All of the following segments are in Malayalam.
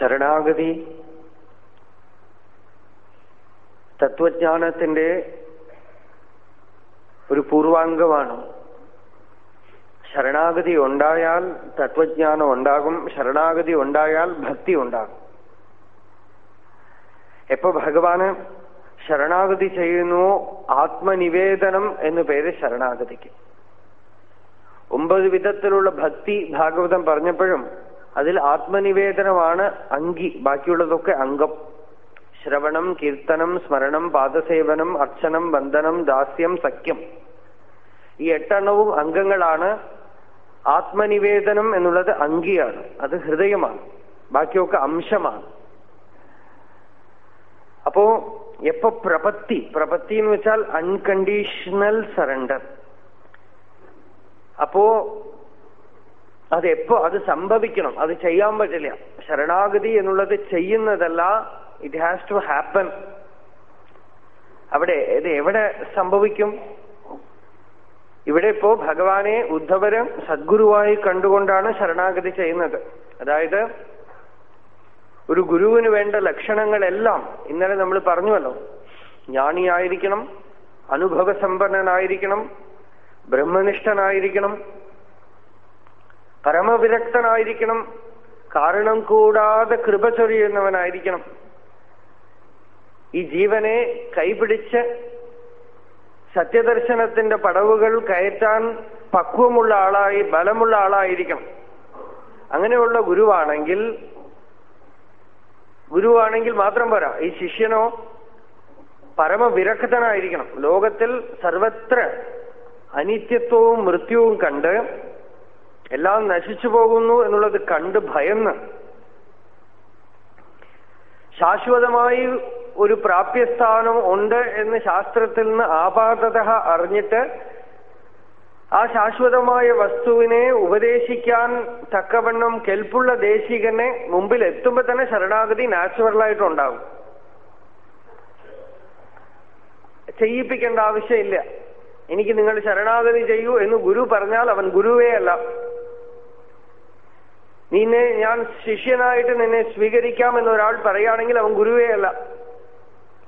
ശരണാഗതി. തത്വജ്ഞാനത്തിന്റെ ഒരു പൂർവാംഗമാണ്. ശരണാഗതി ഉണ്ടായാൽ തത്വജ്ഞാനം ഉണ്ടാകും ശരണാഗതി ഉണ്ടായാൽ ഭക്തി ഉണ്ടാകും. എപ്പോ ഭഗവാന് ശരണാഗതി ചെയ്യുന്നു ആത്മനിവേദനം എന്നു പേര് ശരണാഗതിക്ക്. ഒമ്പത് വിധത്തിലുള്ള ഭക്തി ഭാഗവതം പറഞ്ഞപ്പോഴും അതിൽ ആത്മനിവേദനമാണ് അങ്കി ബാക്കിയുള്ളതൊക്കെ അംഗം. ശ്രവണം കീർത്തനം സ്മരണം പാദസേവനം അർച്ചനം ബന്ധനം ദാസ്യം സഖ്യം. ഈ എട്ടെണ്ണവും അംഗങ്ങളാണ്. ആത്മനിവേദനം എന്നുള്ളത് അങ്കിയാണ്. അത് ഹൃദയമാണ്. ബാക്കിയൊക്കെ അംശമാണ്. അപ്പോ എപ്പോ പ്രപത്തി? പ്രപത്തി എന്ന് വെച്ചാൽ അൺകണ്ടീഷണൽ സറണ്ടർ അപ്പോ അത് എപ്പോ അത് സംഭവിക്കണം അത് ചെയ്യാൻ പറ്റില്ല. ശരണാഗതി എന്നുള്ളത് ചെയ്യുന്നതല്ല ഇറ്റ് ഹാസ് ടു ഹാപ്പൻ അവിടെ ഇത് എവിടെ സംഭവിക്കും? ഇവിടെ ഇപ്പോ ഭഗവാനെ ഉദ്ധവരൻ സദ്ഗുരുവായി കണ്ടുകൊണ്ടാണ് ശരണാഗതി ചെയ്യുന്നത്. അതായത് ഒരു ഗുരുവിന് വേണ്ട ലക്ഷണങ്ങളെല്ലാം ഇന്നലെ നമ്മൾ പറഞ്ഞുവല്ലോ. ജ്ഞാനിയായിരിക്കണം അനുഭവസമ്പന്നനായിരിക്കണം ബ്രഹ്മനിഷ്ഠനായിരിക്കണം പരമവിരക്തനായിരിക്കണം. കാരണം കൂടാതെ കൃപ ചൊരിയുന്നവനായിരിക്കണം. ഈ ജീവനെ കൈപിടിച്ച് സത്യദർശനത്തിന്റെ പടവുകൾ കയറ്റാൻ പക്വമുള്ള ആളായി ബലമുള്ള ആളായിരിക്കണം. അങ്ങനെയുള്ള ഗുരുവാണെങ്കിൽ ഗുരുവാണെങ്കിൽ മാത്രം പോരാ. ഈ ശിഷ്യനോ പരമവിരക്തനായിരിക്കണം. ലോകത്തിൽ സർവത്ര അനിത്യത്വവും മൃത്യുവും കണ്ട് എല്ലാം നശിച്ചു പോകുന്നു എന്നുള്ളത് കണ്ട് ഭയന്ന്. ശാശ്വതമായി ഒരു പ്രാപ്യസ്ഥാനം ഉണ്ട് എന്ന് ശാസ്ത്രത്തിൽ നിന്ന് ആപാതത അറിഞ്ഞിട്ട് ആ ശാശ്വതമായ വസ്തുവിനെ ഉപദേശിക്കാൻ തക്കവണ്ണം കെൽപ്പുള്ള ദേശികനെ മുമ്പിൽ എത്തുമ്പോ തന്നെ ശരണാഗതി നാച്ചുറലായിട്ടുണ്ടാവും ചെയ്യിപ്പിക്കേണ്ട ആവശ്യമില്ല. എനിക്ക് നിങ്ങൾ ശരണാഗതി ചെയ്യൂ എന്ന് ഗുരു പറഞ്ഞാൽ അവൻ ഗുരുവേ അല്ല. നിന്നെ ഞാൻ ശിഷ്യനായിട്ട് നിന്നെ സ്വീകരിക്കാമെന്ന് ഒരാൾ പറയുകയാണെങ്കിൽ അവൻ ഗുരുവേ അല്ല.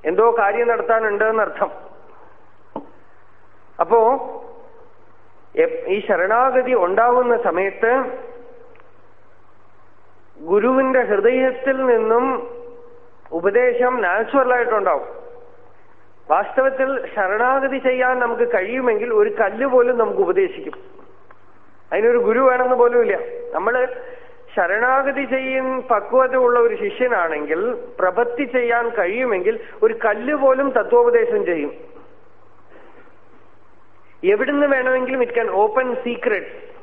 എന്തോ കാര്യം നടത്താനുണ്ട് എന്നർത്ഥം അപ്പോ ഈ ശരണാഗതി ഉണ്ടാവുന്ന സമയത്ത് ഗുരുവിന്റെ ഹൃദയത്തിൽ നിന്നും ഉപദേശം നാച്ചുറലായിട്ടുണ്ടാവും. വാസ്തവത്തിൽ ശരണാഗതി ചെയ്യാൻ നമുക്ക് കഴിയുമെങ്കിൽ ഒരു കല്ല് പോലും നമുക്ക് ഉപദേശിക്കും. അതിനൊരു ഗുരു വേണമെന്ന് ഇല്ല നമ്മൾ ശരണാഗതി ചെയ്യും പക്വത ഉള്ള ഒരു ശിഷ്യനാണെങ്കിൽ പ്രപത്തി ചെയ്യാൻ കഴിയുമെങ്കിൽ ഒരു കല്ല് പോലും തത്വോപദേശം ചെയ്യും. എവിടുന്ന് വേണമെങ്കിലും ഇറ്റ് ക്യാൻ ഓപ്പൺ സീക്രട്സ്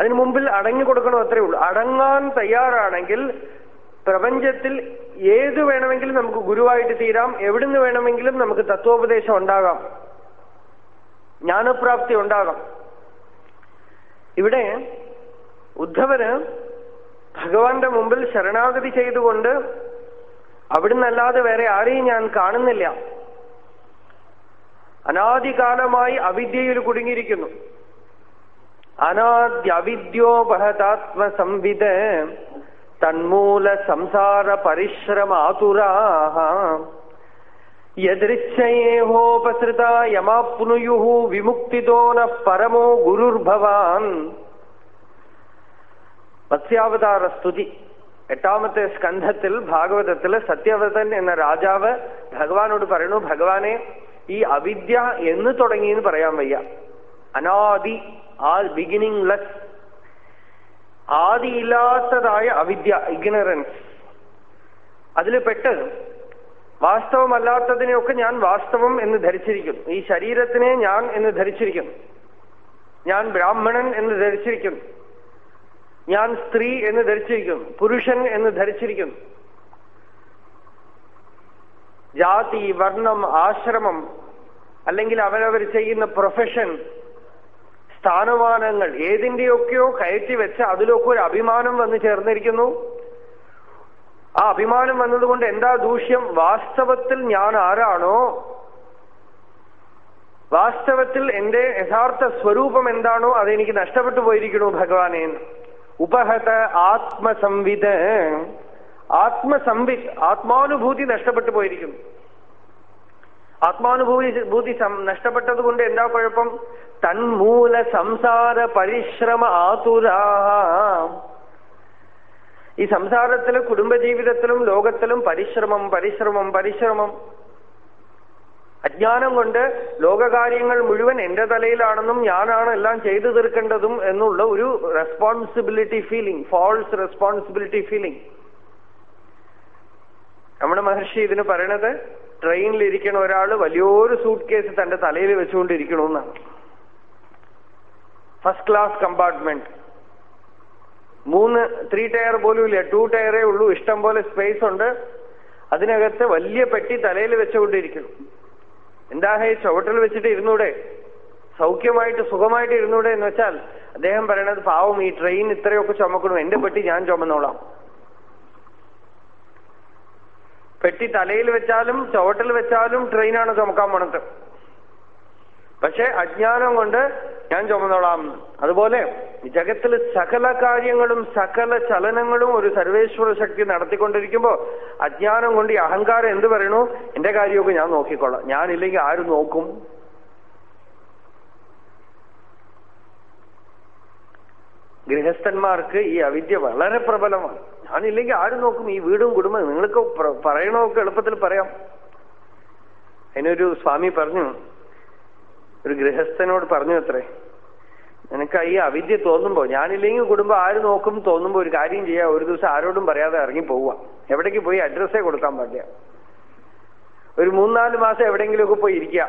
അതിനു മുമ്പിൽ അടങ്ങി കൊടുക്കണം അത്രേ ഉള്ളൂ. അടങ്ങാൻ തയ്യാറാണെങ്കിൽ പ്രപഞ്ചത്തിൽ ഏത് വേണമെങ്കിലും നമുക്ക് ഗുരുവായിട്ട് തീരാം. എവിടുന്ന് വേണമെങ്കിലും നമുക്ക് തത്വോപദേശം ഉണ്ടാകാം. ജ്ഞാനപ്രാപ്തി ഉണ്ടാകാം. ഇവിടെ ഉദ്ധവന് ഭഗവാന്റെ മുമ്പിൽ ശരണാഗതി ചെയ്തുകൊണ്ട് അവിടുന്നല്ലാതെ വേറെ ആരെയും ഞാൻ കാണുന്നില്ല. അനാദികാലമായി അവിദ്യയിൽ കുടുങ്ങിയിരിക്കുന്നു. അനാദ്യവിദ്യോപഹതാത്മസംവിദ തന്മൂല സംസാര പരിശ്രമാതുരാഹ. യദൃച്ഛയേഹോപസൃത യമാപ്നുയു വിമുക്തിതോ പരമോ ഗുരുർഭവാൻ. മത്സ്യാവതാര സ്തുതി. എട്ടാമത്തെ സ്കന്ധത്തിൽ ഭാഗവതത്തിൽ സത്യവ്രതൻ എന്ന രാജാവ് ഭഗവാനോട് പറയുന്നു ഭഗവാനെ ഈ അവിദ്യ എന്ന് തുടങ്ങിയെന്ന് പറയാൻ വയ്യ. അനാദി ആൾ ബിഗിനിങ് ലെസ്. ആദിയില്ലാത്തതായ അവിദ്യ ഇഗ്നറൻസ്. അതിൽ പെട്ട് വാസ്തവമല്ലാത്തതിനെയൊക്കെ ഞാൻ വാസ്തവം എന്ന് ധരിച്ചിരിക്കുന്നു. ഈ ശരീരത്തിനെ ഞാൻ എന്ന് ധരിച്ചിരിക്കുന്നു. ഞാൻ ബ്രാഹ്മണൻ എന്ന് ധരിച്ചിരിക്കുന്നു. ഞാൻ സ്ത്രീ എന്ന് ധരിച്ചിരിക്കുന്നു പുരുഷൻ എന്ന് ധരിച്ചിരിക്കുന്നു ജാതി വർണം ആശ്രമം അല്ലെങ്കിൽ അവരവർ ചെയ്യുന്ന പ്രൊഫഷൻ സ്ഥാനമാനങ്ങൾ ഏതിന്റെയൊക്കെയോ കയറ്റി വെച്ച് അതിലൊക്കെ ഒരു അഭിമാനം വന്നു ചേർന്നിരിക്കുന്നു. ആ അഭിമാനം വന്നതുകൊണ്ട് എന്താ ദൂഷ്യം? വാസ്തവത്തിൽ ഞാൻ ആരാണോ? വാസ്തവത്തിൽ എന്റെ യഥാർത്ഥ സ്വരൂപം എന്താണോ അതെനിക്ക് നഷ്ടപ്പെട്ടു പോയിരിക്കണു ഭഗവാനെ ഉപഹത ആത്മസംവിധ ആത്മസംവി ആത്മാനുഭൂതി നഷ്ടപ്പെട്ടു പോയിരിക്കുന്നു. ആത്മാനുഭൂതി ഭൂതി നഷ്ടപ്പെട്ടത് കൊണ്ട് എന്താ കുഴപ്പം? തന്മൂല സംസാര പരിശ്രമ ആതുരാ. ഈ സംസാരത്തിലും കുടുംബജീവിതത്തിലും ലോകത്തിലും പരിശ്രമം പരിശ്രമം പരിശ്രമം. അജ്ഞാനം കൊണ്ട് ലോകകാര്യങ്ങൾ മുഴുവൻ എന്റെ തലയിലാണെന്നും ഞാനാണ് എല്ലാം ചെയ്തു തീർക്കേണ്ടതും എന്നുള്ള ഒരു responsibility feeling false responsibility feeling നമ്മുടെ മഹർഷി ഇതിന് പറയണത് ട്രെയിനിലിരിക്കണ ഒരാൾ വലിയൊരു സൂട്ട് കേസ് തന്റെ തലയിൽ വെച്ചുകൊണ്ടിരിക്കണമെന്നാണ് ഫസ്റ്റ് ക്ലാസ് കമ്പാർട്ട്മെന്റ് മൂന്ന് ത്രീ ടയർ പോലും ഇല്ല. ടു ടയറേ ഉള്ളൂ. ഇഷ്ടം പോലെ സ്പേസ് ഉണ്ട്. അതിനകത്ത് വലിയ പെട്ടി തലയിൽ വെച്ചുകൊണ്ടിരിക്കണം. എന്താ ഹേ ചുവട്ടിൽ വെച്ചിട്ട് ഇരുന്നൂടെ? സൗഖ്യമായിട്ട് സുഖമായിട്ട് ഇരുന്നൂടെ എന്ന് വെച്ചാൽ അദ്ദേഹം പറയണത് പാവം ഈ ട്രെയിൻ ഇത്രയൊക്കെ ചുമക്കണം എന്റെ പെട്ടി ഞാൻ ചുമന്നോളാം. പെട്ടി തലയിൽ വെച്ചാലും ചുവട്ടിൽ വെച്ചാലും ട്രെയിനാണ് ചുമക്കാൻ പോണത്. പക്ഷെ അജ്ഞാനം കൊണ്ട് ഞാൻ ചുമന്നോളാം. അതുപോലെ ജഗത്തിൽ സകല കാര്യങ്ങളും സകല ചലനങ്ങളും ഒരു സർവേശ്വര ശക്തി നടത്തിക്കൊണ്ടിരിക്കുമ്പോ അജ്ഞാനം കൊണ്ട് ഈ അഹങ്കാരം എന്ത് പറയണു? എന്റെ കാര്യമൊക്കെ ഞാൻ നോക്കിക്കൊള്ളാം ഞാനില്ലെങ്കിൽ ആര് നോക്കും? ഗൃഹസ്ഥന്മാർക്ക് ഈ അവിദ്യ വളരെ പ്രബലമാണ്. ഞാനില്ലെങ്കിൽ ആര് നോക്കും? ഈ വീടും കുടുംബം നിങ്ങൾക്ക് പറയണമൊക്കെ എളുപ്പത്തിൽ പറയാം. അതിനൊരു സ്വാമി പറഞ്ഞു ഒരു ഗൃഹസ്ഥനോട് പറഞ്ഞു അത്രേ. നിനക്ക് ഈ അവിദ്യ തോന്നുമ്പോ ഞാനില്ലെങ്കിൽ കുടുംബം ആര് നോക്കും തോന്നുമ്പോ ഒരു കാര്യം ചെയ്യാ ഒരു ദിവസം ആരോടും പറയാതെ ഇറങ്ങി പോവുക എവിടേക്ക് പോയി അഡ്രസ്സേ കൊടുക്കാൻ പാടില്ല. ഒരു മൂന്നാൽ മാസം എവിടെയെങ്കിലുമൊക്കെ പോയി ഇരിക്കുക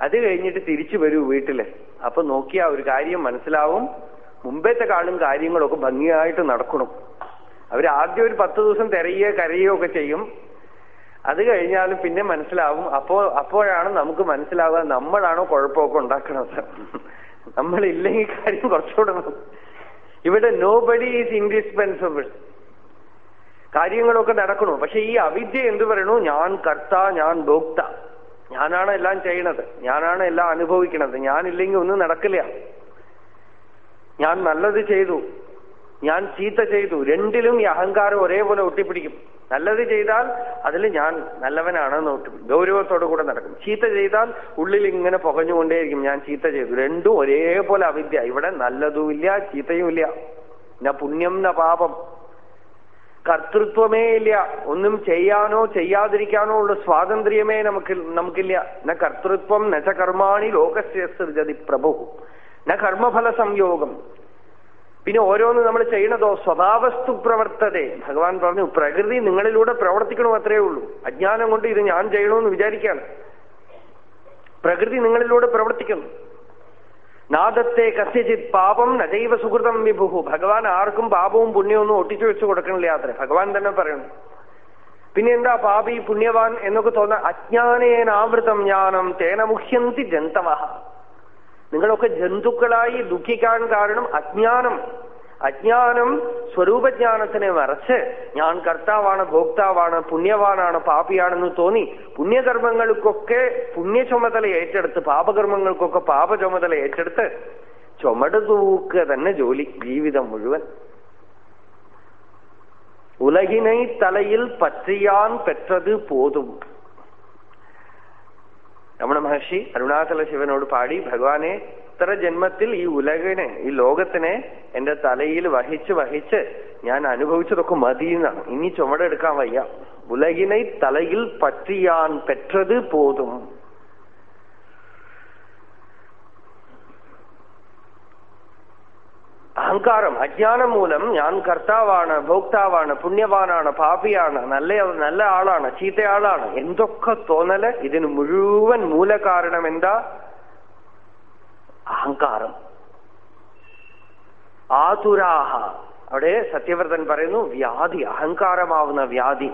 അത് കഴിഞ്ഞിട്ട് തിരിച്ചു വരൂ വീട്ടിൽ. അപ്പൊ നോക്കിയാ ഒരു കാര്യം മനസ്സിലാവും. മുമ്പത്തെ കാളും കാര്യങ്ങളൊക്കെ ഭംഗിയായിട്ട് നടക്കണം. അവരാദ്യം ഒരു പത്ത് ദിവസം തിരയുകയോ കരയുകയോ ഒക്കെ ചെയ്യും. അത് കഴിഞ്ഞാലും പിന്നെ മനസ്സിലാവും. അപ്പോ അപ്പോഴാണ് നമുക്ക് മനസ്സിലാവുക നമ്മളാണോ കുഴപ്പമൊക്കെ ഉണ്ടാക്കുന്നത് നമ്മളില്ലെങ്കിൽ കാര്യം കുറച്ചുകൂടെ ഇവിടെ നോ ബഡി ഈസ് ഇൻഡിസ്പെൻസിബിൾ കാര്യങ്ങളൊക്കെ നടക്കണു. പക്ഷെ ഈ അവിദ്യ എന്തു പറയണു? ഞാൻ കർത്ത ഞാൻ ഭോക്ത. ഞാനാണ് എല്ലാം ചെയ്യണത്. ഞാനാണ് എല്ലാം അനുഭവിക്കണത്. ഞാനില്ലെങ്കിൽ ഒന്നും നടക്കില്ല. ഞാൻ നല്ലത് ചെയ്തു. ഞാൻ ചീത്ത ചെയ്തു. രണ്ടിലും ഈ അഹങ്കാരം ഒരേപോലെ ഒട്ടിപ്പിടിക്കും. നല്ലത് ചെയ്താൽ അതിൽ ഞാൻ നല്ലവനാണെന്ന് ഒട്ടിപ്പിടിക്കും. ഗൗരവത്തോടു കൂടെ നടക്കും. ചീത്ത ചെയ്താൽ ഉള്ളിൽ ഇങ്ങനെ പുകഞ്ഞുകൊണ്ടേയിരിക്കും. ഞാൻ ചീത്ത ചെയ്തു. രണ്ടും ഒരേപോലെ അവിദ്യ. ഇവിടെ നല്ലതുമില്ല ചീത്തയുമില്ല. ന പുണ്യം ന പാപം. കർത്തൃത്വമേ ഇല്ല. ഒന്നും ചെയ്യാനോ ചെയ്യാതിരിക്കാനോ ഉള്ള സ്വാതന്ത്ര്യമേ നമുക്ക് നമുക്കില്ല. ന കർത്തൃത്വം നച്ച കർമാണി ലോകസ്യ പ്രഭു. ന കർമ്മഫല സംയോഗം പിന്നെ ഓരോന്ന് നമ്മൾ ചെയ്യണതോ സ്വഭാവസ്തു പ്രവർത്തതേ. ഭഗവാൻ പറഞ്ഞു പ്രകൃതി നിങ്ങളിലൂടെ പ്രവർത്തിക്കണോ അത്രേ ഉള്ളൂ. അജ്ഞാനം കൊണ്ട് ഇത് ഞാൻ ചെയ്യണമെന്ന് വിചാരിക്കാണ് പ്രകൃതി നിങ്ങളിലൂടെ പ്രവർത്തിക്കുന്നു. നാദത്തെ കസ്യചിത് പാപം നജൈവ സുഹൃതം വിഭുഹു. ഭഗവാൻ ആർക്കും പാപവും പുണ്യവും ഒട്ടിച്ചു വെച്ചു കൊടുക്കണില്ല അത്ര ഭഗവാൻ തന്നെ പറയുന്നു. പിന്നെ എന്താ പാപി പുണ്യവാൻ എന്നൊക്കെ തോന്നാൻ അജ്ഞാനേനാവൃതം ജ്ഞാനം തേന ജന്തവഹ. ജന്തവ നിങ്ങളൊക്കെ ജന്തുക്കളായി ദുഃഖിക്കാൻ കാരണം അജ്ഞാനം. അജ്ഞാനം സ്വരൂപജ്ഞാനത്തിനെ മറച്ച് ഞാൻ കർത്താവാണ് ഭോക്താവാണ് പുണ്യവാനാണ് പാപിയാണെന്ന് തോന്നി പുണ്യകർമ്മങ്ങൾക്കൊക്കെ പുണ്യ ചുമതല ഏറ്റെടുത്ത് പാപകർമ്മങ്ങൾക്കൊക്കെ പാപ ചുമതല ഏറ്റെടുത്ത് ചുമട് തന്നെ ജോലി ജീവിതം മുഴുവൻ. ഉലകിനെ തലയിൽ പറ്റിയാൻ പെറ്റത് പോതും. രമണ മഹർഷി അരുണാചല ശിവനോട് പാടി ഭഗവാനെ ഇത്ര ജന്മത്തിൽ ഈ ഉലകിനെ ഈ ലോകത്തിനെ എന്റെ തലയിൽ വഹിച്ച് വഹിച്ച് ഞാൻ അനുഭവിച്ചതൊക്കെ മതിയെന്നാണ്. ഇനി ചുമടെടുക്കാൻ വയ്യ. ഉലകിനെ തലയിൽ പറ്റിയാൻ പെറ്റത് പോതും. അഹങ്കാരം അജ്ഞാനം മൂലം ഞാൻ കർത്താവാണ് ഭോക്താവാണ് പുണ്യവാനാണ് പാപിയാണ് നല്ല നല്ല ആളാണ് ചീത്തയാളാണ്. എന്തൊക്കെ തോന്നൽ? ഇതിന് മുഴുവൻ മൂലകാരണം എന്താ? അഹങ്കാരം. ആതുരാഹ. അവിടെ സത്യവ്രതൻ പറയുന്നു വ്യാധി അഹങ്കാരമാവുന്ന വ്യാധി.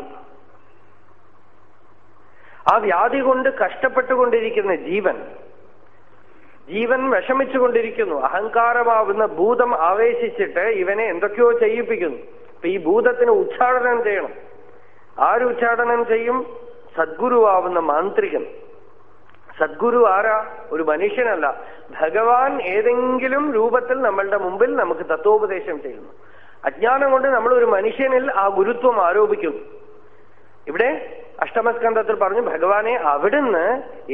ആ വ്യാധി കൊണ്ട് കഷ്ടപ്പെട്ടുകൊണ്ടിരിക്കുന്ന ജീവൻ ജീവൻ വിഷമിച്ചുകൊണ്ടിരിക്കുന്നു. അഹങ്കാരമാവുന്ന ഭൂതം ആവേശിച്ചിട്ട് ഇവനെ എന്തൊക്കെയോ ചെയ്യിപ്പിക്കുന്നു. അപ്പൊ ഈ ഭൂതത്തിന് ഉച്ചാടനം ചെയ്യണം. ആര് ഉച്ചാടനം ചെയ്യും? സദ്ഗുരുവാവുന്ന മാന്ത്രികൻ. സദ്ഗുരു ആരാ? ഒരു മനുഷ്യനല്ല. ഭഗവാൻ ഏതെങ്കിലും രൂപത്തിൽ നമ്മളുടെ മുമ്പിൽ നമുക്ക് തത്വോപദേശം ചെയ്യുന്നു. അജ്ഞാനം കൊണ്ട് നമ്മൾ ഒരു മനുഷ്യനിൽ ആ ഗുരുത്വം ആരോപിക്കുന്നു. ഇവിടെ അഷ്ടമസ്കന്ധത്തിൽ പറഞ്ഞു ഭഗവാനെ അവിടുന്ന്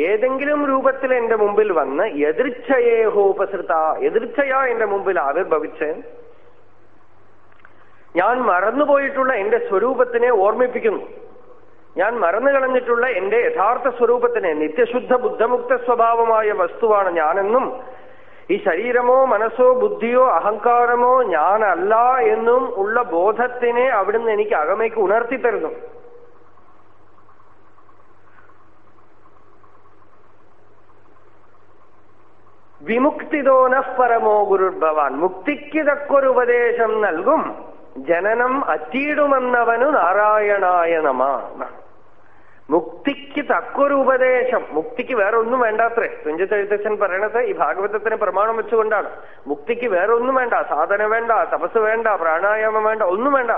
ഏതെങ്കിലും രൂപത്തിൽ എന്റെ മുമ്പിൽ വന്ന് എതിർച്ഛയേഹോ ഉപസൃത എതിർച്ഛയാ എന്റെ മുമ്പിൽ ആവിർഭവിച്ച്. ഞാൻ മറന്നുപോയിട്ടുള്ള എന്റെ സ്വരൂപത്തിനെ ഓർമ്മിപ്പിക്കുന്നു. ഞാൻ മറന്നു കളഞ്ഞിട്ടുള്ള എന്റെ യഥാർത്ഥ സ്വരൂപത്തിനെ നിത്യശുദ്ധ ബുദ്ധമുക്ത സ്വഭാവമായ വസ്തുവാണ് ഞാനെന്നും ഈ ശരീരമോ മനസ്സോ ബുദ്ധിയോ അഹങ്കാരമോ ഞാനല്ല എന്നും ഉള്ള ബോധത്തിനെ അവിടുന്ന് എനിക്ക് അകമേക്ക് ഉണർത്തി തരുന്നു വിമുക്തിതോനഃ പരമോ ഗുരുർഭവാൻ. മുക്തിക്ക് തക്കൊരു ഉപദേശം നൽകും. ജനനം അറ്റീടുമെന്നവനു നാരായണായ നമ മുക്തിക്ക് തക്കൊരു ഉപദേശം. മുക്തിക്ക് വേറെ ഒന്നും വേണ്ടാത്രേ. തുഞ്ചത്തെഴുത്തച്ഛൻ പറയണത് ഈ ഭാഗവതത്തിന് പ്രമാണം വെച്ചുകൊണ്ടാണ്. മുക്തിക്ക് വേറെ ഒന്നും വേണ്ട. സാധന വേണ്ട തപസ് വേണ്ട പ്രാണായാമം വേണ്ട ഒന്നും വേണ്ട.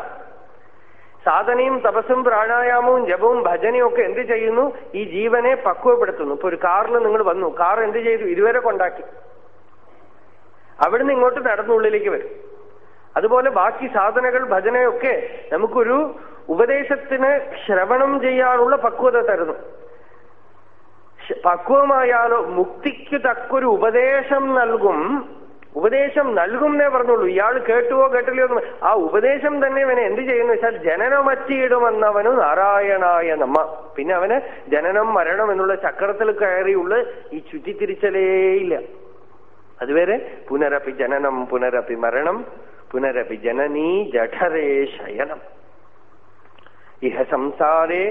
സാധനയും തപസ്സും പ്രാണായാമവും ജപവും ഭജനയും ഒക്കെ എന്ത് ചെയ്യുന്നു? ഈ ജീവനെ പക്വപ്പെടുത്തുന്നു. ഇപ്പൊ ഒരു കാറിൽ നിങ്ങൾ വന്നു. കാർ എന്ത് ചെയ്തു? ഇതുവരെ കൊണ്ടാക്കി. അവിടുന്ന് ഇങ്ങോട്ട് നടന്നുള്ളിലേക്ക് വരും. അതുപോലെ ബാക്കി സാധനകൾ ഭജനയൊക്കെ നമുക്കൊരു ഉപദേശത്തിന് ശ്രവണം ചെയ്യാനുള്ള പക്വത തരുന്നു. പക്വമായാലോ മുക്തിക്ക് തക്കൊരു ഉപദേശം നൽകും. ഉപദേശം നൽകും എന്നേ പറഞ്ഞുള്ളൂ. ഇയാൾ കേട്ടുവോ കേട്ടില്ലയോ എന്ന് ആ ഉപദേശം തന്നെ ഇവനെ എന്ത് ചെയ്യുന്നു വെച്ചാൽ ജനനമറ്റിയിടുമെന്നവനു നാരായണായ നമ്മ പിന്നെ അവന് ജനനം മരണം എന്നുള്ള ചക്രത്തിൽ കയറിയുള്ള ഈ ചുറ്റിത്തിരിച്ചലേയില്ല അതുവരെ പുനരപ്പി ജനനം പുനരപ്പി മരണം പുനരപ്പി ജനനീ ജഠരേ ശയനം. ഇഹ സംസാരേ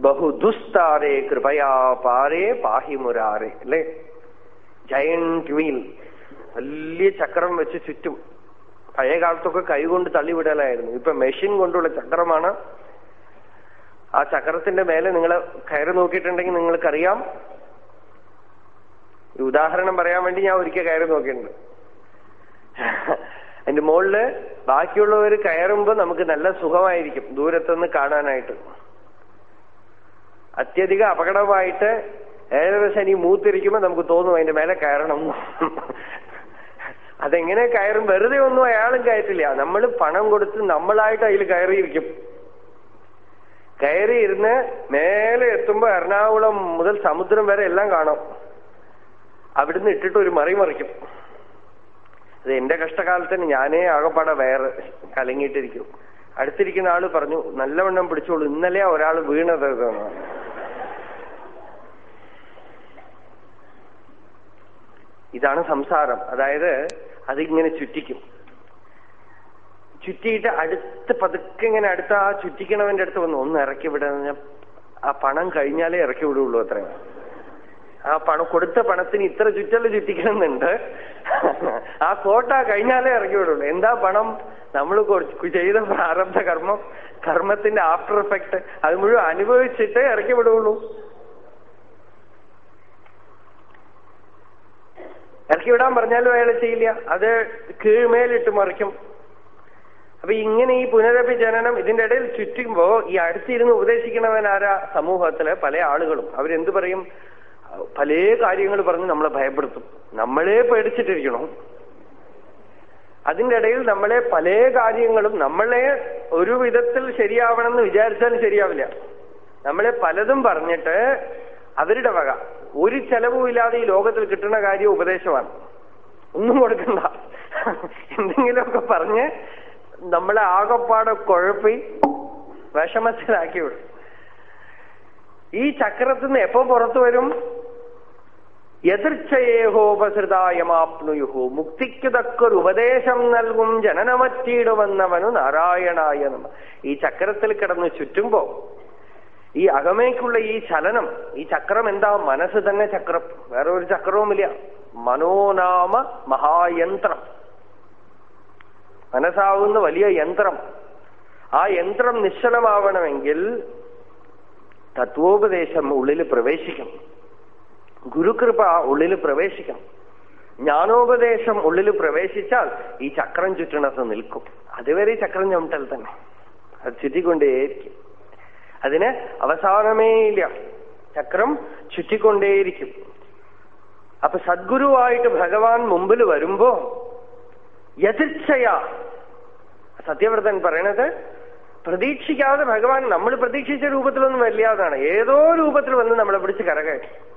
ബഹുദുസ്താരേ കൃപയാ പാരേ പാഹിമുരാരേ അല്ലേ? ജയന്റ് വീൽ വലിയ ചക്രം വെച്ച് ചുറ്റും. പഴയ കാലത്തൊക്കെ കൈകൊണ്ട് തള്ളിവിടലായിരുന്നു. ഇപ്പൊ മെഷീൻ കൊണ്ടുള്ള ചക്രമാണ്. ആ ചക്രത്തിന്റെ മേലെ നിങ്ങൾ കയറി നോക്കിയിട്ടുണ്ടെങ്കിൽ നിങ്ങൾക്കറിയാം. ഒരു ഉദാഹരണം പറയാൻ വേണ്ടി ഞാൻ ഒരിക്കൽ കയറി നോക്കിയിട്ടുണ്ട്. അതിന്റെ മുകളിൽ ബാക്കിയുള്ളവർ കയറുമ്പോ നമുക്ക് നല്ല സുഖമായിരിക്കും ദൂരത്തുനിന്ന് കാണാനായിട്ട്. അത്യധിക അപകടമായിട്ട് ഏഴര ശനി മൂത്തിരിക്കുമ്പോ നമുക്ക് തോന്നും അതിന്റെ മേലെ കയറണം അതെങ്ങനെ കയറും? വെറുതെ ഒന്നും അയാളും കയറ്റില്ല. നമ്മൾ പണം കൊടുത്ത് നമ്മളായിട്ട് അതിൽ കയറിയിരിക്കും. കയറിയിരുന്ന് മേലെ എത്തുമ്പോ എറണാകുളം മുതൽ സമുദ്രം വരെ എല്ലാം കാണാം. അവിടുന്ന് ഇട്ടിട്ട് ഒരു മറി മറിക്കും. അത് എന്റെ കഷ്ടകാലത്തിന് ഞാനേ ആകപ്പാടെ വേറെ കലങ്ങിയിട്ടിരിക്കും. അടുത്തിരിക്കുന്ന ആൾ പറഞ്ഞു നല്ലവണ്ണം പിടിച്ചോളൂ. ഇന്നലെയാ ഒരാൾ വീണത് ഇതാണ് സംസാരം. അതായത് അതിങ്ങനെ ചുറ്റിക്കും. ചുറ്റിയിട്ട് അടുത്ത് പതുക്കെ ഇങ്ങനെ അടുത്ത ആ ചുറ്റിക്കണവന്റെ അടുത്ത് വന്ന് ഒന്ന് ഇറക്കി വിടുന്ന ആ പണം കഴിഞ്ഞാലേ ഇറക്കി വിടുള്ളൂ അത്ര. ആ പണം കൊടുത്ത പണത്തിന് ഇത്ര ചുറ്റൽ ചുറ്റിക്കണമെന്നുണ്ട് ആ കോട്ട കഴിഞ്ഞാലേ ഇറക്കി വിടുള്ളൂ. എന്താ പണം? നമ്മൾ ചെയ്ത പ്രാരബ്ധ കർമ്മം കർമ്മത്തിന്റെ ആഫ്റ്റർ എഫക്ട് അത് മുഴുവൻ അനുഭവിച്ചിട്ടേ ഇറക്കി വിടുള്ളൂ. ഇറക്കി വിടാൻ പറഞ്ഞാലും അയാൾ ചെയ്യില്ല. അത് കീഴ്മേലിട്ട് മറിക്കും. അപ്പൊ ഇങ്ങനെ ഈ പുനരഭി ജനനം ഇതിന്റെ ഇടയിൽ ചുറ്റുമ്പോ ഈ അടുത്തിരുന്ന് ഉപദേശിക്കണവൻ ആരാ? സമൂഹത്തിലെ പല ആളുകളും. അവരെന്ത് പറയും? പല കാര്യങ്ങൾ പറഞ്ഞ് നമ്മളെ ഭയപ്പെടുത്തും. നമ്മളെ പേടിച്ചിട്ടിരിക്കണം. അതിന്റെ ഇടയിൽ നമ്മളെ പല കാര്യങ്ങളും നമ്മളെ ഒരു വിധത്തിൽ ശരിയാവണമെന്ന് വിചാരിച്ചാലും ശരിയാവില്ല. നമ്മളെ പലതും പറഞ്ഞിട്ട് അവരുടെ വക ഒരു ചെലവുമില്ലാതെ ഈ ലോകത്തിൽ കിട്ടുന്ന കാര്യം ഉപദേശമാണ്. ഒന്നും കൊടുക്കണ്ട. എന്തെങ്കിലുമൊക്കെ പറഞ്ഞ് നമ്മളെ ആകപ്പാടെ കുഴപ്പി വിഷമത്തിലാക്കി വിടും. ഈ ചക്രത്തിൽ നിന്ന് എപ്പോ പുറത്തു വരും? എതിർച്ചയേഹോപസൃതായമാപ്നുയുഹു. മുക്തിക്ക് തക്കൊരു ഉപദേശം നൽകും ജനനമറ്റീടുവന്നവനു നാരായണായ നമ. ഈ ചക്രത്തിൽ കിടന്ന് ചുറ്റുമ്പോ ഈ അകമേക്കുള്ള ഈ ചലനം ഈ ചക്രം എന്താ? മനസ്സ് തന്നെ ചക്രം. വേറെ ഒരു ചക്രവുമില്ല. മനോനാമ മഹായന്ത്രം. മനസ്സാവുന്ന വലിയ യന്ത്രം. ആ യന്ത്രം നിശ്ചലമാവണമെങ്കിൽ തത്വോപദേശം ഉള്ളിൽ പ്രവേശിക്കും. ഗുരുകൃപ ഉള്ളിൽ പ്രവേശിക്കും. ജ്ഞാനോപദേശം ഉള്ളിൽ പ്രവേശിച്ചാൽ ഈ ചക്രം ചുറ്റണത് നിൽക്കും. അതുവരെ ചക്രം ചുമട്ടൽ തന്നെ. അത് ചുറ്റിക്കൊണ്ടേയിരിക്കും. അതിന് അവസാനമേ ഇല്ല. ചക്രം ചുറ്റിക്കൊണ്ടേയിരിക്കും. അപ്പൊ സദ്ഗുരുവായിട്ട് ഭഗവാൻ മുമ്പിൽ വരുമ്പോ യഥിച്ഛയ. സത്യവ്രതൻ പറയണത് പ്രതീക്ഷിക്കാതെ ഭഗവാൻ നമ്മൾ പ്രതീക്ഷിച്ച രൂപത്തിലൊന്നും വല്ലാതാണ്. ഏതോ രൂപത്തിൽ വന്ന് നമ്മളെ പിടിച്ച് കരകയറ്റി.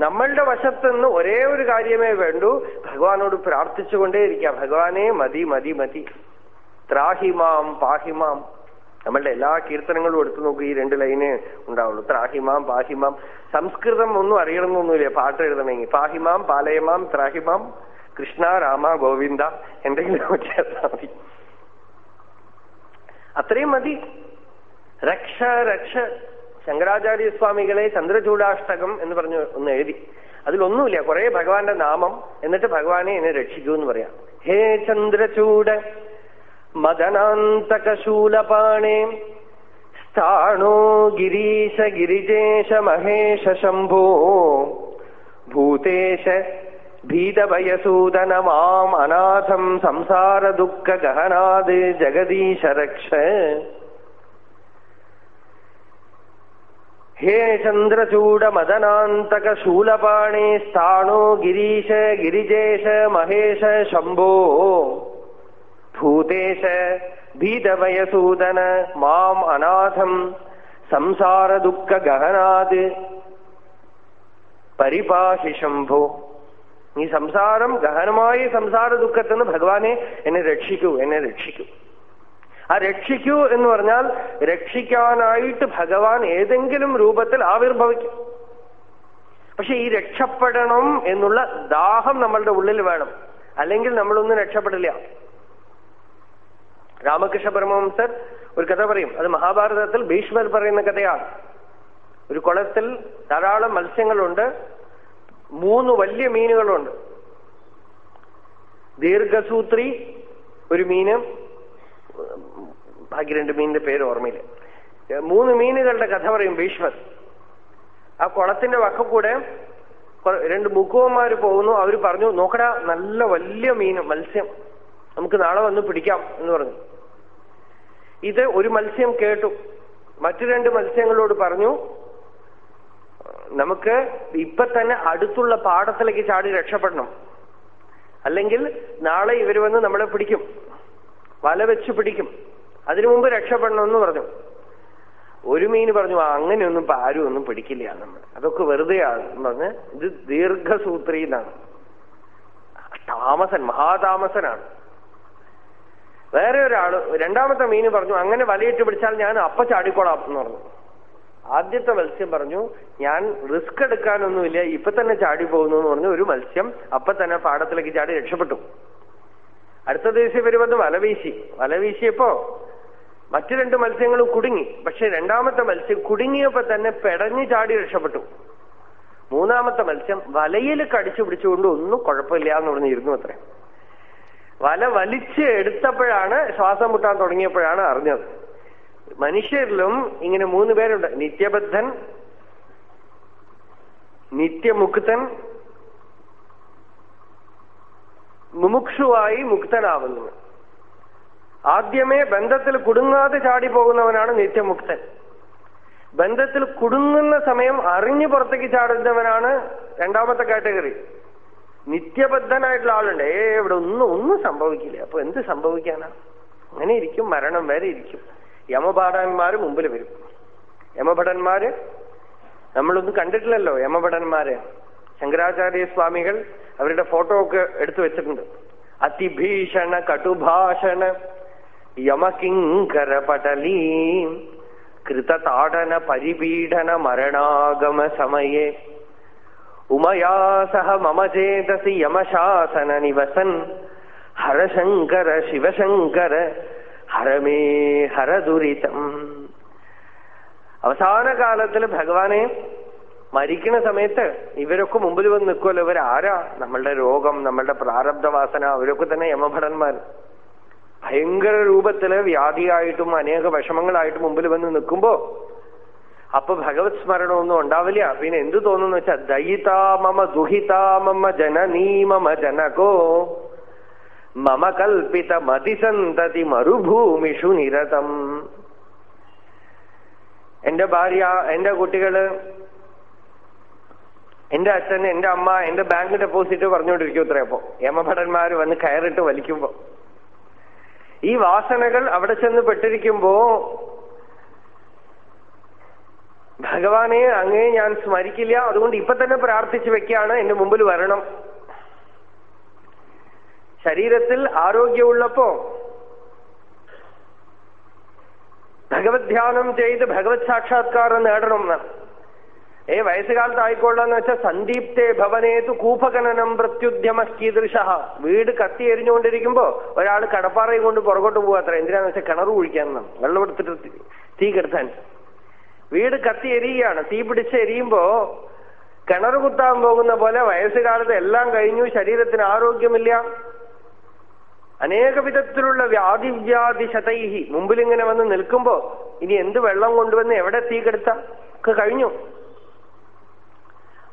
നമ്മളുടെ വശത്തുനിന്ന് ഒരേ ഒരു കാര്യമേ വേണ്ടൂ. ഭഗവാനോട് പ്രാർത്ഥിച്ചുകൊണ്ടേയിരിക്കുക ഭഗവാനെ മതി മതി മതി. ത്രാഹിമാം പാഹിമാം. നമ്മളുടെ എല്ലാ കീർത്തനങ്ങളും എടുത്തു നോക്കുക ഈ രണ്ട് ലൈനേ ഉണ്ടാവുള്ളൂ. ത്രാഹിമാം പാഹിമാം. സംസ്കൃതം ഒന്നും അറിയണമെന്നൊന്നുമില്ല. പാട്ട് എഴുതണമെങ്കിൽ. പാഹിമാം പാലയമാം ത്രാഹിമാം കൃഷ്ണ രാമ ഗോവിന്ദ എന്തെങ്കിലും ചേർത്താൽ മതി. അത്രയും മതി. രക്ഷ രക്ഷ. ശങ്കരാചാര്യസ്വാമികളെ ചന്ദ്രചൂടാഷ്ടകം എന്ന് പറഞ്ഞു ഒന്ന് എഴുതി. അതിലൊന്നുമില്ല. കുറെ ഭഗവാന്റെ നാമം. എന്നിട്ട് ഭഗവാനെ എന്നെ രക്ഷിക്കൂ എന്ന് പറയാം. ഹേ ചന്ദ്രചൂട ഗിരീശ ഗിരിജേശ മഹേശ ശംഭോ. ഭൂതേശ ഭീതഭയസൂദന മാം അനാഥം സംസാര ദുഃഖ ഗഹനാത് ജഗദീശ രക്ഷ. ഹേ ചന്ദ്രചൂട മദനാന്തക ശൂലപാണേ സ്ഥാണോ ഗിരീശ ഗിരിജേശ മഹേശ ശംഭോ. ഭൂതേശ ഭീതഭയസൂദന മാം അനാഥം സംസാര ദുഃഖ ഗഹനാത് പരിപാഹി ശംഭോ ഈ സംസാരം ഗഹനമായി സംസാര ദുഃഖത്തിൽ നിന്ന് ഭഗവാനെ എന്നെ രക്ഷിക്കൂ എന്നെ രക്ഷിക്കൂ. ആ രക്ഷിക്കൂ എന്ന് പറഞ്ഞാൽ രക്ഷിക്കാനായിട്ട് ഭഗവാൻ ഏതെങ്കിലും രൂപത്തിൽ ആവിർഭവിക്കും. പക്ഷെ ഈ രക്ഷപ്പെടണം എന്നുള്ള ദാഹം നമ്മളുടെ ഉള്ളിൽ വേണം. അല്ലെങ്കിൽ നമ്മളൊന്നും രക്ഷപ്പെടില്ല. രാമകൃഷ്ണ പരമഹംസർ ഒരു കഥ പറയും. അത് മഹാഭാരതത്തിൽ ഭീഷ്മർ പറയുന്ന കഥയാണ്. ഒരു കുളത്തിൽ ധാരാളം മത്സ്യങ്ങളുണ്ട്. മൂന്ന് വലിയ മീനുകളുണ്ട്. ദീർഘസൂത്രി ഒരു മീന്. ബാക്കി രണ്ട് മീനിന്റെ പേര് ഓർമ്മയില്ല. മൂന്ന് മീനുകളുടെ കഥ പറയും ഭീഷ്മർ. ആ കുളത്തിന്റെ വക്കക്കൂടെ രണ്ട് മുക്കുവന്മാർ പോകുന്നു. അവർ പറഞ്ഞു നോക്കടാ നല്ല വലിയ മീൻ മത്സ്യം. നമുക്ക് നാളെ വന്ന് പിടിക്കാം എന്ന് പറഞ്ഞു. ഇത് ഒരു മത്സ്യം കേട്ടു. മറ്റു രണ്ട് മത്സ്യങ്ങളോട് പറഞ്ഞു നമുക്ക് ഇപ്പൊ തന്നെ അടുത്തുള്ള പാടത്തിലേക്ക് ചാടി രക്ഷപ്പെടണം. അല്ലെങ്കിൽ നാളെ ഇവർ വന്ന് നമ്മളെ പിടിക്കും. വല വെച്ച് പിടിക്കും. അതിനു മുമ്പ് രക്ഷപ്പെടണമെന്ന് പറഞ്ഞു. ഒരു മീൻ പറഞ്ഞു അങ്ങനെയൊന്നും ആരും ഒന്നും പിടിക്കില്ല നമ്മൾ അതൊക്കെ വെറുതെയാണെന്ന് പറഞ്ഞ് ഇത് ദീർഘസൂത്രി എന്നാണ് താമസൻ മഹാതാമസനാണ്. വേറെ ഒരാൾ രണ്ടാമത്തെ മീന് പറഞ്ഞു അങ്ങനെ വലയിട്ട് പിടിച്ചാൽ ഞാൻ അപ്പ ചാടിക്കോളാം എന്ന് പറഞ്ഞു. ആദ്യത്തെ മത്സ്യം പറഞ്ഞു ഞാൻ റിസ്ക് എടുക്കാനൊന്നുമില്ല ഇപ്പൊ തന്നെ ചാടി പോകുന്നു എന്ന് പറഞ്ഞു. ഒരു മത്സ്യം അപ്പൊ തന്നെ പാടത്തിലേക്ക് ചാടി രക്ഷപ്പെട്ടു. അടുത്ത ദിവസം വന്ന് വല വീശി. വല വീശിയപ്പോ മറ്റു രണ്ട് മത്സ്യങ്ങളും കുടുങ്ങി. പക്ഷെ രണ്ടാമത്തെ മത്സ്യം കുടുങ്ങിയപ്പോ തന്നെ പെടഞ്ഞു ചാടി രക്ഷപ്പെട്ടു. മൂന്നാമത്തെ മത്സ്യം വലയിൽ കടിച്ചു പിടിച്ചുകൊണ്ട് ഒന്നും കുഴപ്പമില്ല എന്ന് പറഞ്ഞിരുന്നു അത്രേ. വല വലിച്ച് എടുത്തപ്പോഴാണ് ശ്വാസം മുട്ടാൻ തുടങ്ങിയപ്പോഴാണ് അറിഞ്ഞത്. മനുഷ്യരിലും ഇങ്ങനെ മൂന്ന് പേരുണ്ട്. നിത്യബദ്ധൻ നിത്യമുക്തൻ മുമുക്ഷുവായി മുക്തനാവുന്നു. ആദ്യമേ ബന്ധത്തിൽ കുടുങ്ങാതെ ചാടിപ്പോകുന്നവനാണ് നിത്യമുക്തൻ. ബന്ധത്തിൽ കുടുങ്ങുന്ന സമയം അറിഞ്ഞു പുറത്തേക്ക് ചാടുന്നവനാണ് രണ്ടാമത്തെ കാറ്റഗറി. നിത്യബദ്ധനായിട്ടുള്ള ആളുണ്ട്. ഏ ഇവിടെ ഒന്നും ഒന്നും സംഭവിക്കില്ല. അപ്പൊ എന്ത് സംഭവിക്കാനാ? അങ്ങനെ ഇരിക്കും മരണം വരെ ഇരിക്കും. യമഭടന്മാര് മുമ്പിൽ വരും. യമഭടന്മാര് നമ്മളൊന്നും കണ്ടിട്ടില്ലല്ലോ യമഭടന്മാര്. ശങ്കരാചാര്യ സ്വാമികൾ അവരുടെ ഫോട്ടോ ഒക്കെ എടുത്തു വെച്ചിട്ടുണ്ട്. അതിഭീഷണ കടുഭാഷണ യമകിങ്കര പടലീം കൃതതാടന പരിപീഡന മരണാഗമ സമയേ. ഉമയാ സഹ മമ ചേതസി യമശാസന നിവസൻ ഹരശങ്കര ശിവശങ്കര ഹരമേ ഹരദുരിതം അവസാന കാലത്തിൽ ഭഗവാനെ മരിക്കുന്ന സമയത്ത് ഇവരൊക്കെ മുമ്പിൽ വന്ന് നിൽക്കുമല്ലോ ഇവരാരാ? നമ്മളുടെ രോഗം നമ്മളുടെ പ്രാരബ്ധവാസന അവരൊക്കെ തന്നെ യമഭടന്മാർ. ഭയങ്കര രൂപത്തിൽ വ്യാധിയായിട്ടും അനേക വിഷമങ്ങളായിട്ടും മുമ്പിൽ വന്ന് നിൽക്കുമ്പോ അപ്പൊ ഭഗവത് സ്മരണമൊന്നും ഉണ്ടാവില്ല. പിന്നെ എന്ത് തോന്നുന്നു വെച്ചാൽ ദയിതാ മമ ദുഹിതാ മമ ജനനീ മമ ജനകോ. മമ കൽപ്പിത മതിസന്തതി മരുഭൂമിഷു നിരതം. എന്റെ ഭാര്യ എന്റെ കുട്ടികൾ എന്റെ അച്ഛൻ എന്റെ അമ്മ എന്റെ ബാങ്ക് ഡെപ്പോസിറ്റ് പറഞ്ഞുകൊണ്ടിരിക്കും ഇത്ര അപ്പോ. യമഭടന്മാർ വന്ന് കയറിട്ട് വലിക്കുമ്പോ. ഈ വാസനകൾ അവിടെ ചെന്ന് പെട്ടിരിക്കുമ്പോ ഭഗവാനെ അങ്ങേ ഞാൻ സ്മരിക്കില്ല. അതുകൊണ്ട് ഇപ്പൊ തന്നെ പ്രാർത്ഥിച്ചു വെക്കുകയാണ് എന്റെ മുമ്പിൽ വരണം. ശരീരത്തിൽ ആരോഗ്യമുള്ളപ്പോ ഭഗവത് ധ്യാനം ചെയ്ത് ഭഗവത് സാക്ഷാത്കാരം നേടണം. എന്നാണ് ഏ വയസ്സുകാലത്ത് ആയിക്കൊള്ളാന്ന് വെച്ചാൽ സന്ദീപ്തേ ഭവനേതു കൂപകനനം പ്രത്യുദ്യമ കീദൃശ വീട് കത്തി എരിഞ്ഞുകൊണ്ടിരിക്കുമ്പോ ഒരാൾ കടപ്പാറയും കൊണ്ട് പുറകോട്ട് പോകാത്ര എന്തിനാന്ന് വെച്ചാൽ കിണർ കുഴിക്കാൻ വെള്ളം എടുത്തിട്ട് തീ കെടുത്താൻ. വീട് കത്തി എരിയുകയാണ്. തീ പിടിച്ച് എരിയുമ്പോ കിണർ കുത്താൻ പോകുന്ന പോലെ വയസ്സുകാലത്ത് എല്ലാം കഴിഞ്ഞു ശരീരത്തിന് ആരോഗ്യമില്ല. അനേക വിധത്തിലുള്ള വ്യാധിവ്യാധി ശതൈഹി മുമ്പിൽ ഇങ്ങനെ വന്ന് നിൽക്കുമ്പോ ഇനി എന്ത് വെള്ളം കൊണ്ടുവന്ന് എവിടെ തീ കെടുത്ത? ഒക്കെ കഴിഞ്ഞു.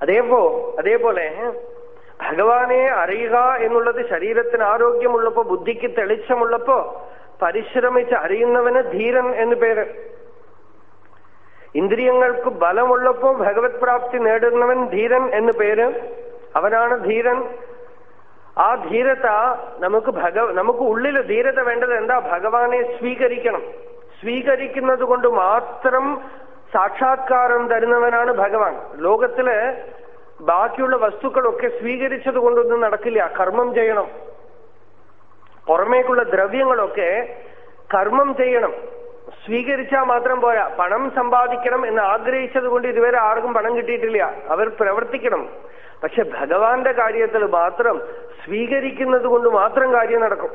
അതേപോ അതേപോലെ ഭഗവാനെ അറിയുക എന്നുള്ളത് ശരീരത്തിന് ആരോഗ്യമുള്ളപ്പോ ബുദ്ധിക്ക് തെളിച്ചമുള്ളപ്പോ പരിശ്രമിച്ച് അറിയുന്നവന് ധീരൻ എന്ന് പേര്. ഇന്ദ്രിയങ്ങൾക്ക് ബലമുള്ളപ്പോ ഭഗവത് പ്രാപ്തി നേടുന്നവൻ ധീരൻ എന്ന് പേര്. അവനാണ് ധീരൻ. ആ ധീരത നമുക്ക് ഭഗ നമുക്ക് ഉള്ളിൽ ധീരത വേണ്ടത് എന്താ? ഭഗവാനെ സ്വീകരിക്കണം. സ്വീകരിക്കുന്നത് കൊണ്ട് മാത്രം സാക്ഷാത്കാരം തരുന്നവനാണ് ഭഗവാൻ. ലോകത്തിൽ ബാക്കിയുള്ള വസ്തുക്കളൊക്കെ സ്വീകരിച്ചത് കൊണ്ടൊന്നും നടക്കില്ല. കർമ്മം ചെയ്യണം. പുറമേക്കുള്ള ദ്രവ്യങ്ങളൊക്കെ കർമ്മം ചെയ്യണം. സ്വീകരിച്ചാൽ മാത്രം പോരാ. പണം സമ്പാദിക്കണം എന്ന് ആഗ്രഹിച്ചത് കൊണ്ട് ഇതുവരെ ആർക്കും പണം കിട്ടിയിട്ടില്ല. അവർ പ്രവർത്തിക്കണം. പക്ഷെ ഭഗവാന്റെ കാര്യത്തിൽ മാത്രം സ്വീകരിക്കുന്നത് കൊണ്ട് മാത്രം കാര്യം നടക്കും.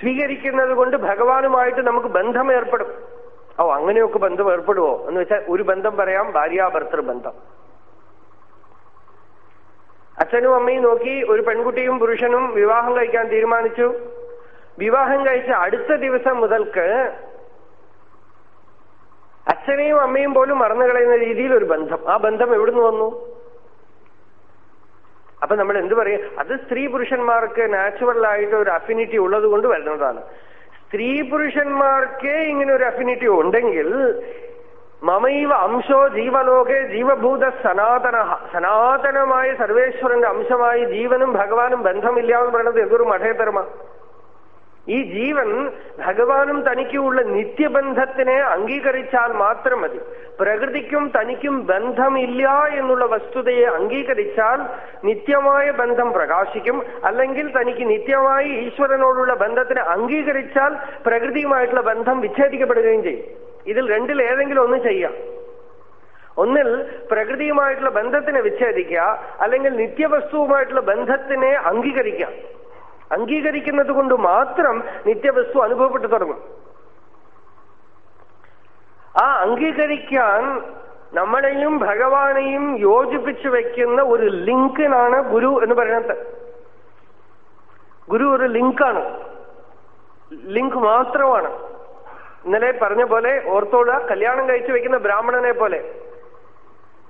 സ്വീകരിക്കുന്നത് കൊണ്ട് ഭഗവാനുമായിട്ട് നമുക്ക് ബന്ധം ഏർപ്പെടും ഓ അങ്ങനെയൊക്കെ ബന്ധം ഏർപ്പെടുവോ എന്ന് വെച്ചാൽ ഒരു ബന്ധം പറയാം ഭാര്യാഭർത്തൃ ബന്ധം. അച്ഛനും അമ്മയും നോക്കി ഒരു പെൺകുട്ടിയും പുരുഷനും വിവാഹം കഴിക്കാൻ തീരുമാനിച്ചു. വിവാഹം കഴിച്ച അടുത്ത ദിവസം മുതൽക്ക് അച്ഛനെയും അമ്മയും പോലും മറന്നു കളയുന്ന രീതിയിൽ ഒരു ബന്ധം. ആ ബന്ധം എവിടുന്ന് വന്നു? അപ്പൊ നമ്മൾ എന്ത് പറയും? അത് സ്ത്രീ പുരുഷന്മാർക്ക് നാച്ചുറൽ ആയിട്ട് ഒരു അഫിനിറ്റി ഉള്ളത് കൊണ്ട് വരുന്നതാണ്. സ്ത്രീ പുരുഷന്മാർക്കേ ഇങ്ങനെ ഒരു അഫിനിറ്റി ഉണ്ടെങ്കിൽ മമൈവ അംശോ ജീവലോകെ ജീവഭൂത സനാതന സനാതനമായ സർവേശ്വരന്റെ അംശമായി ജീവനും ഭഗവാനും ബന്ധമില്ല എന്ന് പറയുന്നത് എന്തൊരു മഠേതരമാണ് ഈ ജീവൻ ഭഗവാനും തനിക്കുമുള്ള നിത്യബന്ധത്തിനെ അംഗീകരിച്ചാൽ മാത്രം മതി. പ്രകൃതിക്കും തനിക്കും ബന്ധമില്ല എന്നുള്ള വസ്തുതയെ അംഗീകരിച്ചാൽ നിത്യമായ ബന്ധം പ്രകാശിക്കും. അല്ലെങ്കിൽ തനിക്ക് നിത്യമായി ഈശ്വരനോടുള്ള ബന്ധത്തിനെ അംഗീകരിച്ചാൽ പ്രകൃതിയുമായിട്ടുള്ള ബന്ധം വിച്ഛേദിക്കപ്പെടുകയും ചെയ്യും. ഇതിൽ രണ്ടിൽ ഏതെങ്കിലും ഒന്ന് ചെയ്യാം. ഒന്നിൽ പ്രകൃതിയുമായിട്ടുള്ള ബന്ധത്തിനെ വിച്ഛേദിക്കുക. അല്ലെങ്കിൽ നിത്യവസ്തുവുമായിട്ടുള്ള ബന്ധത്തിനെ അംഗീകരിക്കുക. അംഗീകരിക്കുന്നത് കൊണ്ട് മാത്രം നിത്യവസ്തു അനുഭവപ്പെട്ടു തുടങ്ങും. ആ അംഗീകരിക്കാൻ നമ്മളെയും ഭഗവാനെയും യോജിപ്പിച്ചു വയ്ക്കുന്ന ഒരു ലിങ്കിനാണ് ഗുരു എന്ന് പറയുന്നത്. ഗുരു ഒരു ലിങ്കാണ്. ലിങ്ക് മാത്രമാണ്. ഇന്നലെ പറഞ്ഞ പോലെ ഓർത്തോള കല്യാണം കഴിച്ചു വെക്കുന്ന ബ്രാഹ്മണനെ പോലെ.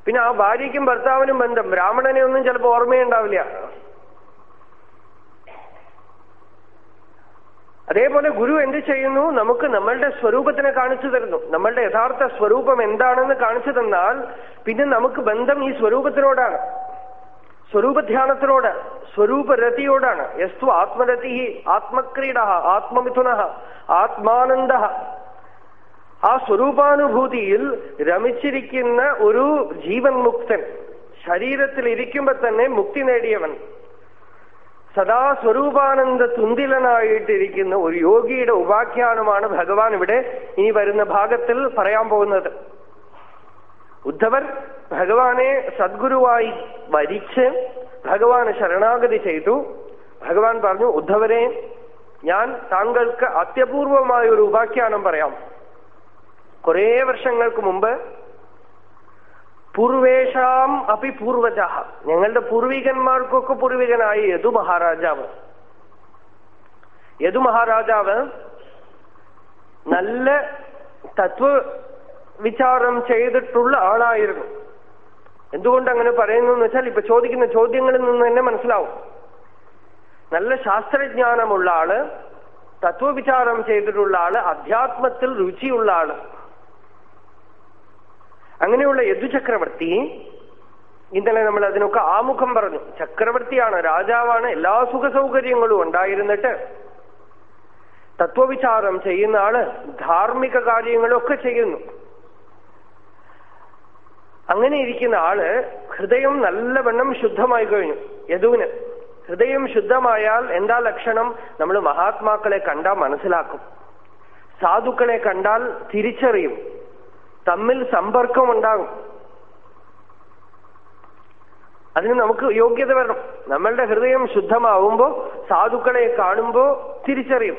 പിന്നെ ആ ഭാര്യയ്ക്കും ഭർത്താവിനും ബന്ധം. ബ്രാഹ്മണനെ ഒന്നും ചിലപ്പോൾ ഓർമ്മയുണ്ടാവില്ല. അതേപോലെ ഗുരു എന്ത് ചെയ്യുന്നു? നമുക്ക് നമ്മളുടെ സ്വരൂപത്തിനെ കാണിച്ചു തരുന്നു. നമ്മളുടെ യഥാർത്ഥ സ്വരൂപം എന്താണെന്ന് കാണിച്ചു തന്നാൽ പിന്നെ നമുക്ക് ബന്ധം ഈ സ്വരൂപത്തിനോടാണ്. സ്വരൂപധ്യാനത്തിനോട് സ്വരൂപരതിയോടാണ്. യസ്തു ആത്മരതി ആത്മക്രീഡ ആത്മമിഥുന ആത്മാനന്ദ. ആ സ്വരൂപാനുഭൂതിയിൽ രമിച്ചിരിക്കുന്ന ഒരു ജീവൻ മുക്തൻ. ശരീരത്തിൽ ഇരിക്കുമ്പോ തന്നെ മുക്തി നേടിയവൻ. സദാ സ്വരൂപാനന്ദ തുന്തിലനായിട്ടിരിക്കുന്ന ഒരു യോഗിയുടെ ഉപാഖ്യാനമാണ് ഭഗവാൻ ഇവിടെ ഇനി വരുന്ന ഭാഗത്തിൽ പറയാൻ പോകുന്നത്. ഉദ്ധവർ ഭഗവാനെ സദ്ഗുരുവായി വരിച്ച് ഭഗവാന് ശരണാഗതി ചെയ്തു. ഭഗവാൻ പറഞ്ഞു ഉദ്ധവരെ ഞാൻ താങ്കൾക്ക് അത്യപൂർവമായ ഒരു ഉപാഖ്യാനം പറയാം. കുറേ വർഷങ്ങൾക്ക് മുമ്പ് പൂർവേഷാം അപ്പി പൂർവജ ഞങ്ങളുടെ പൂർവികന്മാർക്കൊക്കെ പൂർവികനായ യദു മഹാരാജാവ്. യദു മഹാരാജാവ് നല്ല തത്വ വിചാരം ചെയ്തിട്ടുള്ള ആളായിരുന്നു. എന്തുകൊണ്ട് അങ്ങനെ പറയുന്നു എന്ന് വെച്ചാൽ ഇപ്പൊ ചോദിക്കുന്ന ചോദ്യങ്ങളിൽ നിന്ന് തന്നെ മനസ്സിലാവും. നല്ല ശാസ്ത്രജ്ഞാനമുള്ള ആൾ തത്വവിചാരം ചെയ്തിട്ടുള്ള ആൾ അധ്യാത്മത്തിൽ രുചിയുള്ള ആൾ. അങ്ങനെയുള്ള യദുചക്രവർത്തി ഇന്നലെ നമ്മൾ അതിനൊക്കെ ആമുഖം പറഞ്ഞു. ചക്രവർത്തിയാണ് രാജാവാണ് എല്ലാ സുഖ സൗകര്യങ്ങളും ഉണ്ടായിരുന്നിട്ട് തത്വവിചാരം ചെയ്യുന്ന ആൾ ധാർമ്മിക കാര്യങ്ങളൊക്കെ ചെയ്യുന്നു. അങ്ങനെ ഇരിക്കുന്ന ആൾ ഹൃദയം നല്ലവണ്ണം ശുദ്ധമായി കഴിഞ്ഞു. യദുവിന് ഹൃദയം ശുദ്ധമായാൽ എന്താ ലക്ഷണം? നമ്മൾ മഹാത്മാക്കളെ കണ്ടാൽ മനസ്സിലാക്കും. സാധുക്കളെ കണ്ടാൽ തിരിച്ചറിയും. തമ്മിൽ സമ്പർക്കം ഉണ്ടാകും അതിന് നമുക്ക് യോഗ്യത വരണം. നമ്മളുടെ ഹൃദയം ശുദ്ധമാവുമ്പോ സാധുക്കളെ കാണുമ്പോ തിരിച്ചറിയും.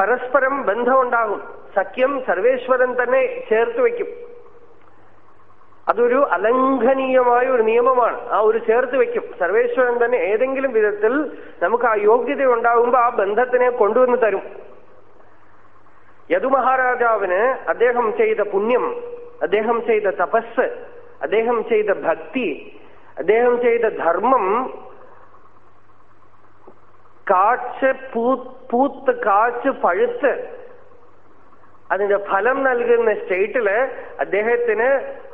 പരസ്പരം ബന്ധമുണ്ടാകും. സഖ്യം സർവേശ്വരൻ തന്നെ ചേർത്ത് വയ്ക്കും. അതൊരു അലംഘനീയമായ ഒരു നിയമമാണ്. ആ ഒരു ചേർത്ത് വെക്കും സർവേശ്വരൻ തന്നെ ഏതെങ്കിലും വിധത്തിൽ നമുക്ക് ആ യോഗ്യത ഉണ്ടാകുമ്പോൾ ആ ബന്ധത്തിനെ കൊണ്ടുവന്ന് തരും. യദുമഹാരാജാവിന് അദ്ദേഹം ചെയ്ത പുണ്യം അദ്ദേഹം ചെയ്ത തപസ് അദ്ദേഹം ചെയ്ത ഭക്തി അദ്ദേഹം ചെയ്ത ധർമ്മം കാച്ച് പൂത്ത് കാച്ച് പഴുത്ത് അതിന്റെ ഫലം നൽകുന്ന സ്റ്റേറ്റിൽ അദ്ദേഹത്തിന്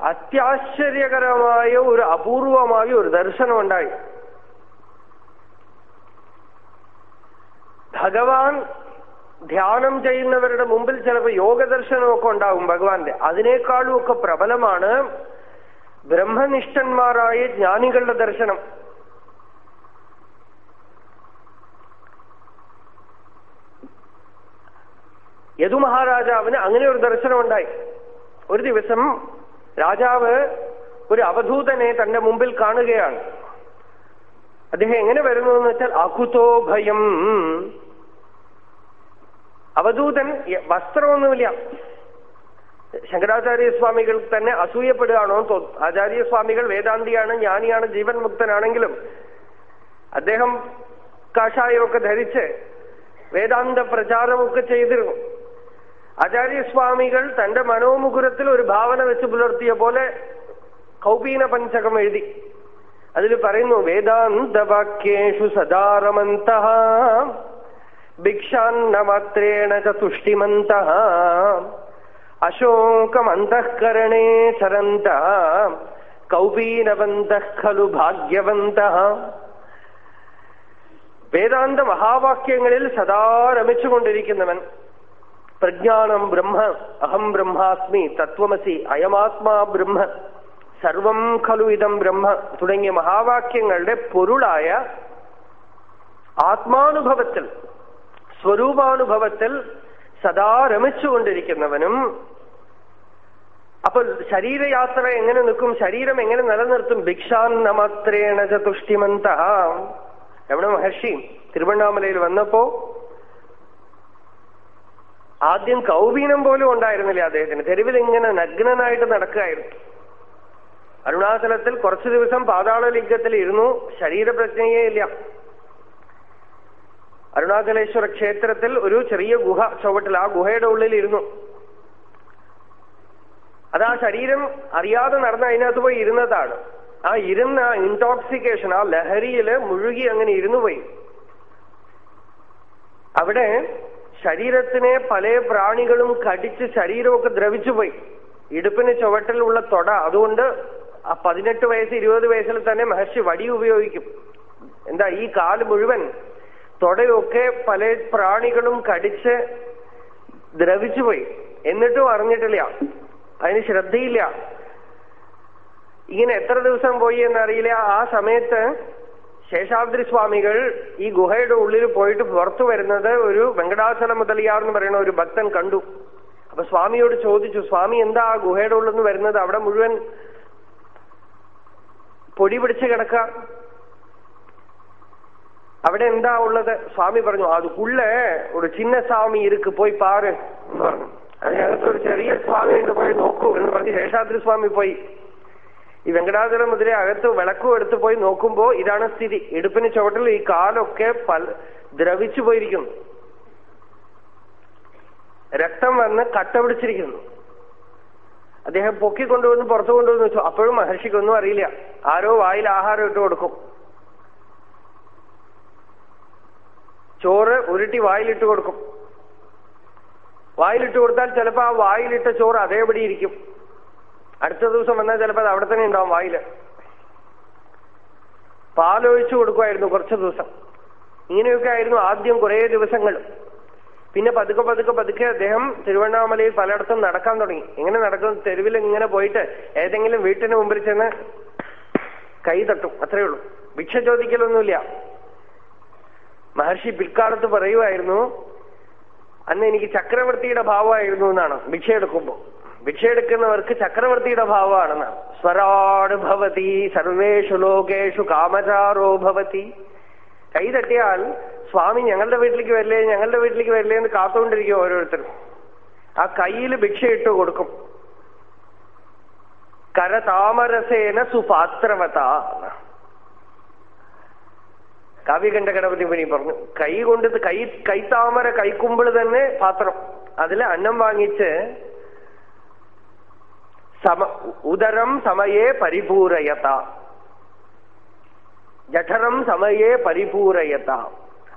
അത്യാശ്ചര്യകരമായ ഒരു അപൂർവമായ ഒരു ദർശനം ഉണ്ടായി ഭഗവാൻ ധ്യാനം ചെയ്യുന്നവരുടെ മുമ്പിൽ ചിലപ്പോൾ യോഗദർശനമൊക്കെ ഉണ്ടാകും ഭഗവാന്റെ. അതിനേക്കാളും ഒക്കെ പ്രബലമാണ് ബ്രഹ്മനിഷ്ഠന്മാരായ ജ്ഞാനികളുടെ ദർശനം. യദു മഹാരാജാവിന് അങ്ങനെ ഒരു ദർശനം ഉണ്ടായി ഒരു ദിവസം രാജാവ് ഒരു അവധൂതനെ തന്റെ മുമ്പിൽ കാണുകയാണ്. അദ്ദേഹം എങ്ങനെ വരുന്നു എന്ന് വെച്ചാൽ അകുതോ ഭയം അവധൂതൻ വസ്ത്രമൊന്നുമില്ല ശങ്കരാചാര്യസ്വാമികൾ തന്നെ അസൂയപ്പെടുകയാണോ തോന്നുന്നു ആചാര്യസ്വാമികൾ വേദാന്തിയാണ് ജ്ഞാനിയാണ് ജീവൻ മുക്തനാണെങ്കിലും അദ്ദേഹം കാഷായമൊക്കെ ധരിച്ച് വേദാന്ത പ്രചാരമൊക്കെ ചെയ്തിരുന്നു. ആചാര്യസ്വാമികൾ തന്റെ മനോമുകുരത്തിൽ ഒരു ഭാവന വെച്ച് പുലർത്തിയ പോലെ കൗപീന പഞ്ചകം എഴുതി. അതിൽ പറയുന്നു വേദാന്തവാക്യേഷു സദാരമന്ത ഭിക്ഷാന്നമാത്രേണ ചുഷ്ടിമന്ത അശോകമന്തഃകരണേ ചരന്ത കൗപീനവന്ത ഖലു ഭാഗ്യവന്ത. വേദാന്ത മഹാവാക്യങ്ങളിൽ സദാ രമിച്ചുകൊണ്ടിരിക്കുന്നവൻ. പ്രജ്ഞാനം ബ്രഹ്മ അഹം ബ്രഹ്മാസ്മി തത്വമസി അയമാത്മാ ബ്രഹ്മ സർവം ഖലു ഇതം ബ്രഹ്മ തുടങ്ങിയ മഹാവാക്യങ്ങളുടെ പൊരുളായ ആത്മാനുഭവത്തിൽ സ്വരൂപാനുഭവത്തിൽ സദാ രമിച്ചുകൊണ്ടിരിക്കുന്നവനും അപ്പോൾ ശരീരയാത്ര എങ്ങനെ നിൽക്കും ശരീരം എങ്ങനെ നിലനിർത്തും? നമത്രേണ ചതുഷ്ടിമന്ത രമണ മഹർഷി തിരുവണ്ണാമലയിൽ വന്നപ്പോ ആദ്യം കൗബീനം പോലും ഉണ്ടായിരുന്നില്ല അദ്ദേഹത്തിന്. തെരുവിൽ ഇങ്ങനെ നഗ്നനായിട്ട് നടക്കുകയായിരുന്നു. അരുണാചലത്തിൽ കുറച്ചു ദിവസം പാതാളലിംഗത്തിൽ ഇരുന്നു ശരീരപ്രജ്ഞയേ ഇല്ല. അരുണാചലേശ്വര ക്ഷേത്രത്തിൽ ഒരു ചെറിയ ഗുഹ ചുവട്ടിൽ ആ ഗുഹയുടെ ഉള്ളിൽ ഇരുന്നു. അത് ആ ശരീരം അറിയാതെ നടന്ന് അതിനകത്ത് പോയി ഇരുന്നതാണ്. ആ ഇരുന്ന ഇൻടോക്സിക്കേഷൻ ആ ലഹരിയിൽ മുഴുകി അങ്ങനെ ഇരുന്നു പോയി. അവിടെ ശരീരത്തിനെ പല പ്രാണികളും കടിച്ച് ശരീരമൊക്കെ ദ്രവിച്ചു പോയി. ഇടുപ്പിന് ചുവട്ടിലുള്ള തൊട അതുകൊണ്ട് ആ പതിനെട്ട് വയസ്സ് ഇരുപത് വയസ്സിൽ തന്നെ മഹർഷി വടി ഉപയോഗിക്കും. എന്താ ഈ കാൽ മുഴുവൻ തൊടയൊക്കെ പല പ്രാണികളും കടിച്ച് ദ്രവിച്ചു പോയി എന്നിട്ടും അറിഞ്ഞിട്ടില്ല. അതിന് ശ്രദ്ധയില്ല. ഇങ്ങനെ എത്ര ദിവസം പോയി എന്നറിയില്ല. ആ സമയത്ത് ശേഷാദ്രി സ്വാമികൾ ഈ ഗുഹയുടെ ഉള്ളിൽ പോയിട്ട് പുറത്തു വരുന്നത് ഒരു വെങ്കടാസന മുതലിയാർ എന്ന് പറയുന്ന ഒരു ഭക്തൻ കണ്ടു. അപ്പൊ സ്വാമിയോട് ചോദിച്ചു സ്വാമി എന്താ ആ ഗുഹയുടെ ഉള്ളിൽ നിന്ന് വരുന്നത്? അവിടെ മുഴുവൻ പൊടി പിടിച്ച് കിടക്ക അവിടെ എന്താ ഉള്ളത്? സ്വാമി പറഞ്ഞു அதுக்குள்ள ஒரு சின்ன சாமி இருக்கு போய் பாரு അതിനകത്ത് ഒരു ചെറിയ സ്വാമി ഉണ്ട് പോയി നോക്കൂ എന്ന് പറഞ്ഞ് ശേഷാദ്രി സ്വാമി പോയി. ഈ വെങ്കടാചല മുതലേ അകത്ത് വിളക്കും എടുത്ത് പോയി നോക്കുമ്പോ ഇതാണ് സ്ഥിതി. ഇടുപ്പിന് ചുവട്ടിൽ ഈ കാലൊക്കെ പല ദ്രവിച്ചു പോയിരിക്കുന്നു. രക്തം വന്ന് കട്ട പിടിച്ചിരിക്കുന്നു. അദ്ദേഹം പൊക്കി കൊണ്ടുവന്ന് പുറത്തു കൊണ്ടുവന്ന് വെച്ചു. അപ്പോഴും മഹർഷിക്കൊന്നും അറിയില്ല. ആരോ വായിൽ ആഹാരം ഇട്ട് കൊടുക്കും. ചോറ് ഉരുട്ടി വായിലിട്ട് കൊടുക്കും. വായിലിട്ട് കൊടുത്താൽ ചിലപ്പോ ആ വായിലിട്ട ചോറ് അതേപടി ഇരിക്കും. അടുത്ത ദിവസം വന്നാൽ ചിലപ്പോൾ അത് അവിടെ തന്നെ ഉണ്ടാവും വായിൽ. പാലൊഴിച്ചു കൊടുക്കുമായിരുന്നു കുറച്ച് ദിവസം. ഇങ്ങനെയൊക്കെ ആയിരുന്നു ആദ്യം കുറേ ദിവസങ്ങൾ. പിന്നെ പതുക്കെ പതുക്കെ പതുക്കെ അദ്ദേഹം തിരുവണ്ണാമലയിൽ പലയിടത്തും നടക്കാൻ തുടങ്ങി. എങ്ങനെ നടക്കും തെരുവിൽ ഇങ്ങനെ പോയിട്ട് ഏതെങ്കിലും വീട്ടിന് മുമ്പിൽ ചെന്ന് കൈ തട്ടും. അത്രയേ ഉള്ളൂ. ഭിക്ഷ ചോദിക്കലൊന്നുമില്ല. മഹർഷി പിൽക്കാലത്ത് പറയുമായിരുന്നു അന്ന് എനിക്ക് ചക്രവർത്തിയുടെ ഭാവമായിരുന്നു എന്നാണ്. ഭിക്ഷ എടുക്കുമ്പോ. ഭിക്ഷ എടുക്കുന്നവർക്ക് ചക്രവർത്തിയുടെ ഭാവമാണെന്നാണ് സ്വരാട് ഭവതി സർവേഷു ലോകേഷു കാമചാരോ ഭവതി. കൈ തട്ടിയാൽ സ്വാമി ഞങ്ങളുടെ വീട്ടിലേക്ക് വരില്ലേ? ഞങ്ങളുടെ വീട്ടിലേക്ക് വരില്ലേ? എന്ന് കാത്തുകൊണ്ടിരിക്കും ഓരോരുത്തരും. ആ കയ്യിൽ ഭിക്ഷയിട്ട് കൊടുക്കും. കരതാമരസേന സുപാത്രവത കാവ്യകണ്ഠ ഗണപതി മുനി പറഞ്ഞു കൈ കൊണ്ട് കൈ കൈത്താമര കൈക്കുമ്പിൾ തന്നെ പാത്രം. അതിൽ അന്നം വാങ്ങിച്ച് സമ ഉദരം സമയേ പരിപൂരയത. ജഠരം സമയേ പരിപൂരയത.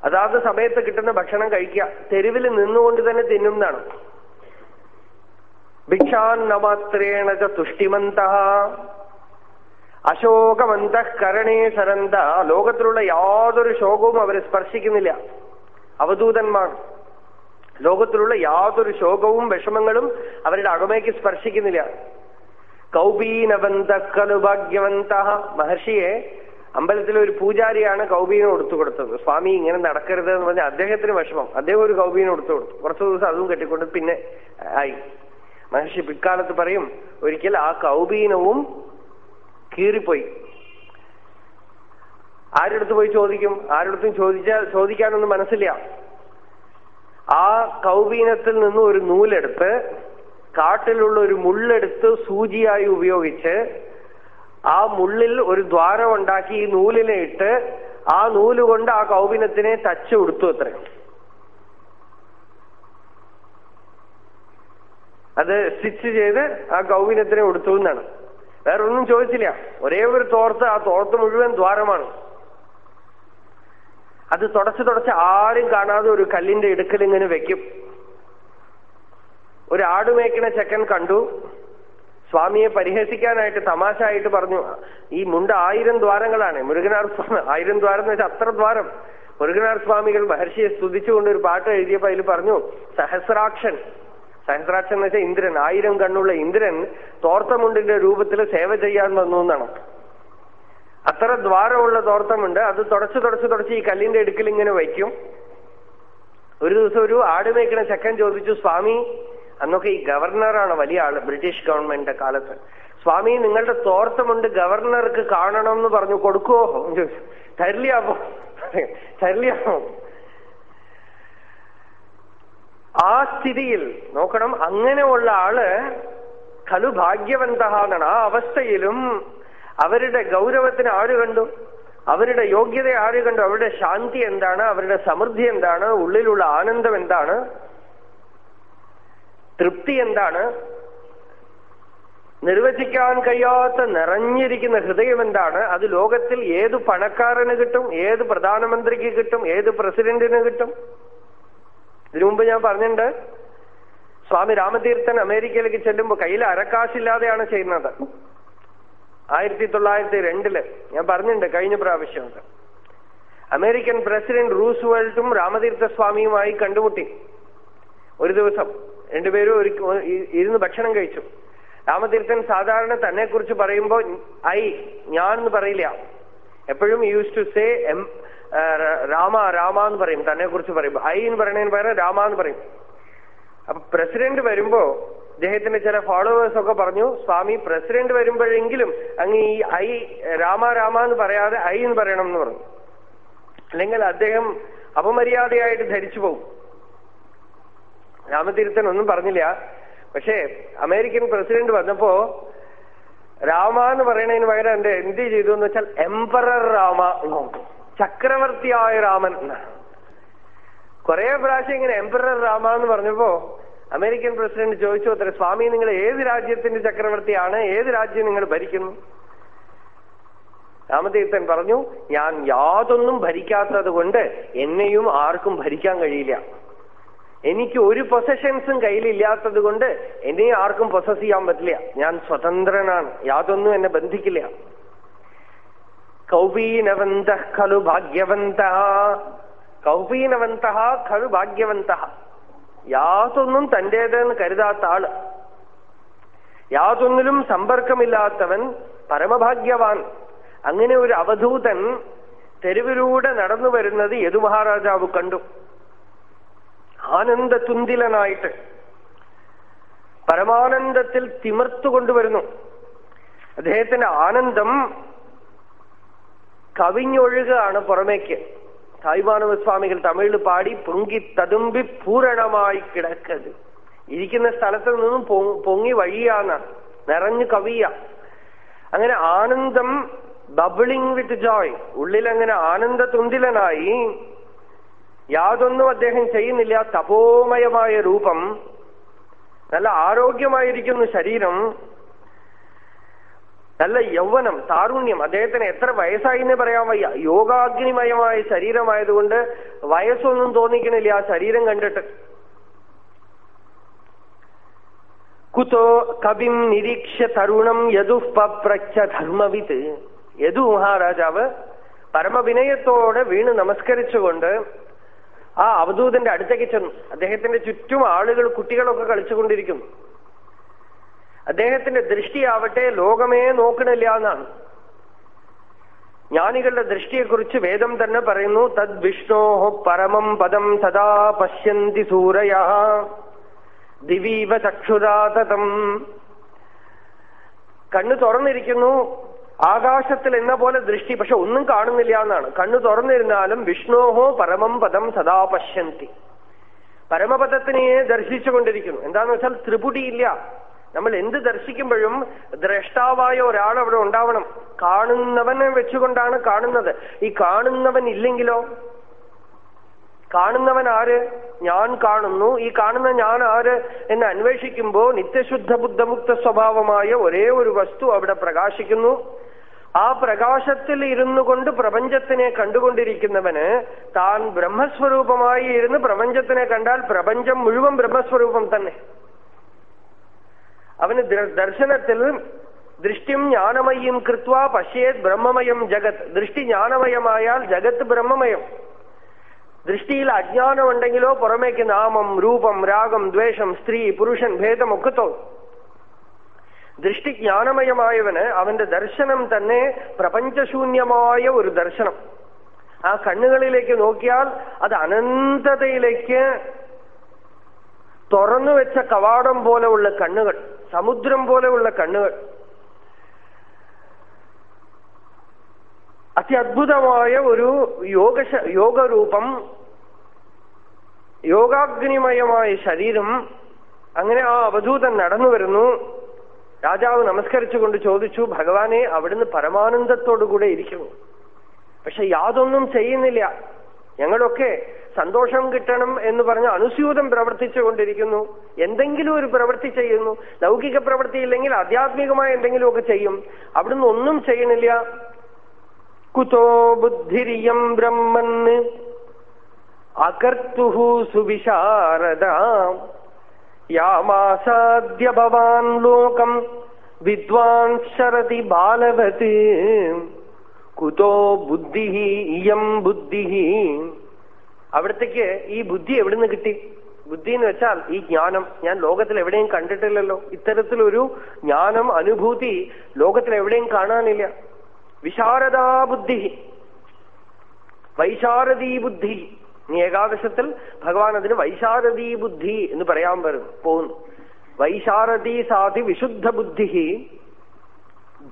അതാത് സമയത്ത് കിട്ടുന്ന ഭക്ഷണം കഴിക്കുക. തെരുവിൽ നിന്നുകൊണ്ട് തന്നെ തിന്നുന്നതാണ്. ഭിക്ഷാന്നമാത്രേണ തുഷ്ടിമന്ത അശോകമന്തഃകരണേ സരന്ത ലോകത്തിലുള്ള യാതൊരു ശോകവും അവരെ സ്പർശിക്കുന്നില്ല. അവധൂതന്മാർ. ലോകത്തിലുള്ള യാതൊരു ശോകവും വിഷമങ്ങളും അവരുടെ അകമേക്ക് സ്പർശിക്കുന്നില്ല. കൗബീനവന്ത കലുഭാഗ്യവന്ത മഹർഷിയെ അമ്പലത്തിലെ ഒരു പൂജാരിയാണ് കൗബീനെ കൊടുത്തു കൊടുത്തത്. സ്വാമി ഇങ്ങനെ നടക്കരുത് എന്ന് പറഞ്ഞാൽ അദ്ദേഹത്തിന് വിഷമം. അദ്ദേഹം ഒരു കൗബീനെ കൊടുത്തു കൊടുത്തു. കുറച്ചു ദിവസം അതും കെട്ടിക്കൊണ്ട് പിന്നെ ആയി. മഹർഷി പിൽക്കാലത്ത് പറയും ഒരിക്കൽ ആ കൗബീനവും കീറിപ്പോയി. ആരെടുത്ത് പോയി ചോദിക്കും? ആരെടുത്തും ചോദിച്ചാൽ ചോദിക്കാനൊന്നും മനസ്സില്ല. ആ കൗബീനത്തിൽ നിന്ന് ഒരു നൂലെടുത്ത് കാട്ടിലുള്ള ഒരു മുള്ളെടുത്ത് സൂചിയായി ഉപയോഗിച്ച് ആ മുള്ളിൽ ഒരു ദ്വാരം ഉണ്ടാക്കി ഈ നൂലിനെ ഇട്ട് ആ നൂൽ കൊണ്ട് ആ കൗബിനത്തിനെ തച്ച് കൊടുത്തു അത്ര. അത് സ്റ്റിച്ച് ചെയ്ത് ആ കൗബിനത്തിനെ കൊടുത്തു എന്നാണ്. വേറെ ഒന്നും ചോദിച്ചില്ല. ഒരേ ഒരു തോർത്ത് ആ തോർത്ത് മുഴുവൻ ദ്വാരമാണ്. അത് തുടച്ച് തുടച്ച് ആരും കാണാതെ ഒരു കല്ലിന്റെ ഇടുക്കൽ ഇങ്ങനെ വെക്കും. ഒരു ആടുമേക്കണ ചെക്കൻ കണ്ടു. സ്വാമിയെ പരിഹസിക്കാനായിട്ട് തമാശ ആയിട്ട് പറഞ്ഞു. ഈ മുണ്ട് ആയിരം ദ്വാരങ്ങളാണ്. മുരുകനാർ സ്വാമി ആയിരം ദ്വാരം എന്ന് വെച്ചാൽ അത്ര ദ്വാരം. മുരുകനാർ സ്വാമികൾ മഹർഷിയെ സ്തുതിച്ചുകൊണ്ട് ഒരു പാട്ട് എഴുതിയപ്പോ അതിൽ പറഞ്ഞു സഹസ്രാക്ഷൻ. സഹസ്രാക്ഷൻ എന്ന് വെച്ചാൽ ഇന്ദ്രൻ ആയിരം കണ്ണുള്ള ഇന്ദ്രൻ തോർത്തമുണ്ടിന്റെ രൂപത്തിൽ സേവ ചെയ്യാൻ വന്നു എന്നാണ്. അത്ര ദ്വാരമുള്ള തോർത്തമുണ്ട്. അത് തുടച്ച് തുടച്ച് തുടച്ച് ഈ കല്ലിന്റെ ഇടുക്കിൽ ഇങ്ങനെ വയ്ക്കും. ഒരു ദിവസം ഒരു ആടുമേക്കണ ചെക്കൻ ചോദിച്ചു സ്വാമി അന്നൊക്കെ ഈ ഗവർണറാണ് വലിയ ആൾ ബ്രിട്ടീഷ് ഗവൺമെന്റിന്റെ കാലത്ത്. സ്വാമി നിങ്ങളുടെ തോർത്തമുണ്ട് ഗവർണർക്ക് കാണണം എന്ന് പറഞ്ഞു കൊടുക്കുവോ? ചോദിച്ചു. തരില്ലാപ്പോ തരില്ലാപ്പോ ആ സ്ഥിതിയിൽ നോക്കണം അങ്ങനെയുള്ള ആൾ ഖലു ഭാഗ്യവന്തഹാന്നാണ് ആ അവസ്ഥയിലും അവരുടെ ഗൗരവത്തിന് ആര് കണ്ടു? അവരുടെ യോഗ്യത ആര് കണ്ടു? അവരുടെ ശാന്തി എന്താണ്? അവരുടെ സമൃദ്ധി എന്താണ്? ഉള്ളിലുള്ള ആനന്ദം എന്താണ്? തൃപ്തി എന്താണ്? നിർവചിക്കാൻ കഴിയാത്ത നിറഞ്ഞിരിക്കുന്ന ഹൃദയം എന്താണ്? അത് ലോകത്തിൽ ഏത് പണക്കാരന് കിട്ടും? ഏത് പ്രധാനമന്ത്രിക്ക് കിട്ടും? ഏത് പ്രസിഡന്റിന് കിട്ടും? ഇതിനു മുമ്പ് ഞാൻ പറഞ്ഞിട്ടുണ്ട് സ്വാമി രാമതീർത്ഥൻ അമേരിക്കയിലേക്ക് ചെല്ലുമ്പോൾ കയ്യിൽ അരക്കാശില്ലാതെയാണ് ചെയ്യുന്നത്. ആയിരത്തി തൊള്ളായിരത്തി രണ്ടിൽ ഞാൻ പറഞ്ഞിട്ടുണ്ട് കഴിഞ്ഞ പ്രാവശ്യം അമേരിക്കൻ പ്രസിഡന്റ് റൂസ്വെൽട്ടും രാമതീർത്ഥ സ്വാമിയുമായി കണ്ടുമുട്ടി. ഒരു ദിവസം രണ്ടുപേരും ഒരു ഇരുന്ന് ഭക്ഷണം കഴിച്ചു. രാമതീർത്ഥൻ സാധാരണ തന്നെ കുറിച്ച് പറയുമ്പോൾ ഐ ഞാൻ എന്ന് പറയില്ല. എപ്പോഴും use to say Rama Rama എന്ന് പറയും. തന്നെ കുറിച്ച് പറയും. ഐ എന്ന് പറയുന്നതിന് പകരം രാമ എന്ന് പറയും. അപ്പൊ പ്രസിഡന്റ് വരുമ്പോ അദ്ദേഹത്തിന്റെ ചില ഫോളോവേഴ്സ് ഒക്കെ പറഞ്ഞു സ്വാമി പ്രസിഡന്റ് വരുമ്പോഴെങ്കിലും അങ്ങ് ഈ ഐ രാമ രാമ എന്ന് പറയാതെ ഐ എന്ന് പറയണം എന്ന് പറഞ്ഞു. അല്ലെങ്കിൽ അദ്ദേഹം അപമര്യാദയായിട്ട് ധരിച്ചു പോകും രാമതീർത്ഥൻ ഒന്നും പറഞ്ഞില്ല. പക്ഷേ അമേരിക്കൻ പ്രസിഡന്റ് വന്നപ്പോ രാമ എന്ന് പറയണതിന് പകരം എന്ത് ചെയ്തു എന്ന് വെച്ചാൽ എംപറർ രാമ ചക്രവർത്തിയായ രാമൻ കൊറേ പ്രാവശ്യം ഇങ്ങനെ എംപറർ രാമ എന്ന് പറഞ്ഞപ്പോ അമേരിക്കൻ പ്രസിഡന്റ് ചോദിച്ചു അത്ര സ്വാമി നിങ്ങൾ ഏത് രാജ്യത്തിന്റെ ചക്രവർത്തിയാണ്? ഏത് രാജ്യം നിങ്ങൾ ഭരിക്കുന്നു? രാമതീർത്ഥൻ പറഞ്ഞു ഞാൻ യാതൊന്നും ഭരിക്കാത്തത് കൊണ്ട് എന്നെയും ആർക്കും ഭരിക്കാൻ കഴിയില്ല. എനിക്ക് ഒരു പൊസഷൻസും കയ്യിലില്ലാത്തത് കൊണ്ട് എന്നെയും ആർക്കും പൊസസ് ചെയ്യാൻ പറ്റില്ല. ഞാൻ സ്വതന്ത്രനാണ്. യാതൊന്നും എന്നെ ബന്ധിക്കില്ല. കൗപീനവന്ത ഖലു ഭാഗ്യവന്ത കൗപീനവന്ത ഖലു ഭാഗ്യവന്ത യാതൊന്നും തന്റേതെന്ന് കരുതാത്ത ആൾ. യാതൊന്നിലും സമ്പർക്കമില്ലാത്തവൻ പരമഭാഗ്യവാൻ. അങ്ങനെ ഒരു അവധൂതൻ തെരുവിലൂടെ നടന്നു വരുന്നത് യദുമഹാരാജാവ് കണ്ടു. ആനന്ദ തുന്തിലനായിട്ട് പരമാനന്ദത്തിൽ തിമിർത്തു കൊണ്ടുവരുന്നു അദ്ദേഹത്തിന്റെ ആനന്ദം കവിഞ്ഞൊഴുകയാണ് പുറമേക്ക്. സായിമാനവ സ്വാമികൾ തമിഴിൽ പാടി പൊങ്കി തതുമ്പി പൂരണമായി കിടക്കത് ഇരിക്കുന്ന സ്ഥലത്ത് നിന്നും പൊങ്ങി വഴിയാണ്. നിറഞ്ഞു കവിയ. അങ്ങനെ ആനന്ദം ബബിളിംഗ് വിത്ത് ജോയ്. ഉള്ളിൽ അങ്ങനെ ആനന്ദ തുന്തിലനായി യാതൊന്നും അദ്ദേഹം ചെയ്യുന്നില്ല. തപോമയമായ രൂപം. നല്ല ആരോഗ്യമായിരിക്കുന്നു ശരീരം. നല്ല യൗവനം താരുണ്യം. അദ്ദേഹത്തിന് എത്ര വയസ്സായി എന്ന് പറയാൻ വയ്യ. യോഗാഗ്നിമയമായ ശരീരമായതുകൊണ്ട് വയസ്സൊന്നും തോന്നിക്കണില്ല. ആ ശരീരം കണ്ടിട്ട്. കുതോ കവിം നിരീക്ഷ തരുണം യദു പപ്രച്ച ധർമ്മവിത്ത് യദു മഹാരാജാവ് പരമവിനയത്തോടെ വീണ് നമസ്കരിച്ചുകൊണ്ട് ആ അവധൂതന്റെ അടുത്തേക്ക് ചെന്നു. അദ്ദേഹത്തിന്റെ ചുറ്റും ആളുകൾ കുട്ടികളൊക്കെ കളിച്ചുകൊണ്ടിരിക്കുന്നു അദ്ദേഹത്തിന്റെ ദൃഷ്ടിയാവട്ടെ ലോകമേ നോക്കണില്ല എന്നാണ്. ജ്ഞാനികളുടെ ദൃഷ്ടിയെക്കുറിച്ച് വേദം തന്നെ പറയുന്നു തദ് വിഷ്ണോ പരമം പദം സദാ പശ്യന്തി സൂരയ ദിവീവ ചക്ഷുരാതം കണ്ണു തുറന്നിരിക്കുന്നു ആകാശത്തിൽ എന്ന പോലെ ദൃഷ്ടി പക്ഷെ ഒന്നും കാണുന്നില്ല എന്നാണ്. കണ്ണു തുറന്നിരുന്നാലും വിഷ്ണോഹോ പരമം പദം സദാ പശ്യന്തി. പരമപദത്തിനെയെ ദർശിച്ചുകൊണ്ടിരിക്കുന്നു. എന്താന്ന് വെച്ചാൽ ത്രിപുടിയില്ല നമ്മൾ എന്ത് ദർശിക്കുമ്പോഴും ദ്രഷ്ടാവായ ഒരാൾ അവിടെ ഉണ്ടാവണം. കാണുന്നവനെ വെച്ചുകൊണ്ടാണ് കാണുന്നത്. ഈ കാണുന്നവൻ ഇല്ലെങ്കിലോ? കാണുന്നവൻ ആര്? ഞാൻ കാണുന്നു. ഈ കാണുന്ന ഞാൻ ആര് എന്ന് അന്വേഷിക്കുമ്പോ നിത്യശുദ്ധ ബുദ്ധമുക്ത സ്വഭാവമായ ഒരേ ഒരു വസ്തു അവിടെ പ്രകാശിക്കുന്നു. ആ പ്രകാശത്തിൽ ഇരുന്നു കൊണ്ട് പ്രപഞ്ചത്തിനെ കണ്ടുകൊണ്ടിരിക്കുന്നവന് താൻ ബ്രഹ്മസ്വരൂപമായി ഇരുന്ന് പ്രപഞ്ചത്തിനെ കണ്ടാൽ പ്രപഞ്ചം മുഴുവൻ ബ്രഹ്മസ്വരൂപം തന്നെ. അവന് ദർശനത്തിൽ ദൃഷ്ടിം ജ്ഞാനമയം കൃത്വ പശ്യേത് ബ്രഹ്മമയം ജഗത്. ദൃഷ്ടി ജ്ഞാനമയമായാൽ ജഗത്ത് ബ്രഹ്മമയം. ദൃഷ്ടിയിൽ അജ്ഞാനമുണ്ടെങ്കിലോ പുറമേക്ക് നാമം രൂപം രാഗം ദ്വേഷം സ്ത്രീ പുരുഷൻ ഭേദമൊക്കെ തോന്നും. ദൃഷ്ടി ജ്ഞാനമയമായവന് അവന്റെ ദർശനം തന്നെ പ്രപഞ്ചശൂന്യമായ ഒരു ദർശനം. ആ കണ്ണുകളിലേക്ക് നോക്കിയാൽ അത് അനന്തതയിലേക്ക് തുറന്നു വെച്ച കവാടം പോലെയുള്ള കണ്ണുകൾ. സമുദ്രം പോലെയുള്ള കണ്ണുകൾ. അത്യത്ഭുതമായ ഒരു യോഗ യോഗരൂപം യോഗാഗ്നിമയമായ ശരീരം അങ്ങനെ ആ അവധൂതൻ നടന്നു വരുന്നു. രാജാവ് നമസ്കരിച്ചുകൊണ്ട് ചോദിച്ചു ഭഗവാനെ അവിടുന്ന് പരമാനന്ദത്തോടുകൂടെ ഇരിക്കുന്നു പക്ഷെ യാതൊന്നും ചെയ്യുന്നില്ല. ഞങ്ങളൊക്കെ സന്തോഷം കിട്ടണം എന്ന് പറഞ്ഞ് അനുസ്യൂതം പ്രവർത്തിച്ചുകൊണ്ടിരിക്കുന്നു. എന്തെങ്കിലും ഒരു പ്രവൃത്തി ചെയ്യുന്നു. ലൗകിക പ്രവൃത്തി ഇല്ലെങ്കിൽ ആധ്യാത്മികമായ എന്തെങ്കിലുമൊക്കെ ചെയ്യും. അവിടുന്ന് ഒന്നും ചെയ്യണില്ല. കുതോ ബുദ്ധിരിയം ബ്രഹ്മന് അകർത്തുഹു സുവിശാരദ. യാമാസാദ്യ ഭവാൻ ലോകം വിദ്വാൻ ശരതി ബാലവത്. കുതോ ബുദ്ധി ഇയം ബുദ്ധി അവിടത്തേക്ക് ഈ ബുദ്ധി എവിടുന്ന് കിട്ടി? ബുദ്ധി എന്ന് വെച്ചാൽ ഈ ജ്ഞാനം. ഞാൻ ലോകത്തിൽ എവിടെയും കണ്ടിട്ടില്ലല്ലോ. ഇത്തരത്തിലൊരു ജ്ഞാനം അനുഭൂതി ലോകത്തിൽ എവിടെയും കാണാനില്ല. വിശാരദാ ബുദ്ധി വൈശാരദീ ബുദ്ധി. നീ ഏകാദശത്തിൽ ഭഗവാൻ അതിന് വൈശാരദീ ബുദ്ധി എന്ന് പറയാൻ വരും പോകുന്നു വൈശാരദീ സാധി വിശുദ്ധ ബുദ്ധി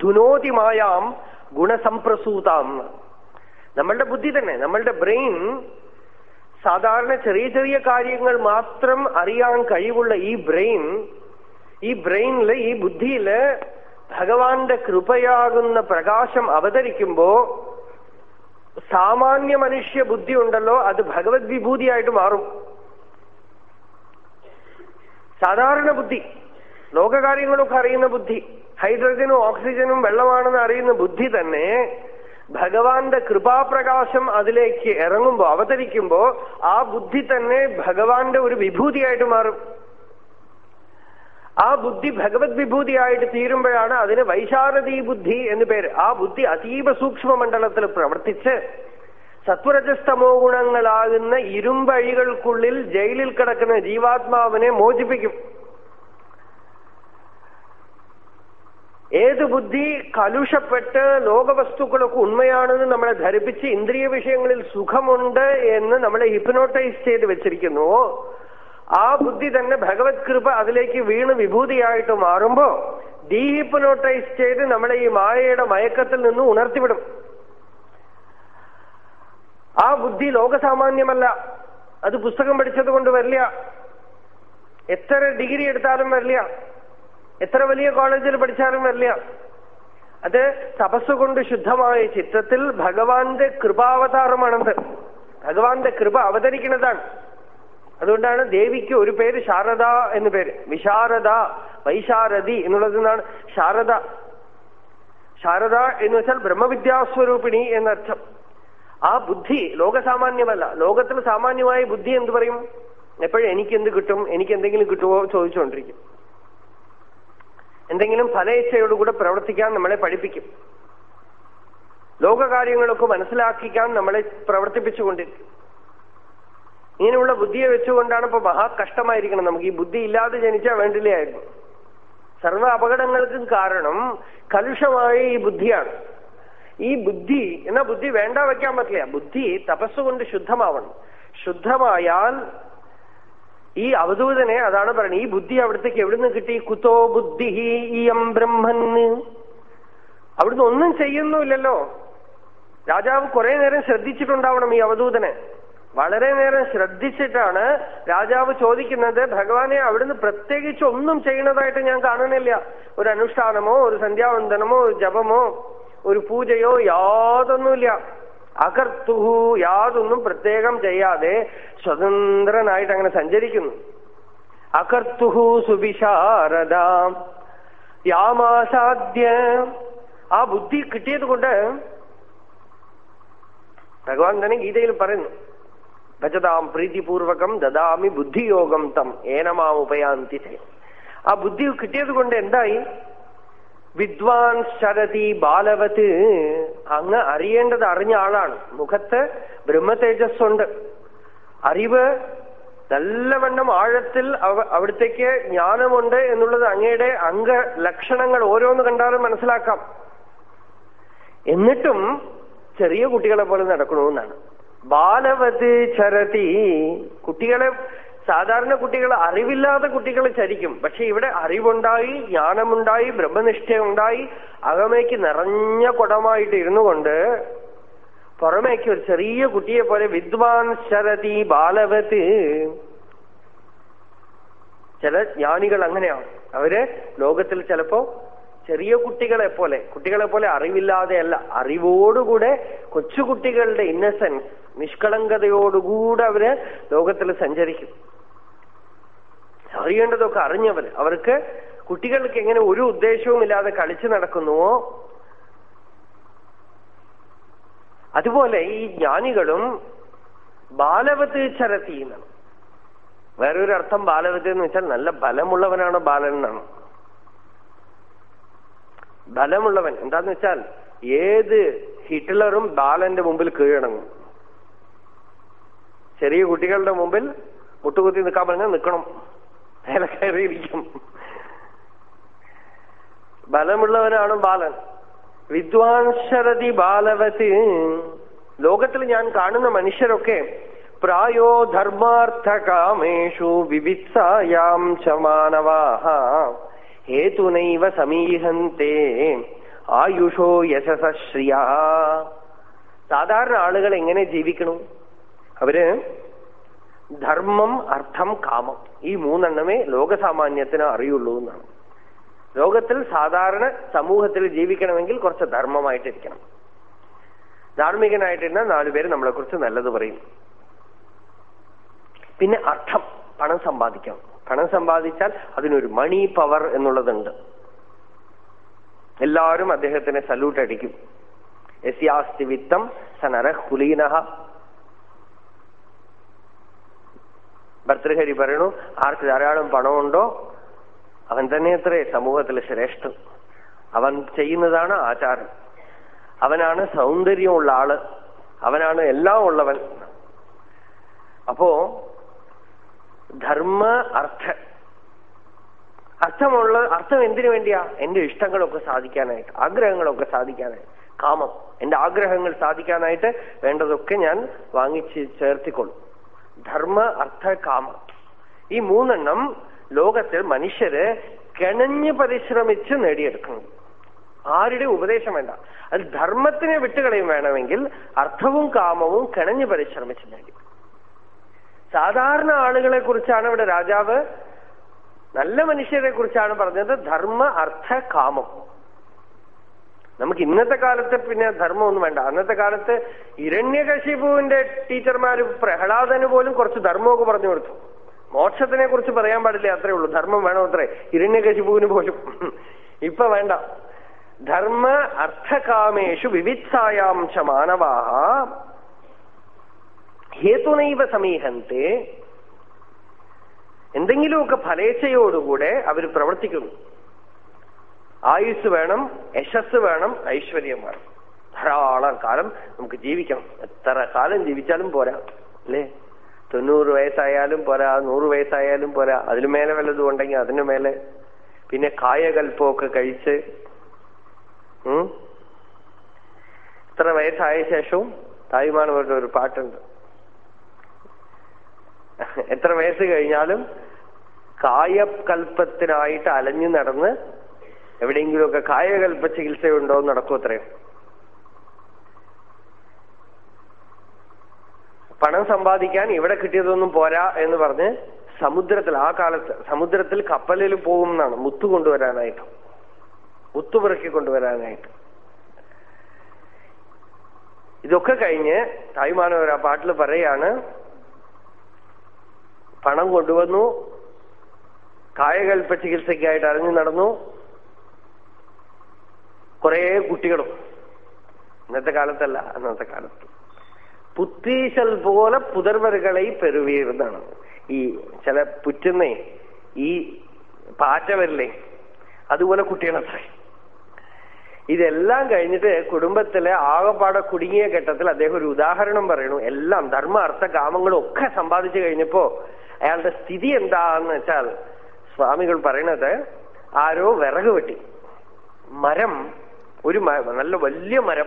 ധുനോതി മായാം ഗുണസംപ്രസൂതാം. നമ്മളുടെ ബുദ്ധി തന്നെ നമ്മളുടെ ബ്രെയിൻ സാധാരണ ചെറിയ ചെറിയ കാര്യങ്ങൾ മാത്രം അറിയാൻ കഴിവുള്ള ഈ ബ്രെയിൻ ഈ ബ്രെയിനിൽ ഈ ബുദ്ധിയിൽ ഭഗവാന്റെ കൃപയാകുന്ന പ്രകാശം അവതരിക്കുമ്പോ സാമാന്യ മനുഷ്യ ബുദ്ധി ഉണ്ടല്ലോ അത് ഭഗവത് വിഭൂതിയായിട്ട് മാറും. സാധാരണ ബുദ്ധി ലോകകാര്യങ്ങളൊക്കെ അറിയുന്ന ബുദ്ധി. ഹൈഡ്രജനും ഓക്സിജനും വെള്ളമാണെന്ന് അറിയുന്ന ബുദ്ധി തന്നെ ഭഗവാന്റെ കൃപാപ്രകാശം അതിലേക്ക് ഇറങ്ങുമ്പോ അവതരിക്കുമ്പോ ആ ബുദ്ധി തന്നെ ഭഗവാന്റെ ഒരു വിഭൂതിയായിട്ട് മാറും. ആ ബുദ്ധി ഭഗവത് വിഭൂതിയായിട്ട് തീരുമ്പോഴാണ് അതിന് വൈശാരദീ ബുദ്ധി എന്ന് പേര്. ആ ബുദ്ധി അതീവ സൂക്ഷ്മ മണ്ഡലത്തിൽ പ്രവർത്തിച്ച് സത്വരജസ്തമോ ഗുണങ്ങളാകുന്ന ഇരുമ്പഴികൾക്കുള്ളിൽ ജയിലിൽ കിടക്കുന്ന ജീവാത്മാവിനെ മോചിപ്പിക്കും. ഏത് ബുദ്ധി കലുഷപ്പെട്ട് ലോകവസ്തുക്കളൊക്കെ ഉണ്മയാണെന്ന് നമ്മളെ ധരിപ്പിച്ച് ഇന്ദ്രിയ വിഷയങ്ങളിൽ സുഖമുണ്ട് എന്ന് നമ്മളെ ഹിപ്നോട്ടൈസ് ചെയ്ത് വെച്ചിരിക്കുന്നു. ആ ബുദ്ധി തന്നെ ഭഗവത് കൃപ അതിലേക്ക് വീണ് വിഭൂതിയായിട്ട് മാറുമ്പോ ഡീഹിപ്നോട്ടൈസ് ചെയ്ത് നമ്മളെ ഈ മായയുടെ മയക്കത്തിൽ നിന്ന് ഉണർത്തിവിടും. ആ ബുദ്ധി ലോകസാമാന്യമല്ല. അത് പുസ്തകം പഠിച്ചത് കൊണ്ട് വരില്ല. എത്ര ഡിഗ്രി എടുത്താലും വരില്ല. എത്ര വലിയ കോളേജിൽ പഠിച്ചാലും വരില്ല. അത് തപസ്സുകൊണ്ട് ശുദ്ധമായ ചിത്രത്തിൽ ഭഗവാന്റെ കൃപാവതാരമാണത് ഭഗവാന്റെ കൃപ അവതരിക്കുന്നതാണ്. അതുകൊണ്ടാണ് ദേവിക്ക് ഒരു പേര് ശാരദ എന്ന് പേര്. വിശാരദ വൈശാരദി എന്നുള്ളത് നിന്നാണ് ശാരദ. ശാരദ എന്ന് വെച്ചാൽ ബ്രഹ്മവിദ്യാസ്വരൂപിണി എന്നർത്ഥം. ആ ബുദ്ധി ലോകസാമാന്യമല്ല. ലോകത്തിൽ സാമാന്യമായ ബുദ്ധി എന്ത് പറയും? എപ്പോഴും എനിക്ക് എന്ത് കിട്ടും? എനിക്ക് എന്തെങ്കിലും കിട്ടുമോ ചോദിച്ചുകൊണ്ടിരിക്കും. എന്തെങ്കിലും ഫലേച്ഛയോടുകൂടെ പ്രവർത്തിക്കാൻ നമ്മളെ പഠിപ്പിക്കും. ലോകകാര്യങ്ങളൊക്കെ മനസ്സിലാക്കിക്കാൻ നമ്മളെ പ്രവർത്തിപ്പിച്ചുകൊണ്ടിരിക്കും. ഇങ്ങനെയുള്ള ബുദ്ധിയെ വെച്ചുകൊണ്ടാണ് ഇപ്പൊ മഹാ കഷ്ടമായിരിക്കണം. നമുക്ക് ഈ ബുദ്ധി ഇല്ലാതെ ജനിച്ചാൽ വേണ്ടില്ലായിരുന്നു സർവ അപകടങ്ങൾക്കും കാരണം കലുഷമായ ഈ ബുദ്ധിയാണ്. ഈ ബുദ്ധി എന്നാ ബുദ്ധി വേണ്ട വയ്ക്കാൻ പറ്റില്ല. ബുദ്ധി തപസ്സുകൊണ്ട് ശുദ്ധമാവണം. ശുദ്ധമായാൽ ഈ അവധൂതനെ അതാണ് പറയുന്നത്. ഈ ബുദ്ധി അവിടത്തേക്ക് എവിടുന്ന് കിട്ടി? കുത്തോ ബുദ്ധി ഇയം ബ്രഹ്മന് അവിടുന്ന് ഒന്നും ചെയ്യുന്നുമില്ലല്ലോ. രാജാവ് കുറെ നേരം ശ്രദ്ധിച്ചിട്ടുണ്ടാവണം ഈ അവധൂതനെ. വളരെ നേരം ശ്രദ്ധിച്ചിട്ടാണ് രാജാവ് ചോദിക്കുന്നത് ഭഗവാനെ അവിടുന്ന് പ്രത്യേകിച്ച് ഒന്നും ചെയ്യുന്നതായിട്ട് ഞാൻ കാണുന്നില്ല. ഒരു അനുഷ്ഠാനമോ ഒരു സന്ധ്യാവന്തനമോ ഒരു ജപമോ ഒരു പൂജയോ യാതൊന്നുമില്ല. അകർത്തുഹു യാതൊന്നും പ്രത്യേകം ചെയ്യാതെ സ്വതന്ത്രനായിട്ട് അങ്ങനെ സഞ്ചരിക്കുന്നു. അകർത്തുഹു സുവിശാരദ. യാമാസാദ്യ ആ ബുദ്ധി കിട്ടിയത് കൊണ്ട് ഭഗവാൻ തന്നെ ഗീതയിൽ പറയുന്നു. ഭജതാം പ്രീതിപൂർവകം ദദാമി ബുദ്ധിയോഗം തം. ഏനമാം ഉപയാന്തി. ആ ബുദ്ധി കിട്ടിയത് കൊണ്ട് എന്തായി? വിദ്വാൻ ശരതി ബാലവത് അങ്ങ് അറിയേണ്ടത് അറിഞ്ഞ ആളാണ്. മുഖത്ത് ബ്രഹ്മതേജസ്സുണ്ട്. അറിവ് നല്ലവണ്ണം ആഴത്തിൽ അവിടത്തേക്ക് ജ്ഞാനമുണ്ട് എന്നുള്ളത് അങ്ങയുടെ അംഗ ലക്ഷണങ്ങൾ ഓരോന്ന് കണ്ടാലും മനസ്സിലാക്കാം. എന്നിട്ടും ചെറിയ കുട്ടികളെ പോലെ നടക്കണമെന്നാണ് ബാലവത് ചരതി കുട്ടികളെ സാധാരണ കുട്ടികൾ അറിവില്ലാത്ത കുട്ടികൾ ചരിക്കും. പക്ഷെ ഇവിടെ അറിവുണ്ടായി ജ്ഞാനമുണ്ടായി ബ്രഹ്മനിഷ്ഠയുണ്ടായി അകമേക്ക് നിറഞ്ഞ കുടമായിട്ട് ഇരുന്നു കൊണ്ട് പുറമേക്ക് ഒരു ചെറിയ കുട്ടിയെ പോലെ വിദ്വാൻ ശരതി ബാലവത് ചില ജ്ഞാനികൾ അങ്ങനെയാണ്. അവർ ലോകത്തിൽ ചിലപ്പോ ചെറിയ കുട്ടികളെ പോലെ കുട്ടികളെ പോലെ അറിവില്ലാതെയല്ല അറിവോടുകൂടെ കൊച്ചുകുട്ടികളുടെ ഇന്നസെൻസ് നിഷ്കളങ്കതയോടുകൂടെ അവർ ലോകത്തിൽ സഞ്ചരിക്കും. അറിയേണ്ടതൊക്കെ അറിഞ്ഞവര് അവർക്ക് കുട്ടികൾക്ക് എങ്ങനെ ഒരു ഉദ്ദേശവും ഇല്ലാതെ കളിച്ചു നടക്കുന്നുവോ? അതുപോലെ ഈ ജ്ഞാനികളും ബാലവത് ചരത്തി എന്നാണ് വേറൊരു അർത്ഥം ബാലവത് എന്ന് വെച്ചാൽ നല്ല ബലമുള്ളവനാണ് ബാലൻ എന്നാണ്. ബലമുള്ളവൻ എന്താന്ന് വെച്ചാൽ ഏത് ഹിറ്റ്ലറും ബാലന്റെ മുമ്പിൽ കീഴടങ്ങും. ചെറിയ കുട്ടികളുടെ മുമ്പിൽ മുട്ടുകുത്തി നിൽക്കാൻ പറഞ്ഞാൽ നിൽക്കണം. നേരെ കയറിയിരിക്കും ബലമുള്ളവനാണ് ബാലൻ. വിദ്വാൻ ശരതി ബാലവത്. ലോകത്തിൽ ഞാൻ കാണുന്ന മനുഷ്യരൊക്കെ പ്രായോ ധർമാർത്ഥ കാമേഷു വിവിത്സായാം ച മാനവാഹ. ഹേതുനൈവ സമീഹന്തേ. ആയുഷോ യശസ ശ്രിയ സാധാരണ ആളുകൾ എങ്ങനെ ജീവിക്കണം? അവർ ധർമ്മം അർത്ഥം കാമം. ഈ മൂന്നെണ്ണമേ ലോകസാമാന്യത്തിന് അറിയുള്ളൂ എന്നാണ്. ലോകത്തിൽ സാധാരണ സമൂഹത്തിൽ ജീവിക്കണമെങ്കിൽ കുറച്ച് ധർമ്മമായിട്ടിരിക്കണം. ധാർമ്മികനായിട്ടിരുന്ന നാലുപേര് നമ്മളെ കുറിച്ച് നല്ലത് പറയും. പിന്നെ അർത്ഥം പണം സമ്പാദിക്കണം. പണം സമ്പാദിച്ചാൽ അതിനൊരു മണി പവർ എന്നുള്ളതുണ്ട്. എല്ലാവരും അദ്ദേഹത്തിന് സല്യൂട്ട് അടിക്കും യസ്യാസ്തി വിത്തം സനരഹ് നരഃ ഭർത്തൃഹരി പറയണു ആർക്ക് ധാരാളം പണമുണ്ടോ അവൻ തന്നെ അത്രേ സമൂഹത്തിൽ ശ്രേഷ്ഠൻ. അവൻ ചെയ്യുന്നതാണ് ആചാരം. അവനാണ് സൗന്ദര്യമുള്ള ആൾ. അവനാണ് എല്ലാം ഉള്ളവൻ. അപ്പോ ധർമ്മ അർത്ഥ. അർത്ഥമുള്ള അർത്ഥം എന്തിനു വേണ്ടിയാ? എന്റെ ഇഷ്ടങ്ങളൊക്കെ സാധിക്കാനായിട്ട് ആഗ്രഹങ്ങളൊക്കെ സാധിക്കാനായിട്ട് കാമം. എന്റെ ആഗ്രഹങ്ങൾ സാധിക്കാനായിട്ട് വേണ്ടതൊക്കെ ഞാൻ വാങ്ങിച്ച് ചേർത്തിക്കൊള്ളും. ധർമ്മ അർത്ഥ കാമം. ഈ മൂന്നെണ്ണം ലോകത്തിൽ മനുഷ്യര് കിണഞ്ഞ് പരിശ്രമിച്ച് നേടിയെടുക്കണം ആരുടെ ഉപദേശം വേണ്ട. അത് ധർമ്മത്തിനെ വിട്ടുകളയും വേണമെങ്കിൽ അർത്ഥവും കാമവും കിണഞ്ഞ് പരിശ്രമിച്ച് നേടി. സാധാരണ ആളുകളെ കുറിച്ചാണ് ഇവിടെ രാജാവ് നല്ല മനുഷ്യരെ കുറിച്ചാണ് പറഞ്ഞത് ധർമ്മ അർത്ഥ കാമം. നമുക്ക് ഇന്നത്തെ കാലത്ത് പിന്നെ ധർമ്മമൊന്നും വേണ്ട. അന്നത്തെ കാലത്ത് ഇരണ്യകശിപുവിന്റെ ടീച്ചർമാര് പ്രഹ്ലാദന് പോലും കുറച്ച് ധർമ്മമൊക്കെ പറഞ്ഞു കൊടുത്തു. മോക്ഷത്തിനെ കുറിച്ച് പറയാൻ പാടില്ല? അത്രേ ഉള്ളൂ. ധർമ്മം വേണോ അത്രേ. ഇരണ്യകശിപുവിന് പോലും. ഇപ്പൊ വേണ്ട. ധർമ്മ അർത്ഥകാമേഷു വിവിത്സായാം ച മാനവാഹ. ഹേതുനൈവ സമീഹന്തെ. എന്തെങ്കിലുമൊക്കെ ഫലേച്ഛയോടുകൂടെ അവർ പ്രവർത്തിക്കുന്നു. ആയുസ് വേണം യശസ് വേണം ഐശ്വര്യം വേണം. ധാരാളം കാലം നമുക്ക് ജീവിക്കണം എത്ര കാലം ജീവിച്ചാലും പോരാ അല്ലേ? തൊണ്ണൂറ് വയസ്സായാലും പോരാ നൂറ് വയസ്സായാലും പോരാ. അതിനു മേലെ വല്ലതും ഉണ്ടെങ്കിൽ അതിനു മേലെ. പിന്നെ കായകൽപ്പമൊക്കെ കഴിച്ച് ഇത്ര വയസ്സായ ശേഷവും തായ്മാനവരുടെ ഒരു പാട്ടുണ്ട്. എത്ര വയസ്സ് കഴിഞ്ഞാലും കായകൽപ്പത്തിനായിട്ട് അലഞ്ഞു നടന്ന് എവിടെയെങ്കിലുമൊക്കെ കായകൽപ്പ ചികിത്സയുണ്ടോ എന്ന് നടക്കും അത്രയും പണം സമ്പാദിക്കാൻ ഇവിടെ കിട്ടിയതൊന്നും പോരാ എന്ന് പറഞ്ഞ് സമുദ്രത്തിൽ ആ കാലത്ത് സമുദ്രത്തിൽ കപ്പലിൽ പോകും എന്നാണ്. മുത്തു കൊണ്ടുവരാനായിട്ട്. മുത്തു മുത്തുപിറക്കി കൊണ്ടുവരാനായിട്ട്. ഇതൊക്കെ കഴിഞ്ഞ് തായ്മാനവർ ആ പാട്ടിൽ പറയാണ് പണം കൊണ്ടുവന്നു കായകൽപ്പ ചികിത്സയ്ക്കായിട്ട് അറിഞ്ഞു നടന്നു കുറെ കുട്ടികളും. ഇന്നത്തെ കാലത്തല്ല അന്നത്തെ കാലത്ത്. പുത്തീശൽ പോലെ പുതർവരുകളെ പെരുവീർന്നാണ് ഈ ചില പുറ്റുന്നേ ഈ പാറ്റ വരില്ലേ അതുപോലെ കുട്ടികളത്രേ. ഇതെല്ലാം കഴിഞ്ഞിട്ട് കുടുംബത്തിലെ ആകപ്പാടെ കുടുങ്ങിയ ഘട്ടത്തിൽ അദ്ദേഹം ഒരു ഉദാഹരണം പറയണു എല്ലാം ധർമ്മ അർത്ഥ കാമങ്ങളും ഒക്കെ സമ്പാദിച്ചു കഴിഞ്ഞപ്പോ അയാളുടെ സ്ഥിതി എന്താന്ന് വെച്ചാൽ സ്വാമികൾ പറയണത് ആരോ വിറക് വെട്ടി. മരം ഒരു നല്ല വലിയ മരം.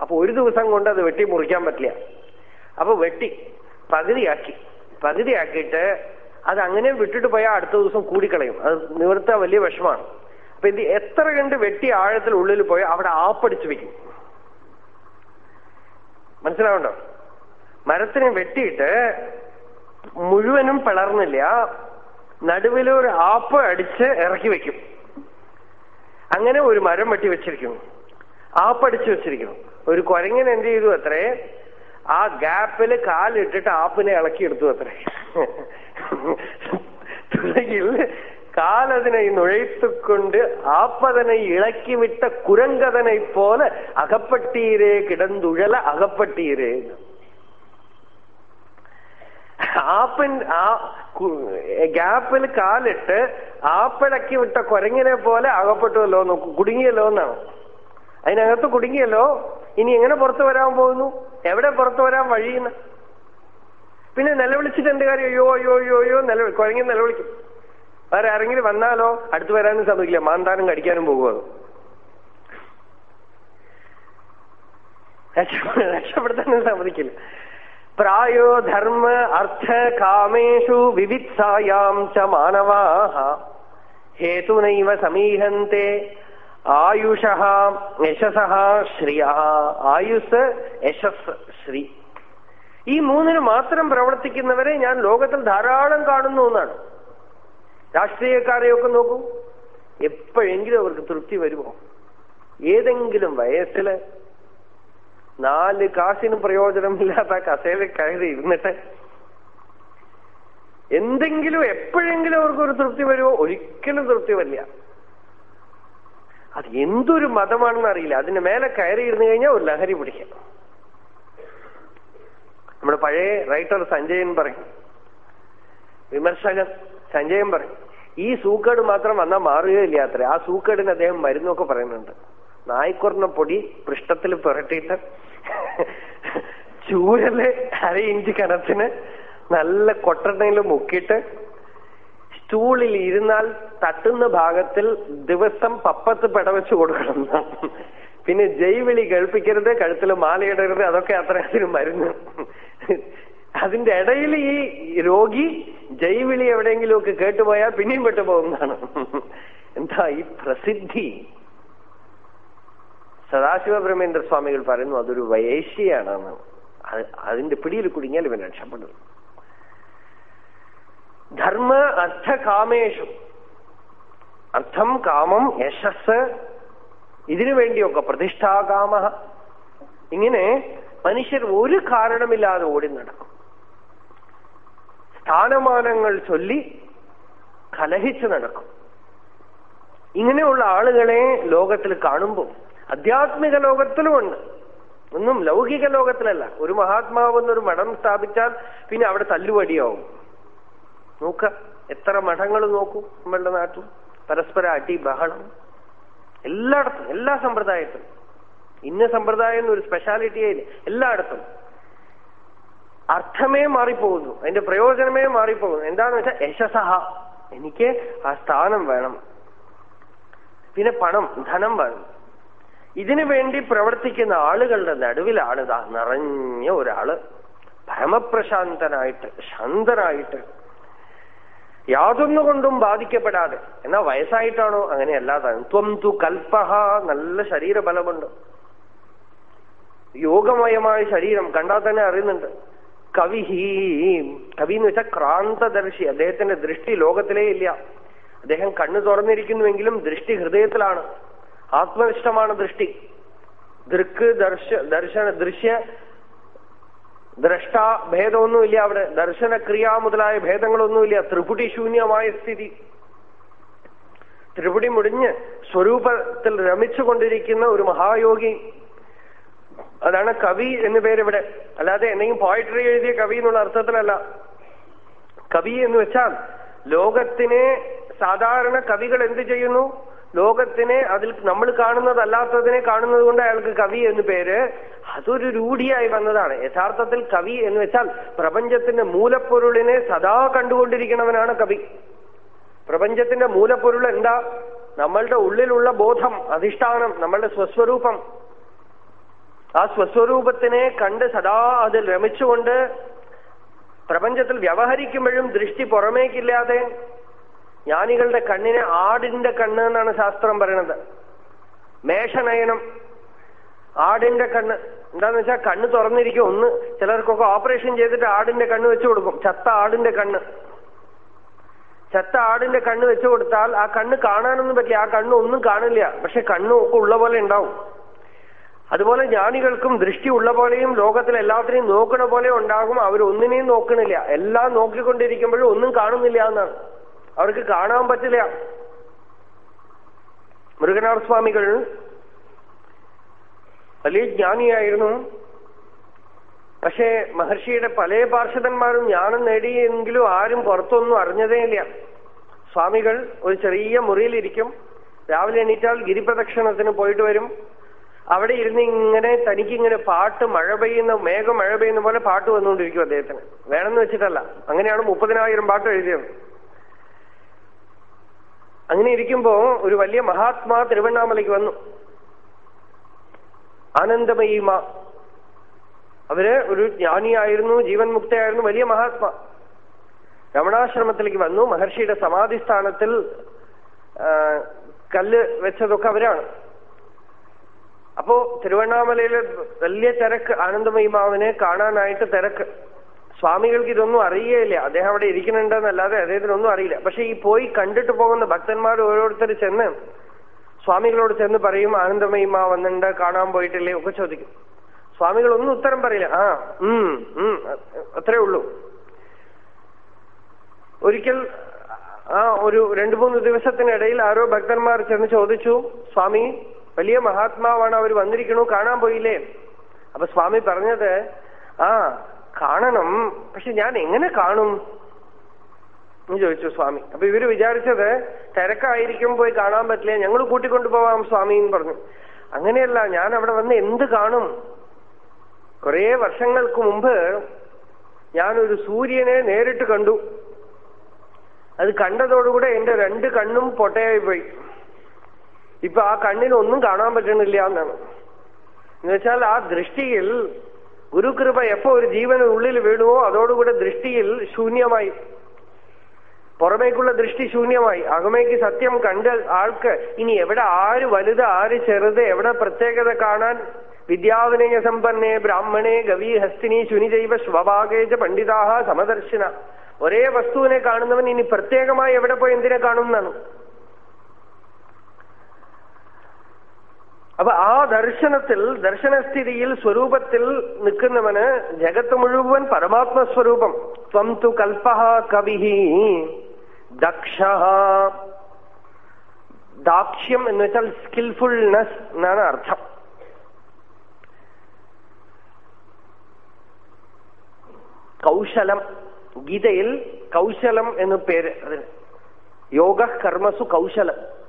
അപ്പൊ ഒരു ദിവസം കൊണ്ട് അത് വെട്ടി മുറിക്കാൻ പറ്റില്ല. അപ്പൊ വെട്ടി പകുതിയാക്കി. പകുതിയാക്കിയിട്ട് അത് അങ്ങനെ വിട്ടിട്ട് പോയാൽ അടുത്ത ദിവസം കൂടിക്കളയും. അത് നിവർത്താൻ വലിയ വിഷമാണ്. അപ്പൊ ഇത് എത്ര കണ്ട് വെട്ടി ആഴത്തിൽ ഉള്ളിൽ പോയി അവിടെ ആപ്പടിച്ചു വെക്കും. മനസ്സിലാവണ്ടോ? മരത്തിനെ വെട്ടിയിട്ട് മുഴുവനും പിളർന്നില്ല. നടുവിലൊരു ആപ്പ് അടിച്ച് ഇറക്കി വെക്കും. അങ്ങനെ ഒരു മരം വെട്ടി വെച്ചിരിക്കുന്നു ആപ്പടിച്ചു വെച്ചിരിക്കുന്നു ഒരു കുരങ്ങൻ എന്ത് ചെയ്തു അത്രേ ആ ഗ്യാപ്പിൽ കാലിട്ടിട്ട് ആപ്പിനെ ഇളക്കിയെടുത്തു അത്രേ துலகில் കാലതിനെ நுழைத்து கொண்டு ஆப்பதனை இழக்கிவிட்ட குரங்கதனை போல அகப்பட்டீரே கிடந்துழல அகப்பட்டீரே ആപ്പിൻ ആ ഗ്യാപ്പിൽ കാലിട്ട് ആപ്പിളക്കി വിട്ട കൊരങ്ങിനെ പോലെ അകപ്പെട്ടുവല്ലോ കുടുങ്ങിയല്ലോ എന്നാണ്. അതിനകത്ത് കുടുങ്ങിയല്ലോ. ഇനി എങ്ങനെ പുറത്തു വരാൻ പോകുന്നു? എവിടെ പുറത്തു വരാൻ വഴിയുന്ന? പിന്നെ നിലവിളിച്ചിട്ട് എന്ത് കാര്യം? അയ്യോ അയ്യോ അയ്യോ അയ്യോ നിലവിളി കുരങ്ങി നിലവിളിക്കും. വേറെ ആരെങ്കിലും വന്നാലോ? അടുത്ത് വരാനും സമ്മതിക്കില്ല മാന്താനും കടിക്കാനും പോകുമോ രക്ഷപ്പെടുത്താനും സമ്മതിക്കില്ല. പ്രായോ ധർമ്മ അർത്ഥ കാമേഷു വിവിത്സായാം ച മാനവാഹ. ഹേതുനൈവ സമീഹന്തെ. ആയുഷ യശസ ശ്രിയ. ആയുസ് യശസ് ശ്രീ. ഈ മൂന്നിന് മാത്രം പ്രവർത്തിക്കുന്നവരെ ഞാൻ ലോകത്തിൽ ധാരാളം കാണുന്നു എന്നാണ്. രാഷ്ട്രീയക്കാരെയൊക്കെ നോക്കൂ. എപ്പോഴെങ്കിലും അവർക്ക് തൃപ്തി വരുമോ? ഏതെങ്കിലും വയസ്സിൽ നാല് കാശിനും പ്രയോജനമില്ലാത്ത കസേല കയറി ഇരുന്നിട്ട് എന്തെങ്കിലും എപ്പോഴെങ്കിലും അവർക്കൊരു തൃപ്തി വരുമോ? ഒരിക്കലും തൃപ്തി വരില്ല. അത് എന്തൊരു മതമാണെന്ന് അറിയില്ല. അതിന്റെ മേലെ കയറി ഇരുന്നു കഴിഞ്ഞാൽ ഒരു ലഹരി പിടിക്കാം. നമ്മുടെ പഴയ റൈറ്റർ സഞ്ജയൻ പറയും. വിമർശകൻ സഞ്ജയൻ പറയും ഈ സൂക്കേട് മാത്രം വന്നാൽ മാറുകയില്ല അത്ര ആ സൂക്കേടിന് അദ്ദേഹം മരുന്നൊക്കെ പറയുന്നുണ്ട്. നായ്ക്കുറന്ന പൊടി പൃഷ്ഠത്തിൽ പുരട്ടിയിട്ട് ചൂരൽ അര ഇഞ്ച് കനത്തിന് നല്ല കൊട്ടണയിൽ മുക്കിയിട്ട് സ്റ്റൂളിൽ ഇരുന്നാൽ തട്ടുന്ന ഭാഗത്തിൽ ദിവസം പപ്പത്ത് പെടവെച്ച് കൊടുക്കണം പിന്നെ ജൈവിളി കേൾപ്പിക്കരുത് കഴുത്തിൽ മാലയിടരുത് അതൊക്കെ അത്ര അതിന് മരുന്ന്. അതിന്റെ ഇടയിൽ ഈ രോഗി ജൈവിളി എവിടെയെങ്കിലുമൊക്കെ കേട്ടുപോയാൽ പിന്നെയും പെട്ടുപോകുന്നതാണ്. എന്താ ഈ പ്രസിദ്ധി? സദാശിവ ബ്രഹ്മേന്ദ്ര സ്വാമികൾ പറയുന്നു അതൊരു വയേശ്യയാണെന്ന് അത് അതിന്റെ പിടിയിൽ കുടുങ്ങിയാൽ ഇവൻ രക്ഷപ്പെടും. ധർമ്മ അർത്ഥ കാമേഷു. അർത്ഥം കാമം യശസ് ഇതിനു വേണ്ടിയൊക്കെ പ്രതിഷ്ഠാകാമ ഇങ്ങനെ മനുഷ്യർ ഒരു കാരണമില്ലാതെ ഓടി നടക്കും. സ്ഥാനമാനങ്ങൾ ചൊല്ലി കലഹിച്ചു നടക്കും. ഇങ്ങനെയുള്ള ആളുകളെ ലോകത്തിൽ കാണുമ്പോൾ ആധ്യാത്മിക ലോകത്തിലുമുണ്ട്. ഒന്നും ലൗകിക ലോകത്തിലല്ല. ഒരു മഹാത്മാവെന്നൊരു മഠം സ്ഥാപിച്ചാൽ പിന്നെ അവിടെ തല്ലുവടിയാവും. നോക്ക എത്ര മഠങ്ങൾ നോക്കൂ നമ്മളുടെ നാട്ടിൽ. പരസ്പര അടി ബഹളം. എല്ലായിടത്തും എല്ലാ സമ്പ്രദായത്തിലും. ഇന്ന സമ്പ്രദായം എന്നൊരു സ്പെഷ്യാലിറ്റിയേ എല്ലായിടത്തും. അർത്ഥമേ മാറിപ്പോകുന്നു. അതിന്റെ പ്രയോജനമേ മാറിപ്പോകുന്നു. എന്താന്ന് വെച്ചാൽ യശസഹ. എനിക്ക് ആ സ്ഥാനം വേണം. പിന്നെ പണം ധനം വേണം. ഇതിനു വേണ്ടി പ്രവർത്തിക്കുന്ന ആളുകളുടെ നടുവിലാണ് ഇതാ നിറഞ്ഞ ഒരാൾ. പരമപ്രശാന്തനായിട്ട് ശാന്തനായിട്ട് യാതൊന്നുകൊണ്ടും ബാധിക്കപ്പെടാതെ. എന്നാ വയസ്സായിട്ടാണോ? അങ്ങനെയല്ലാതാണ് ത്വം തു കൽപ്പഹ നല്ല ശരീരബലമുണ്ട്. യോഗമയമായ ശരീരം കണ്ടാൽ തന്നെ അറിയുന്നുണ്ട്. കവി കവി എന്ന് വെച്ചാൽ ക്രാന്തദർശി. അദ്ദേഹത്തിന്റെ ദൃഷ്ടി ലോകത്തിലേ ഇല്ല. അദ്ദേഹം കണ്ണു തുറന്നിരിക്കുന്നുവെങ്കിലും ദൃഷ്ടി ഹൃദയത്തിലാണ്. ആത്മനിഷ്ഠമാണ് ദൃഷ്ടി. ദൃക്ക് ദർശ ദർശന ദൃശ്യ ദ്രഷ്ട ഭേദമൊന്നുമില്ല അവിടെ. ദർശനക്രിയ മുതലായ ഭേദങ്ങളൊന്നുമില്ല. ത്രിപുടി ശൂന്യമായ സ്ഥിതി. ത്രിപുടി മുടിഞ്ഞ് സ്വരൂപത്തിൽ രമിച്ചുകൊണ്ടിരിക്കുന്ന ഒരു മഹായോഗി. അതാണ് കവി എന്ന് പേരിവിടെ. അല്ലാതെ എന്തെങ്കിലും പോയിട്രി എഴുതിയ കവി എന്നുള്ള അർത്ഥത്തിലല്ല. കവി എന്ന് വെച്ചാൽ ലോകത്തിനെ സാധാരണ കവികൾ എന്ത് ചെയ്യുന്നു? ലോകത്തിനെ അതിൽ നമ്മൾ കാണുന്നതല്ലാത്തതിനെ കാണുന്നത് കൊണ്ട് അയാൾക്ക് കവി എന്ന് പേര് അതൊരു രൂഢിയായി വന്നതാണ്. യഥാർത്ഥത്തിൽ കവി എന്ന് വെച്ചാൽ പ്രപഞ്ചത്തിന്റെ മൂലപ്പൊരുളിനെ സദാ കണ്ടുകൊണ്ടിരിക്കണവനാണ് കവി. പ്രപഞ്ചത്തിന്റെ മൂലപ്പൊരുൾ എന്താ? നമ്മളുടെ ഉള്ളിലുള്ള ബോധം അധിഷ്ഠാനം നമ്മളുടെ സ്വസ്വരൂപം. ആ സ്വസ്വരൂപത്തിനെ കണ്ട് സദാ അതിൽ രമിച്ചുകൊണ്ട് പ്രപഞ്ചത്തിൽ വ്യവഹരിക്കുമ്പോഴും ദൃഷ്ടി പുറമേക്കില്ലാതെ ജ്ഞാനികളുടെ കണ്ണിനെ ആടിന്റെ കണ്ണ് എന്നാണ് ശാസ്ത്രം പറയണത്. മേഷനയനം ആടിന്റെ കണ്ണ്. എന്താന്ന് വെച്ചാൽ കണ്ണ് തുറന്നിരിക്കും. ഒന്ന് ചിലർക്കൊക്കെ ഓപ്പറേഷൻ ചെയ്തിട്ട് ആടിന്റെ കണ്ണ് വെച്ചു കൊടുക്കും. ചത്ത ആടിന്റെ കണ്ണ്. ചത്ത ആടിന്റെ കണ്ണ് വെച്ചു കൊടുത്താൽ ആ കണ്ണ് കാണാനൊന്നും പറ്റില്ല. ആ കണ്ണ് ഒന്നും കാണില്ല. പക്ഷെ കണ്ണും ഒക്കെ ഉള്ള പോലെ ഉണ്ടാവും. അതുപോലെ ജ്ഞാനികൾക്കും ദൃഷ്ടി ഉള്ള പോലെയും ലോകത്തിൽ എല്ലാത്തിനെയും നോക്കണ പോലെ ഉണ്ടാകും. അവരൊന്നിനെയും നോക്കണില്ല. എല്ലാം നോക്കിക്കൊണ്ടിരിക്കുമ്പോഴും ഒന്നും കാണുന്നില്ല എന്നാണ്. അവർക്ക് കാണാൻ പറ്റില്ല. മൃഗനാഥ സ്വാമികൾ വലിയ ജ്ഞാനിയായിരുന്നു. പക്ഷേ മഹർഷിയുടെ പല പാർഷദന്മാരും ജ്ഞാനം നേടിയെങ്കിലും ആരും പുറത്തൊന്നും അറിഞ്ഞതേ ഇല്ല. സ്വാമികൾ ഒരു ചെറിയ മുറിയിലിരിക്കും. രാവിലെ എണീറ്റാൽ ഗിരിപ്രദക്ഷിണത്തിന് പോയിട്ട് വരും. അവിടെ ഇരുന്ന് ഇങ്ങനെ തനിക്കിങ്ങനെ പാട്ട് മഴ പെയ്യുന്ന മേഘം മഴ പെയ്യുന്ന പോലെ പാട്ട് വന്നുകൊണ്ടിരിക്കും അദ്ദേഹത്തിന്. വേണമെന്ന് വെച്ചിട്ടല്ല. അങ്ങനെയാണ് മുപ്പതിനായിരം പാട്ട് എഴുതിയത്. അങ്ങനെ ഇരിക്കുമ്പോ ഒരു വലിയ മഹാത്മാ തിരുവണ്ണാമലയ്ക്ക് വന്നു. ആനന്ദമയിമ. അവർ ഒരു ജ്ഞാനിയായിരുന്നു ജീവൻ മുക്തയായിരുന്നു വലിയ മഹാത്മാ. രമണാശ്രമത്തിലേക്ക് വന്നു. മഹർഷിയുടെ സമാധി സ്ഥാനത്തിൽ കല്ല് വെച്ചതൊക്കെ അവരാണ്. അപ്പോ തിരുവണ്ണാമലയിലെ വലിയ തിരക്ക് ആനന്ദമയിമാവിനെ കാണാനായിട്ട് തിരക്ക്. സ്വാമികൾക്ക് ഇതൊന്നും അറിയേയില്ല. അദ്ദേഹം അവിടെ ഇരിക്കുന്നുണ്ടെന്നല്ലാതെ അദ്ദേഹത്തിനൊന്നും അറിയില്ല. പക്ഷെ ഈ പോയി കണ്ടിട്ട് പോകുന്ന ഭക്തന്മാർ ഓരോരുത്തർ ചെന്ന് സ്വാമികളോട് ചെന്ന് പറയും ആനന്ദമയിമാ വന്നിട്ടുണ്ട് കാണാൻ പോയിട്ടില്ലേ? ഒക്കെ ചോദിക്കും. സ്വാമികൾ ഒന്നും ഉത്തരം പറയില്ല. ആ ഉം ഉം അത്രേ ഉള്ളൂ. ഒരിക്കൽ ആ ഒരു രണ്ടു മൂന്ന് ദിവസത്തിനിടയിൽ ആരോ ഭക്തന്മാർ ചെന്ന് ചോദിച്ചു സ്വാമി വലിയ മഹാത്മാവാണ് അവർ വന്നിരിക്കണു കാണാൻ പോയില്ലേ? അപ്പൊ സ്വാമി പറഞ്ഞത് ആ കാണണം. പക്ഷെ ഞാൻ എങ്ങനെ കാണും? എന്ന് ചോദിച്ചു സ്വാമി. അപ്പൊ ഇവർ വിചാരിച്ചത് തിരക്കായിരിക്കും പോയി കാണാൻ പറ്റില്ല? ഞങ്ങൾ കൂട്ടിക്കൊണ്ടു പോവാം സ്വാമി എന്ന് പറഞ്ഞു. അങ്ങനെയല്ല ഞാൻ അവിടെ വന്ന് എന്ത് കാണും? കുറെ വർഷങ്ങൾക്ക് മുമ്പ് ഞാനൊരു സൂര്യനെ നേരിട്ട് കണ്ടു. അത് കണ്ടതോടുകൂടെ എന്റെ രണ്ട് കണ്ണും പൊട്ടയായി പോയി. ഇപ്പൊ ആ കണ്ണിനൊന്നും കാണാൻ പറ്റണില്ല എന്നാണ്. എന്നുവെച്ചാൽ ആ ദൃഷ്ടിയിൽ ഗുരുകൃപ എപ്പോ ഒരു ജീവന് ഉള്ളിൽ വീണുവോ അതോടുകൂടെ ദൃഷ്ടിയിൽ ശൂന്യമായി. പുറമേക്കുള്ള ദൃഷ്ടി ശൂന്യമായി. അകമേക്ക് സത്യം കണ്ട ആൾക്ക് ഇനി എവിടെ ആര് വലുത് ആര് ചെറുത് എവിടെ പ്രത്യേകത കാണാൻ? വിദ്യാവിനയ സമ്പന്നേ ബ്രാഹ്മണേ ഗവി ഹസ്തിനി ശുനിജൈവ സ്വഭാഗേജ പണ്ഡിതാഹ സമദർശന. ഒരേ വസ്തുവിനെ കാണുന്നവൻ ഇനി പ്രത്യേകമായി എവിടെ പോയി എന്തിനെ കാണുന്നതാണ് അപ്പൊ ആ ദർശനത്തിൽ ദർശനസ്ഥിതിയിൽ സ്വരൂപത്തിൽ നിൽക്കുന്നവന് ജഗത്ത് മുഴുവൻ പരമാത്മസ്വരൂപം. ത്വം തു കൽപ്പ കവിഹി ദക്ഷ ദാക്ഷ്യം എന്ന് വെച്ചാൽ സ്കിൽഫുൾനെസ് എന്നാണ് അർത്ഥം. കൗശലം. ഗീതയിൽ കൗശലം എന്ന് പേര് യോഗ കർമ്മസു കൗശലം.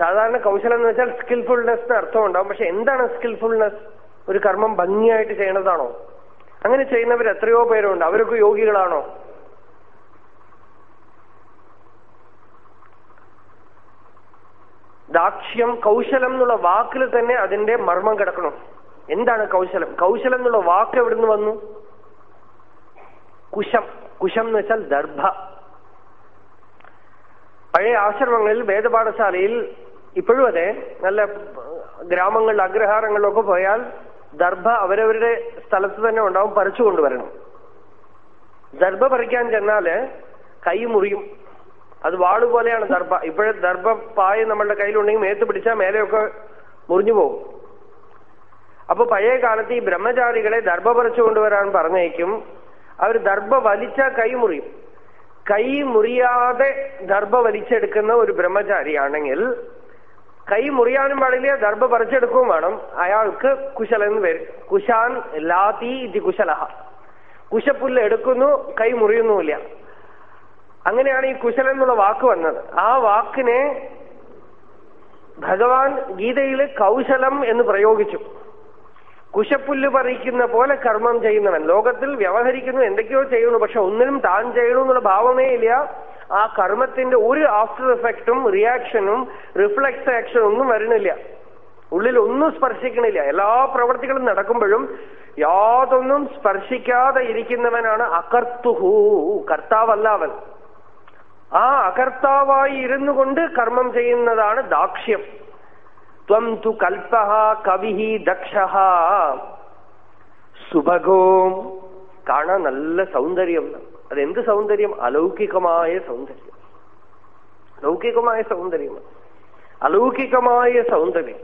സാധാരണ കൗശലം എന്ന് വെച്ചാൽ സ്കിൽഫുൾനെസ് അർത്ഥം ഉണ്ടാവും പക്ഷെ എന്താണ് സ്കിൽഫുൾനെസ് ഒരു കർമ്മം ഭംഗിയായിട്ട് ചെയ്യണതാണോ? അങ്ങനെ ചെയ്യുന്നവർ എത്രയോ പേരുണ്ട്. അവരൊക്കെ യോഗികളാണോ? ദാക്ഷ്യം കൗശലം എന്നുള്ള വാക്കിൽ തന്നെ അതിന്റെ മർമ്മം കിടക്കണം. എന്താണ് കൗശലം? കൗശലം എന്നുള്ള വാക്ക് എവിടുന്ന് വന്നു? കുശം. കുശം എന്ന് വെച്ചാൽ ദർഭ. പഴയ ആശ്രമങ്ങളിൽ വേദപാഠശാലയിൽ ഇപ്പോഴും അതെ നല്ല ഗ്രാമങ്ങളിൽ അഗ്രഹാരങ്ങളിലൊക്കെ പോയാൽ ദർഭ അവരവരുടെ സ്ഥലത്ത് തന്നെ ഉണ്ടാവും പറിച്ചു കൊണ്ടുവരണം. ദർഭ പറിക്കാൻ ചെന്നാൽ കൈ മുറിയും. അത് വാളുപോലെയാണ് ദർഭ. ഇപ്പോഴെ ദർഭ പായ നമ്മളുടെ കയ്യിലുണ്ടെങ്കിൽ മേത്ത് പിടിച്ചാൽ മേലെയൊക്കെ മുറിഞ്ഞു പോകും. അപ്പൊ പഴയ കാലത്ത് ഈ ബ്രഹ്മചാരികളെ ദർഭ പറിച്ചു കൊണ്ടുവരാൻ പറഞ്ഞേക്കും. അവർ ദർഭ വലിച്ച കൈ മുറിയും. കൈ മുറിയാതെ ദർഭ വലിച്ചെടുക്കുന്ന ഒരു ബ്രഹ്മചാരിയാണെങ്കിൽ കൈ മുറിയാനും പാടില്ല ദർഭ പറിച്ചെടുക്കുകയും വേണം. അയാൾക്ക് കുശല എന്ന് പേര് കുശാൻ ലാത്തി ഇതി കുശലഹ. കുശപ്പുല്ല് എടുക്കുന്നു കൈ മുറിയുന്നുമില്ല. അങ്ങനെയാണ് ഈ കുശൽ എന്നുള്ള വാക്ക് വന്നത്. ആ വാക്കിനെ ഭഗവാൻ ഗീതയിൽ കൗശലം എന്ന് പ്രയോഗിച്ചു. കുശപ്പുല്ല് പറിക്കുന്ന പോലെ കർമ്മം ചെയ്യുന്നവൻ. ലോകത്തിൽ വ്യവഹരിക്കുന്നു എന്തൊക്കെയോ ചെയ്യുന്നു പക്ഷെ ഒന്നിനും താൻ ചെയ്യണു എന്നുള്ള ഭാവമേ ഇല്ല. ആ കർമ്മത്തിന്റെ ഒരു ആഫ്റ്റർ എഫക്റ്റും റിയാക്ഷനും റിഫ്ലക്സ് ആക്ഷനും ഒന്നും വരണില്ല ഉള്ളിൽ ഒന്നും സ്പർശിക്കണില്ല. എല്ലാ പ്രവൃത്തികളും നടക്കുമ്പോഴും യാതൊന്നും സ്പർശിക്കാതെ ഇരിക്കുന്നവനാണ് അകർത്തുഹു കർത്താവല്ല അവൻ. ആ അകർത്താവായി ഇരുന്നു കൊണ്ട് കർമ്മം ചെയ്യുന്നതാണ് ദാക്ഷ്യം. ത്വം തു കൽപ്പ കവിഹി ദക്ഷ സുഭഗോം കാണാൻ നല്ല സൗന്ദര്യം. അതെന്ത് സൗന്ദര്യം? അലൗകികമായ സൗന്ദര്യം. ലൗകികമായ സൗന്ദര്യം. അലൗകികമായ സൗന്ദര്യം.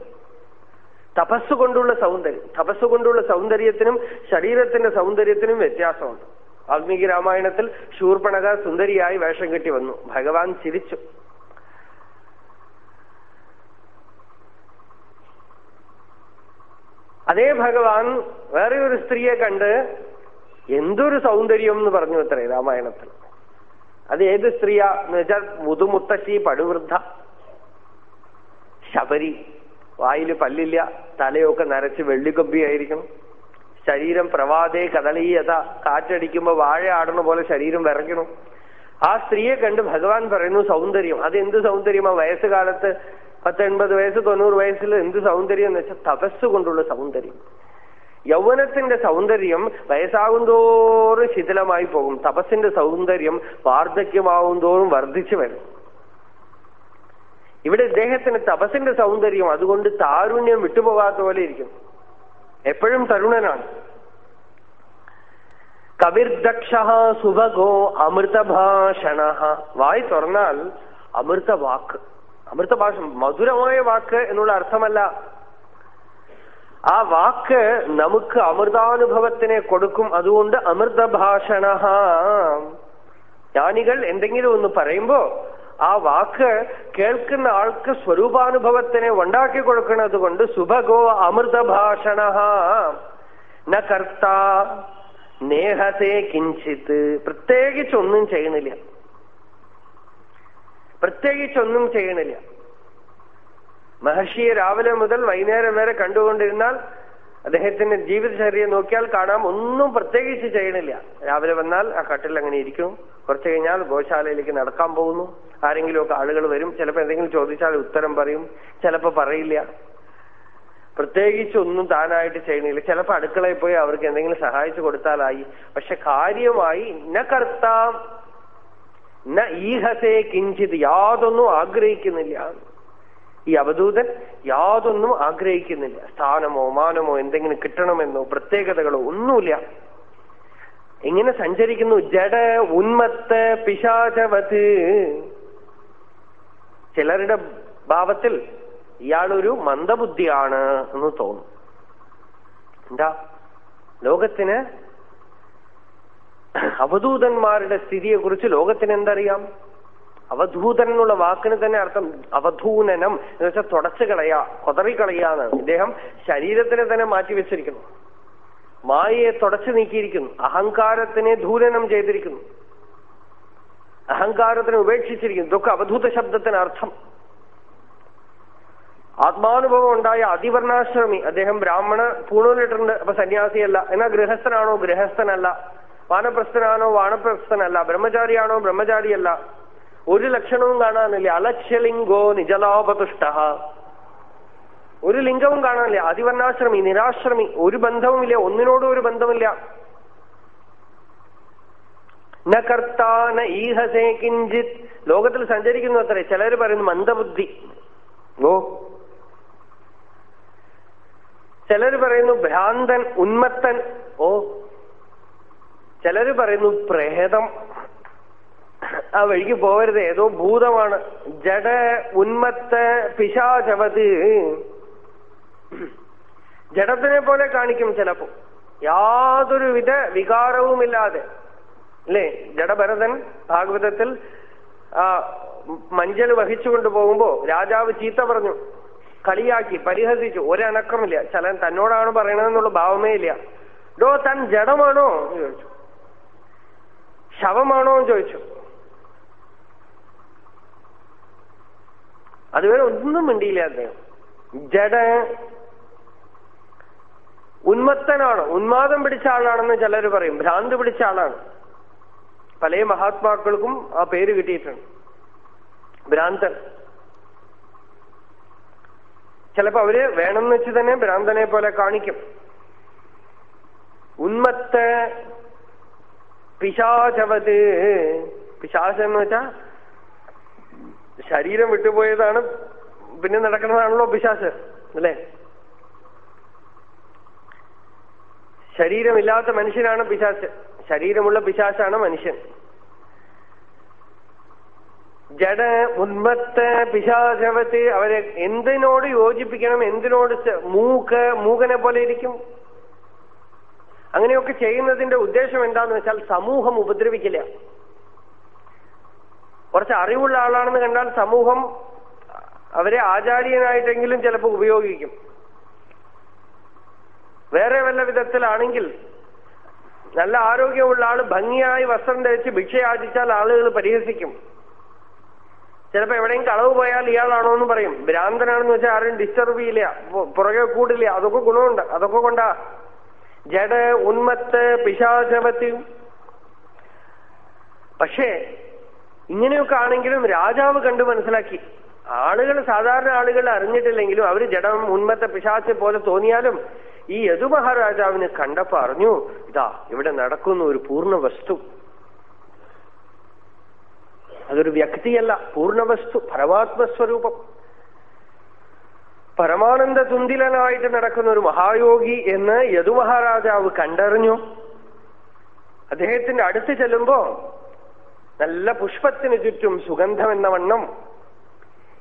തപസ്സുകൊണ്ടുള്ള സൗന്ദര്യം. തപസ്സുകൊണ്ടുള്ള സൗന്ദര്യത്തിനും ശരീരത്തിന്റെ സൗന്ദര്യത്തിനും വ്യത്യാസമുണ്ട്. വാൽമീകി രാമായണത്തിൽ ശൂർപ്പണക സുന്ദരിയായി വേഷം കെട്ടി വന്നു. ഭഗവാൻ ചിരിച്ചു. അതേ ഭഗവാൻ വേറെ ഒരു സ്ത്രീയെ കണ്ട് എന്തൊരു സൗന്ദര്യം എന്ന് പറഞ്ഞു അത്രേ രാമായണത്തിൽ. അത് ഏത് സ്ത്രീയാ? എന്ന് വെച്ചാൽ മുതുമുത്തശ്ശി പടുവൃദ്ധ ശബരി വായിൽ പല്ലില്ല തലയൊക്കെ നരച്ച് വെള്ളിക്കൊമ്പിയായിരിക്കണം. ശരീരം പ്രവാദേ കദളീയത കാറ്റടിക്കുമ്പോ വാഴ ആടുന്ന പോലെ ശരീരം വിറയ്ക്കണം. ആ സ്ത്രീയെ കണ്ട് ഭഗവാൻ പറയുന്നു സൗന്ദര്യം. അത് എന്ത് സൗന്ദര്യമാ? വയസ്സുകാലത്ത് പത്തൊൻപത് വയസ്സ് തൊണ്ണൂറ് വയസ്സിൽ എന്ത് സൗന്ദര്യം എന്ന് വെച്ചാൽ തപസ് കൊണ്ടുള്ള സൗന്ദര്യം. യൗവനത്തിന്റെ സൗന്ദര്യം വയസ്സാകുന്തോറും ശിഥിലമായി പോകും. തപസ്സിന്റെ സൗന്ദര്യം വാർദ്ധക്യമാവുന്തോറും വർദ്ധിച്ചു വരും. ഇവിടെ ഇദ്ദേഹത്തിന് തപസ്സിന്റെ സൗന്ദര്യം അതുകൊണ്ട് താരുണ്യം വിട്ടുപോകാത്ത പോലെ ഇരിക്കും എപ്പോഴും തരുണനാണ്. കവിർദക്ഷ സുഭഗോ അമൃതഭാഷണ വായി തുറന്നാൽ അമൃത വാക്ക് അമൃത ഭാഷ മധുരമായ വാക്ക് എന്നുള്ള അർത്ഥമല്ല. ആ വാക്ക് നമുക്ക് അമൃതാനുഭവത്തിനെ കൊടുക്കും. അതുകൊണ്ട് അമൃത ഭാഷണ ജ്ഞാനികൾ എന്തെങ്കിലും ഒന്ന് പറയുമ്പോ ആ വാക്ക് കേൾക്കുന്ന ആൾക്ക് സ്വരൂപാനുഭവത്തിനെ ഉണ്ടാക്കി കൊടുക്കുന്നത് കൊണ്ട് സുഭഗോ അമൃത ഭാഷണ ന കർത്ത നേഹത്തെ കിഞ്ചിത്ത് പ്രത്യേകിച്ചൊന്നും ചെയ്യണില്ല പ്രത്യേകിച്ചൊന്നും ചെയ്യണില്ല മഹർഷിയെ രാവിലെ മുതൽ വൈകുന്നേരം വരെ കണ്ടുകൊണ്ടിരുന്നാൽ അദ്ദേഹത്തിന്റെ ജീവിതചര്യ നോക്കിയാൽ കാണാം. ഒന്നും പ്രത്യേകിച്ച് ചെയ്യണില്ല. രാവിലെ വന്നാൽ ആ കട്ടിൽ അങ്ങനെ ഇരിക്കും. കുറച്ചു കഴിഞ്ഞാൽ ഗോശാലയിലേക്ക് നടക്കാൻ പോകുന്നു. ആരെങ്കിലുമൊക്കെ ആളുകൾ വരും. ചിലപ്പോൾ എന്തെങ്കിലും ചോദിച്ചാൽ ഉത്തരം പറയും. ചിലപ്പോൾ പറയില്ല. പ്രത്യേകിച്ച് ഒന്നും താനായിട്ട് ചെയ്യണില്ല. ചിലപ്പോൾ അടുക്കളയിൽ പോയി അവർക്ക് എന്തെങ്കിലും സഹായിച്ചു കൊടുത്താലായി. പക്ഷെ കാര്യമായി ന കർത്താം ന ഈഹസേ കിഞ്ചിത് യാതൊന്നും ആഗ്രഹിക്കുന്നില്ല. ഈ അവധൂതൻ യാതൊന്നും ആഗ്രഹിക്കുന്നില്ല. സ്ഥാനമോ മാനമോ എന്തെങ്കിലും കിട്ടണമെന്നോ പ്രത്യേകതകളോ ഒന്നുമില്ല. എങ്ങനെ സഞ്ചരിക്കുന്നു ജഡ ഉന്മത്ത പിശാചവത്. ചിലരുടെ ഭാവത്തിൽ ഇയാളൊരു മന്ദബുദ്ധിയാണ് എന്ന് തോന്നും. എന്താ? ലോകത്തിന് അവധൂതന്മാരുടെ സ്ഥിതിയെക്കുറിച്ച് ലോകത്തിന് എന്തറിയാം? അവധൂതൻ എന്നുള്ള വാക്കിന് തന്നെ അർത്ഥം അവധൂനനം. എന്ന് വെച്ചാൽ തുടച്ചു കളയാ കൊതറിക്കളയാന്ന് ഇദ്ദേഹം ശരീരത്തിനെ തന്നെ മാറ്റിവെച്ചിരിക്കുന്നു മായയെ തുടച്ചു നീക്കിയിരിക്കുന്നു. അഹങ്കാരത്തിനെ ധൂലനം ചെയ്തിരിക്കുന്നു. അഹങ്കാരത്തിനെ ഉപേക്ഷിച്ചിരിക്കുന്നു. ഇതൊക്കെ അവധൂത ശബ്ദത്തിന് അർത്ഥം. ആത്മാനുഭവം ഉണ്ടായ അതിവർണാശ്രമി അദ്ദേഹം ബ്രാഹ്മണ പൂണൂലിട്ടുണ്ട് അപ്പൊ സന്യാസിയല്ല. എന്നാ ഗൃഹസ്ഥനാണോ? ഗൃഹസ്ഥനല്ല. വാനപ്രസ്ഥനാണോ? വാനപ്രസ്ഥനല്ല. ബ്രഹ്മചാരിയാണോ? ബ്രഹ്മചാരിയല്ല. ഒരു ലക്ഷണവും കാണാനില്ല. അലക്ഷ്യലിംഗോ നിജലാപതുഷ്ട. ഒരു ലിംഗവും കാണാനില്ല. അതിവർണാശ്രമി നിരാശ്രമി. ഒരു ബന്ധവുമില്ല. ഒന്നിനോടും ഒരു ബന്ധമില്ല ന കർത്താന ഈഹസേ കിഞ്ചിത്. ലോകത്തിൽ സഞ്ചരിക്കുന്നു അത്രേ. ചിലർ പറയുന്നു മന്ദബുദ്ധി. ഓ. ചിലർ പറയുന്നു ഭ്രാന്തൻ ഉന്മത്തൻ. ഓ. ചിലർ പറയുന്നു പ്രേതം. ആ വഴിക്ക് പോകരുത്. ഏതോ ഭൂതമാണ്. ജഡ ഉന്മത്ത പിശാചവത്. ജഡത്തിനെ പോലെ കാണിക്കും ചിലപ്പോ യാതൊരുവിധ വികാരവുമില്ലാതെ. അല്ലേ? ജഡഭരതൻ ഭാഗവതത്തിൽ ആ മഞ്ചൽ വഹിച്ചുകൊണ്ട് പോകുമ്പോ രാജാവ് ചീത്ത പറഞ്ഞു. കളിയാക്കി പരിഹസിച്ചു. ഒരനക്കമില്ല. ചലൻ തന്നോടാണ് പറയണതെന്നുള്ള ഭാവമേ ഇല്ല. ഡോ താൻ ജഡമാണോ എന്ന് ചോദിച്ചു. ശവമാണോ എന്ന് ചോദിച്ചു. അതുവരെ ഒന്നും മിണ്ടിയില്ല അദ്ദേഹം. ജഡ ഉന്മത്തനാണ്. ഉന്മാദം പിടിച്ച ആളാണെന്ന് ചിലർ പറയും. ഭ്രാന്ത് പിടിച്ച ആളാണ്. പല മഹാത്മാക്കൾക്കും ആ പേര് കിട്ടിയിട്ടുണ്ട്. ഭ്രാന്തൻ. ചിലപ്പോ അവർ വേണമെന്ന് വെച്ച് തന്നെ ഭ്രാന്തനെ പോലെ കാണിക്കും. ഉന്മത്ത പിശാചവത്. പിശാചെന്ന് വെച്ചാ ശരീരം വിട്ടുപോയതാണ് പിന്നെ നടക്കുന്നതാണല്ലോ പിശാസ് അല്ലേ? ശരീരമില്ലാത്ത മനുഷ്യനാണ് പിശാസ് ശരീരമുള്ള പിശാസാണ് മനുഷ്യൻ. ജഡ ഉന്മത്ത പിശാചവത്ത് അവരെ എന്തിനോട് യോജിപ്പിക്കണം എന്തിനോട് മൂക്ക് മൂകനെ പോലെ ഇരിക്കും? അങ്ങനെയൊക്കെ ചെയ്യുന്നതിന്റെ ഉദ്ദേശം എന്താന്ന് വെച്ചാൽ സമൂഹം ഉപദ്രവിക്കില്ല. കുറച്ച് അറിവുള്ള ആളാണെന്ന് കണ്ടാൽ സമൂഹം അവരെ ആചാര്യനായിട്ടെങ്കിലും ചിലപ്പോൾ ഉപയോഗിക്കും. വേറെ വല്ല വിധത്തിലാണെങ്കിൽ നല്ല ആരോഗ്യമുള്ള ആൾ ഭംഗിയായി വസ്ത്രം ധരിച്ച് ഭിക്ഷയാചിച്ചാൽ ആളുകൾ പരിഹസിക്കും. ചിലപ്പോ എവിടെയും കളവ് പോയാൽ ഇയാളാണോ എന്ന് പറയും. ഭ്രാന്തനാണെന്ന് വെച്ചാൽ ആരും ഡിസ്റ്റർബ് ചെയ്യില്ല. പുറകെ കൂടില്ല. അതൊക്കെ ഗുണമുണ്ട്. അതൊക്കെ കൊണ്ടാ. ജഡ ഉന്മത്ത് പിശാചപത്യം പക്ഷേ ഇങ്ങനെയൊക്കെ ആണെങ്കിലും രാജാവ് കണ്ടു മനസ്സിലാക്കി. ആളുകൾ സാധാരണ ആളുകൾ അറിഞ്ഞിട്ടില്ലെങ്കിലും അവർ ജഡം ഉന്മത്തെ പിശാച്ച് പോലെ തോന്നിയാലും ഈ യദുമഹാരാജാവിന് കണ്ടപ്പോ അറിഞ്ഞു ഇതാ ഇവിടെ നടക്കുന്ന ഒരു പൂർണ വസ്തു അതൊരു വ്യക്തിയല്ല പൂർണ വസ്തു പരമാത്മസ്വരൂപം. പരമാനന്ദ തുന്തിലനായിട്ട് നടക്കുന്ന ഒരു മഹായോഗി എന്ന് യദുമഹാരാജാവ് കണ്ടറിഞ്ഞു. അദ്ദേഹത്തിന്റെ അടുത്ത് ചെല്ലുമ്പോ നല്ല പുഷ്പത്തിന് ചുറ്റും സുഗന്ധം എന്ന വണ്ണം.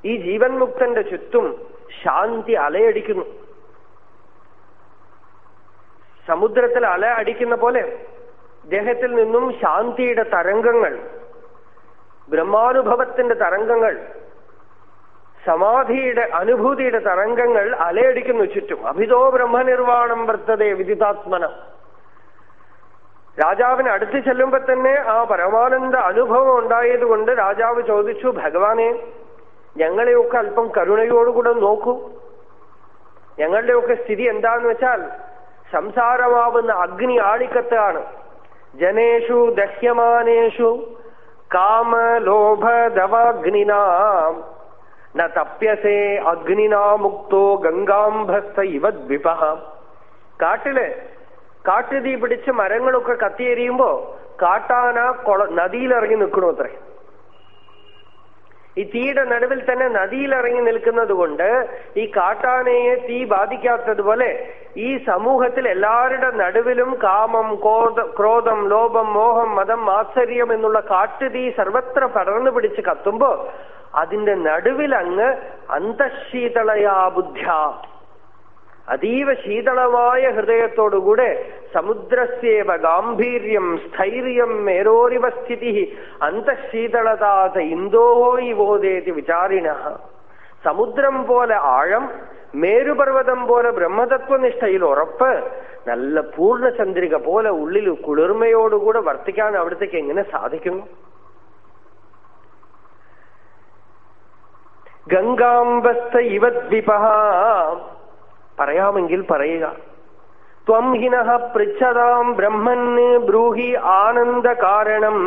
ഈ ജീവൻ മുക്തന്റെ ചുറ്റും ശാന്തി അലയടിക്കുന്നു. സമുദ്രത്തിൽ അല അടിക്കുന്ന പോലെ ദേഹത്തിൽ നിന്നും ശാന്തിയുടെ തരംഗങ്ങൾ ബ്രഹ്മാനുഭവത്തിന്റെ തരംഗങ്ങൾ സമാധിയുടെ അനുഭൂതിയുടെ തരംഗങ്ങൾ അലയടിക്കുന്നു ചുറ്റും. അഭിതോ ബ്രഹ്മനിർവാണം വർത്തതേ വിദിതാത്മന. രാജാവിന് അടുത്ത് ചെല്ലുമ്പോ തന്നെ ആ പരമാനന്ദ അനുഭവം ഉണ്ടായതുകൊണ്ട് രാജാവ് ചോദിച്ചു ഭഗവാനെ ഞങ്ങളെയൊക്കെ അല്പം കരുണയോടുകൂടെ നോക്കൂ. ഞങ്ങളുടെയൊക്കെ സ്ഥിതി എന്താന്ന് വെച്ചാൽ സംസാരമാവുന്ന അഗ്നി ആളിക്കത്താണ് ജനേഷു ദഹ്യമാനേഷു ലോഭ ന തപ്യസേ അഗ്നിനാ മുക്തോ ഗംഗാംഭസ്ഥ ഇവ ദ്വിപ കാട്ടിൽ കാട്ടുതീ പിടിച്ച് മരങ്ങളൊക്കെ കത്തിയെരിയുമ്പോ കാട്ടാന കൊള നദിയിലിറങ്ങി നിൽക്കണോ അത്രേ. ഈ തീയുടെ നടുവിൽ തന്നെ നദിയിലിറങ്ങി നിൽക്കുന്നത് കൊണ്ട് ഈ കാട്ടാനയെ തീ ബാധിക്കാത്തതുപോലെ ഈ സമൂഹത്തിൽ എല്ലാവരുടെ നടുവിലും കാമം ക്രോധ ക്രോധം ലോപം മോഹം മതം ആശ്ചര്യം എന്നുള്ള കാട്ടുതീ സർവത്ര പടർന്നു പിടിച്ച് കത്തുമ്പോ അതിന്റെ നടുവിലങ്ങ് അന്തശീതളയാ ബുദ്ധ്യ. അതീവ ശീതളമായ ഹൃദയത്തോടുകൂടെ സമുദ്രസ്യേവ ഗാംഭീര്യം സ്ഥൈര്യം മേരോരിവ സ്ഥിതി അന്തശീതളതാത ഇന്തോഹോയി ഇവോദേതി വിചാരിണ. സമുദ്രം പോലെ ആഴം മേരുപർവതം പോലെ ബ്രഹ്മതത്വനിഷ്ഠയിൽ ഉറപ്പ് നല്ല പൂർണചന്ദ്രിക പോലെ ഉള്ളിൽ കുളിർമയോടുകൂടെ വർത്തിക്കാൻ അവിടത്തേക്ക് എങ്ങനെ സാധിക്കുന്നു ഗംഗാംബസ്ഥ ഇവദ്വിപ പറയാമെങ്കിൽ പറയുക. ത്വം ഹിനഃ പൃച്ഛതാം ബ്രഹ്മന് ബ്രൂഹി ആനന്ദ കാരണം.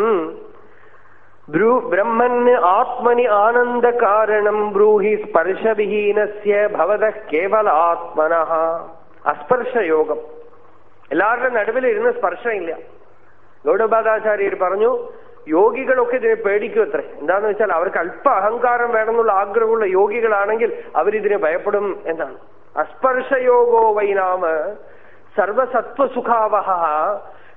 ബ്രഹ്മന് ആത്മനി ആനന്ദ കാരണം. ബ്രൂഹി സ്പർശവിഹീനസ്യ ഭവത കേവലാത്മന. അസ്പർശയോഗം. എല്ലാവരുടെ നടുവിൽ ഇരുന്ന് സ്പർശമില്ല ഗൗഡപാദാചാര്യർ പറഞ്ഞു യോഗികളൊക്കെ ഇതിനെ പേടിക്കും അത്രേ. എന്താന്ന് വെച്ചാൽ അവർക്ക് അല്പ അഹങ്കാരം വേണമെന്നുള്ള ആഗ്രഹമുള്ള യോഗികളാണെങ്കിൽ അവരിതിനെ ഭയപ്പെടും എന്നാണ്. അസ്പർശയോഗോ വൈനാമ സർവസത്വസുഖാവഹ.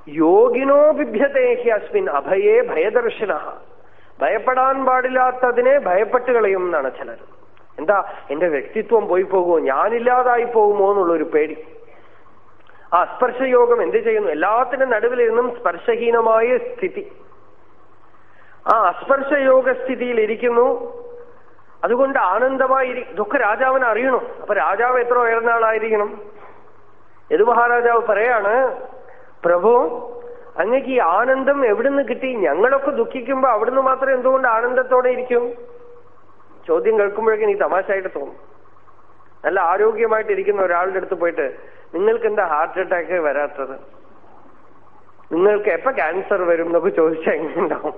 യോഗിനോ ബിഭ്യതേ അസ്മിൻ അഭയേ ഭയദർശന. ഭയപ്പെടാൻ പാടില്ലാത്തതിനെ ഭയപ്പെട്ട് കളയും എന്നാണ് ചിലർ. എന്താ എന്റെ വ്യക്തിത്വം പോയി പോകുമോ? ഞാനില്ലാതായി പോകുമോ എന്നുള്ളൊരു പേടി. ആ സ്പർശയോഗം എന്ത് ചെയ്യുന്നു? എല്ലാത്തിനും നടുവിലിരുന്നും സ്പർശഹീനമായ സ്ഥിതി. ആ അസ്പർശയോഗ സ്ഥിതിയിൽ ഇരിക്കുന്നു. അതുകൊണ്ട് ആനന്ദമായി ഇതൊക്കെ രാജാവിനെ അറിയണം. അപ്പൊ രാജാവ് എത്ര ഉയർന്ന ആളായിരിക്കണം യദു മഹാരാജാവ് പറയാണ് പ്രഭു അങ്ങക്ക് ഈ ആനന്ദം എവിടുന്ന് കിട്ടി? ഞങ്ങളൊക്കെ ദുഃഖിക്കുമ്പോ അവിടുന്ന് മാത്രം എന്തുകൊണ്ട് ആനന്ദത്തോടെ ഇരിക്കും? ചോദ്യം കേൾക്കുമ്പോഴേക്കും ഈ തമാശയായിട്ട് തോന്നും. നല്ല ആരോഗ്യമായിട്ട് ഇരിക്കുന്ന ഒരാളുടെ അടുത്ത് പോയിട്ട് നിങ്ങൾക്ക് എന്താ ഹാർട്ട് അറ്റാക്ക് വരാത്തത്? നിങ്ങൾക്ക് എപ്പോ ക്യാൻസർ വരും? എന്നൊക്കെ ചോദിച്ചാൽ എങ്ങനെയുണ്ടാവും?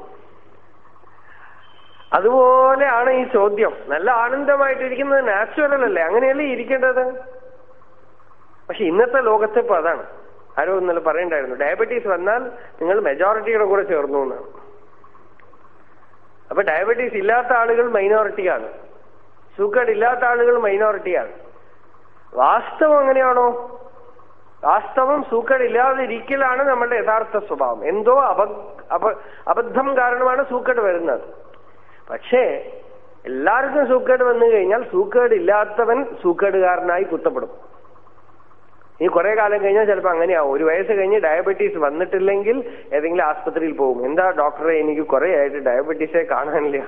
അതുപോലെയാണ് ഈ ചോദ്യം. നല്ല ആനന്ദമായിട്ടിരിക്കുന്നത് നാച്ചുറൽ അല്ലേ അങ്ങനെയല്ലേ ഇരിക്കേണ്ടത്? പക്ഷെ ഇന്നത്തെ ലോകത്തെ ഇപ്പൊ അതാണ്. ആരോ ഇന്നലെ പറയണ്ടായിരുന്നു ഡയബറ്റീസ് വന്നാൽ നിങ്ങൾ മെജോറിറ്റിയുടെ കൂടെ ചേർന്നു എന്നാണ്. അപ്പൊ ഡയബറ്റീസ് ഇല്ലാത്ത ആളുകൾ മൈനോറിറ്റിയാണ് ഷുഗർ ഇല്ലാത്ത ആളുകൾ മൈനോറിറ്റിയാണ് വാസ്തവം അങ്ങനെയാണോ? വാസ്തവം സൂക്കട് ഇല്ലാതിരിക്കലാണ് നമ്മളുടെ യഥാർത്ഥ സ്വഭാവം. എന്തോ അബ അബദ്ധം കാരണമാണ് സൂക്കട് വരുന്നത്. പക്ഷേ എല്ലാവർക്കും സൂക്കേട് വന്നു കഴിഞ്ഞാൽ സൂക്കേട് ഇല്ലാത്തവൻ സൂക്കേടുകാരനായി കുത്തപ്പെടും. ഇനി കുറെ കാലം കഴിഞ്ഞാൽ ചിലപ്പോൾ അങ്ങനെയാവും. ഒരു വയസ്സ് കഴിഞ്ഞ് ഡയബറ്റീസ് വന്നിട്ടില്ലെങ്കിൽ ഏതെങ്കിലും ആസ്പത്രിയിൽ പോകും. എന്താ ഡോക്ടറെ എനിക്ക് കുറെ ആയിട്ട് ഡയബറ്റീസെ കാണാനില്ല.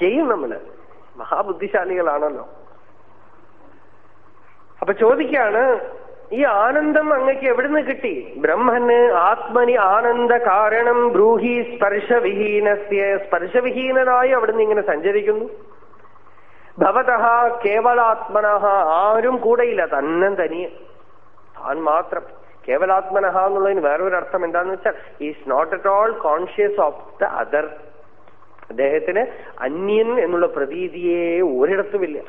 ചെയ്യും നമ്മൾ. മഹാബുദ്ധിശാലികളാണല്ലോ. അപ്പൊ ചോദിക്കാണ് ഈ ആനന്ദം അങ്ങക്ക് എവിടുന്ന് കിട്ടി? ബ്രഹ്മന് ആത്മനി ആനന്ദ കാരണം ബ്രൂഹി സ്പർശവിഹീനസ്യ. സ്പർശവിഹീനനായി അവിടുന്ന് ഇങ്ങനെ സഞ്ചരിക്കുന്നു. ഭവത കേവലാത്മനഹ. ആരും കൂടെയില്ല. തന്നെ തനിയെ. താൻ മാത്രം. കേവലാത്മനഹ എന്നുള്ളതിന് വേറൊരു അർത്ഥം എന്താന്ന് വെച്ചാൽ is not at all conscious of the other അദ്ദേഹത്തിന് അന്യൻ എന്നുള്ള പ്രതീതിയെ ഒരിടത്തുമില്ല.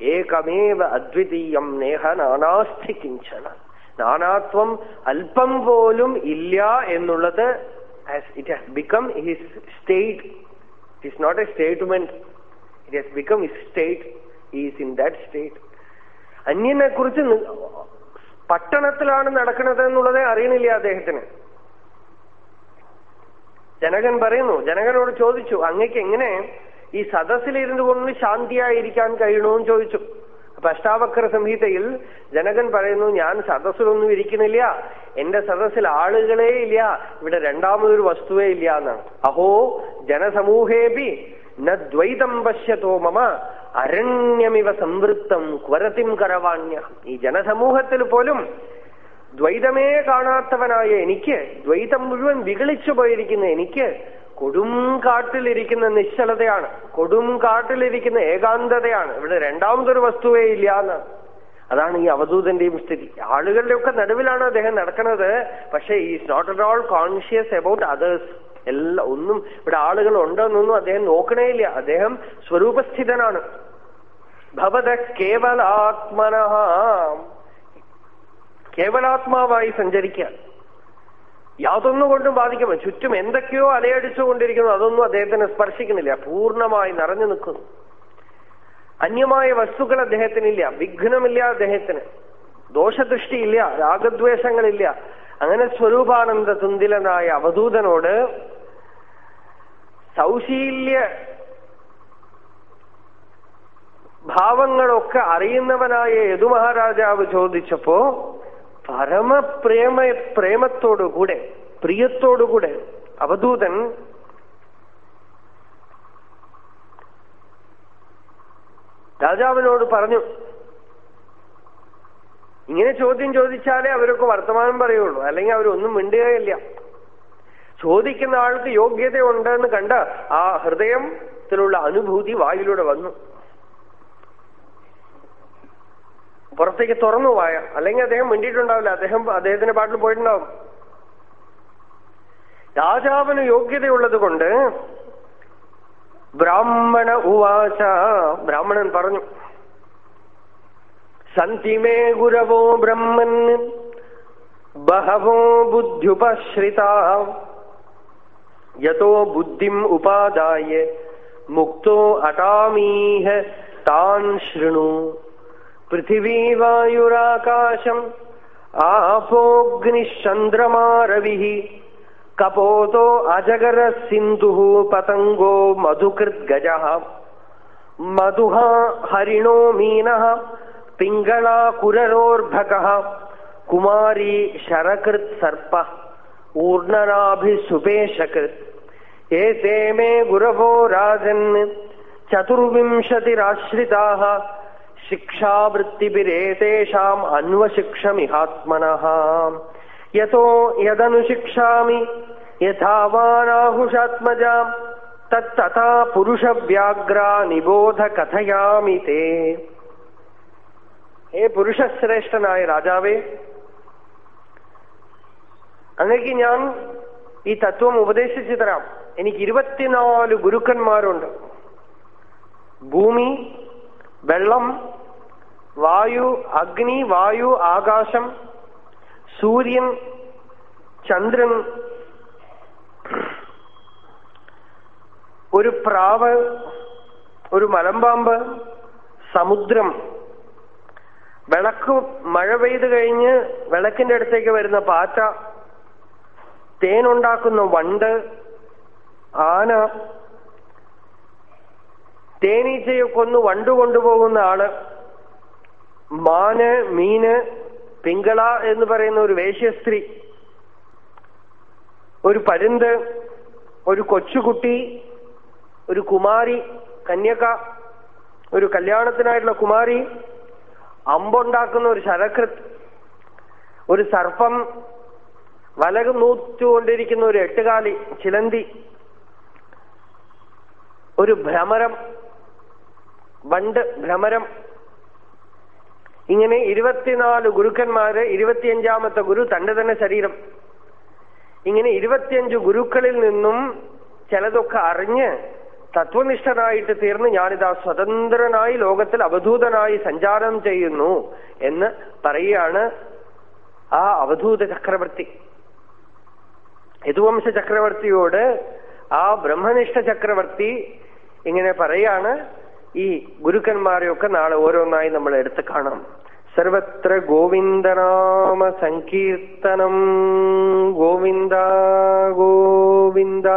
ഏകമേവ അദ്വിതീയം നേഹ നാനാസ്ഥി കിഞ്ചന. നാനാത്വം അല്പം പോലും ഇല്ല എന്നുള്ളത് it has become his state it is not a statement it has become his state is in that state അന്യനെ കുറിച്ച് പട്ടണത്തിലാണ് നടക്കുന്നത് എന്നുള്ളതേ അറിയണില്ല അദ്ദേഹത്തിന്? ജനകൻ പറയുന്നു ജനകനോട് ചോദിച്ചു അങ്ങക്ക് എങ്ങനെ ഈ സദസ്സിലിരുന്നു കൊണ്ട് ശാന്തിയായിരിക്കാൻ കഴിയണമെന്ന് ചോദിച്ചു. അപ്പൊ അഷ്ടാവക്ര സംഹിതയിൽ ജനകൻ പറയുന്നു ഞാൻ സദസ്സിലൊന്നും ഇരിക്കുന്നില്ല. എന്റെ സദസ്സിൽ ആളുകളേ ഇല്ല. ഇവിടെ രണ്ടാമതൊരു വസ്തുവേ ഇല്ല എന്നാണ് അഹോ ജനസമൂഹേപി നദ്വൈതം ദ്വൈതം പശ്യത്തോ മമ. അരണ്യമിവ സംവൃത്തം ക്വരത്തിം കരവാണ്യ. ഈ ജനസമൂഹത്തിൽ പോലും ദ്വൈതമേ കാണാത്തവനായ എനിക്ക് ദ്വൈതം മുഴുവൻ വികളിച്ചു പോയിരിക്കുന്ന എനിക്ക് കൊടും കാട്ടിലിരിക്കുന്ന നിശ്ചലതയാണ്. കൊടും കാട്ടിലിരിക്കുന്ന ഏകാന്തതയാണ്. ഇവിടെ രണ്ടാമതൊരു വസ്തുവേ ഇല്ല എന്നാണ് അതാണ് ഈ അവധൂതന്റെയും സ്ഥിതി. ആളുകളുടെ ഒക്കെ നടുവിലാണ് അദ്ദേഹം നടക്കുന്നത്. പക്ഷേ is not at all conscious about others എല്ലാ ഒന്നും ഇവിടെ ആളുകൾ ഉണ്ടെന്നൊന്നും അദ്ദേഹം നോക്കണേ ഇല്ല. അദ്ദേഹം സ്വരൂപസ്ഥിതനാണ്. ഭവത കേവലാത്മന. കേവലാത്മാവായി സഞ്ചരിക്കുക. യാതൊന്നുകൊണ്ടും ബാധിക്കുമോ? ചുറ്റും എന്തൊക്കെയോ അലയടിച്ചുകൊണ്ടിരിക്കുന്നു. അതൊന്നും അദ്ദേഹത്തിനെ സ്പർശിക്കുന്നില്ല. പൂർണമായി നിറഞ്ഞു നിൽക്കുന്നു. അന്യമായ വസ്തുക്കൾ അദ്ദേഹത്തിനില്ല. വിഘ്നമില്ല അദ്ദേഹത്തിന്. ദോഷദൃഷ്ടിയില്ല. രാഗദ്വേഷങ്ങളില്ല. അങ്ങനെ സ്വരൂപാനന്ദ തുന്തിലനായ അവധൂതനോട് സൗശീല്യ ഭാവങ്ങളൊക്കെ അറിയുന്നവനായ യദുമഹാരാജാവ് ചോദിച്ചപ്പോ പരമപ്രേമ പ്രേമത്തോടുകൂടെ പ്രിയത്തോടുകൂടെ അവധൂതൻ രാജാവിനോട് പറഞ്ഞു ഇങ്ങനെ ചോദ്യം ചോദിച്ചാലേ അവരൊക്കെ വർത്തമാനം പറയുള്ളൂ. അല്ലെങ്കിൽ അവരൊന്നും മിണ്ടുകയില്ല. ചോദിക്കുന്ന ആൾക്ക് യോഗ്യതയുണ്ടെന്ന് കണ്ട് ആ ഹൃദയത്തിലുള്ള അനുഭൂതി വായിലൂടെ വന്നു. പുറത്തേക്ക് തുറന്നു വായ അല്ലെങ്കിൽ അദ്ദേഹം മിണ്ടിയിട്ടുണ്ടാവില്ല. അദ്ദേഹം അദ്ദേഹത്തിന്റെ പാട്ടിൽ പോയിട്ടുണ്ടാവും. രാജാവിന് യോഗ്യതയുള്ളത് കൊണ്ട് ബ്രാഹ്മണ ഉവാച ബ്രാഹ്മണൻ പറഞ്ഞു സന്തിമേ ഗുരവോ ബ്രഹ്മൻ ബഹവോ ബുദ്ധ്യുപശ്രിത യതോ ബുദ്ധിം ഉപാദായ മുക്തോ അടാമീഹ താൻ ശൃണു. पृथिवी वायुराकाशम आपोग्निश्चंद्रमा रवि कपोतो अजगर सिंधु पतंगो मधुकृत गज मधुहा हरिणो मीन पिंगला कुररोर्भक कुमारी शरकृत सर्प ऊर्णराभिशुपेशकृत एते मे गुरवो राजन् चतुर्विंशतिराश्रिताः ശിക്ഷാവൃത്തിഭിരേതേഷാം അന്വശിക്ഷമിഹാത്മന യഥോ യദനുശിക്ഷാമി യഥാവാനാഹുഷാത്മജാം തത്തഥാ പുരുഷവ്യാഗ്രാ നിബോധ കഥയാമി തേ. ഹേ പുരുഷശ്രേഷ്ഠനായ രാജാവേ അങ്ങക്ക് ഞാൻ ഈ തത്വം ഉപദേശിച്ചു തരാം. എനിക്ക് ഇരുപത്തിനാല് ഗുരുക്കന്മാരുണ്ട്. ഭൂമി വെള്ളം വായു അഗ്നി വായു ആകാശം സൂര്യൻ ചന്ദ്രൻ ഒരു പ്രാവ് ഒരു മലമ്പാമ്പ് സമുദ്രം. വിളക്ക് മഴ പെയ്ത് കഴിഞ്ഞ് വിളക്കിന്റെ അടുത്തേക്ക് വരുന്ന പാറ്റ തേനുണ്ടാക്കുന്ന വണ്ട് ആന തേനീച്ചയെ കൊന്ന് വണ്ടു കൊണ്ടുപോകുന്ന ആൾ മാന് മീന് പിങ്കള എന്ന് പറയുന്ന ഒരു വേശ്യസ്ത്രീ ഒരു പരുന്ത് ഒരു കൊച്ചുകുട്ടി ഒരു കുമാരി കന്യക ഒരു കല്യാണത്തിനായിട്ടുള്ള കുമാരി അമ്പുണ്ടാക്കുന്ന ഒരു ശരകൃത് ഒരു സർപ്പം വലകം നൂറ്റുകൊണ്ടിരിക്കുന്ന ഒരു എട്ടുകാലി ചിലന്തി ഒരു ഭ്രമരം വണ്ട് ഭ്രമരം. ഇങ്ങനെ ഇരുപത്തിനാല് ഗുരുക്കന്മാര് ഇരുപത്തിയഞ്ചാമത്തെ ഗുരു തന്റെ തന്നെ ശരീരം. ഇങ്ങനെ ഇരുപത്തിയഞ്ച് ഗുരുക്കളിൽ നിന്നും ചിലതൊക്കെ അറിഞ്ഞ് തത്വനിഷ്ഠനായിട്ട് തീർന്ന് ഞാനിതാ സ്വതന്ത്രനായി ലോകത്തിൽ അവധൂതനായി സഞ്ചാരം ചെയ്യുന്നു എന്ന് പറയുകയാണ് ആ അവധൂത ചക്രവർത്തി. യദുവംശ ചക്രവർത്തിയോട് ആ ബ്രഹ്മനിഷ്ഠ ചക്രവർത്തി ഇങ്ങനെ പറയാണ് ഈ ഗുരുക്കന്മാരെയൊക്കെ നാളെ ഓരോന്നായി നമ്മൾ എടുത്തു കാണാം. സർവത്ര ഗോവിന്ദനാമ സങ്കീർത്തനം. ഗോവിന്ദ ഗോവിന്ദ.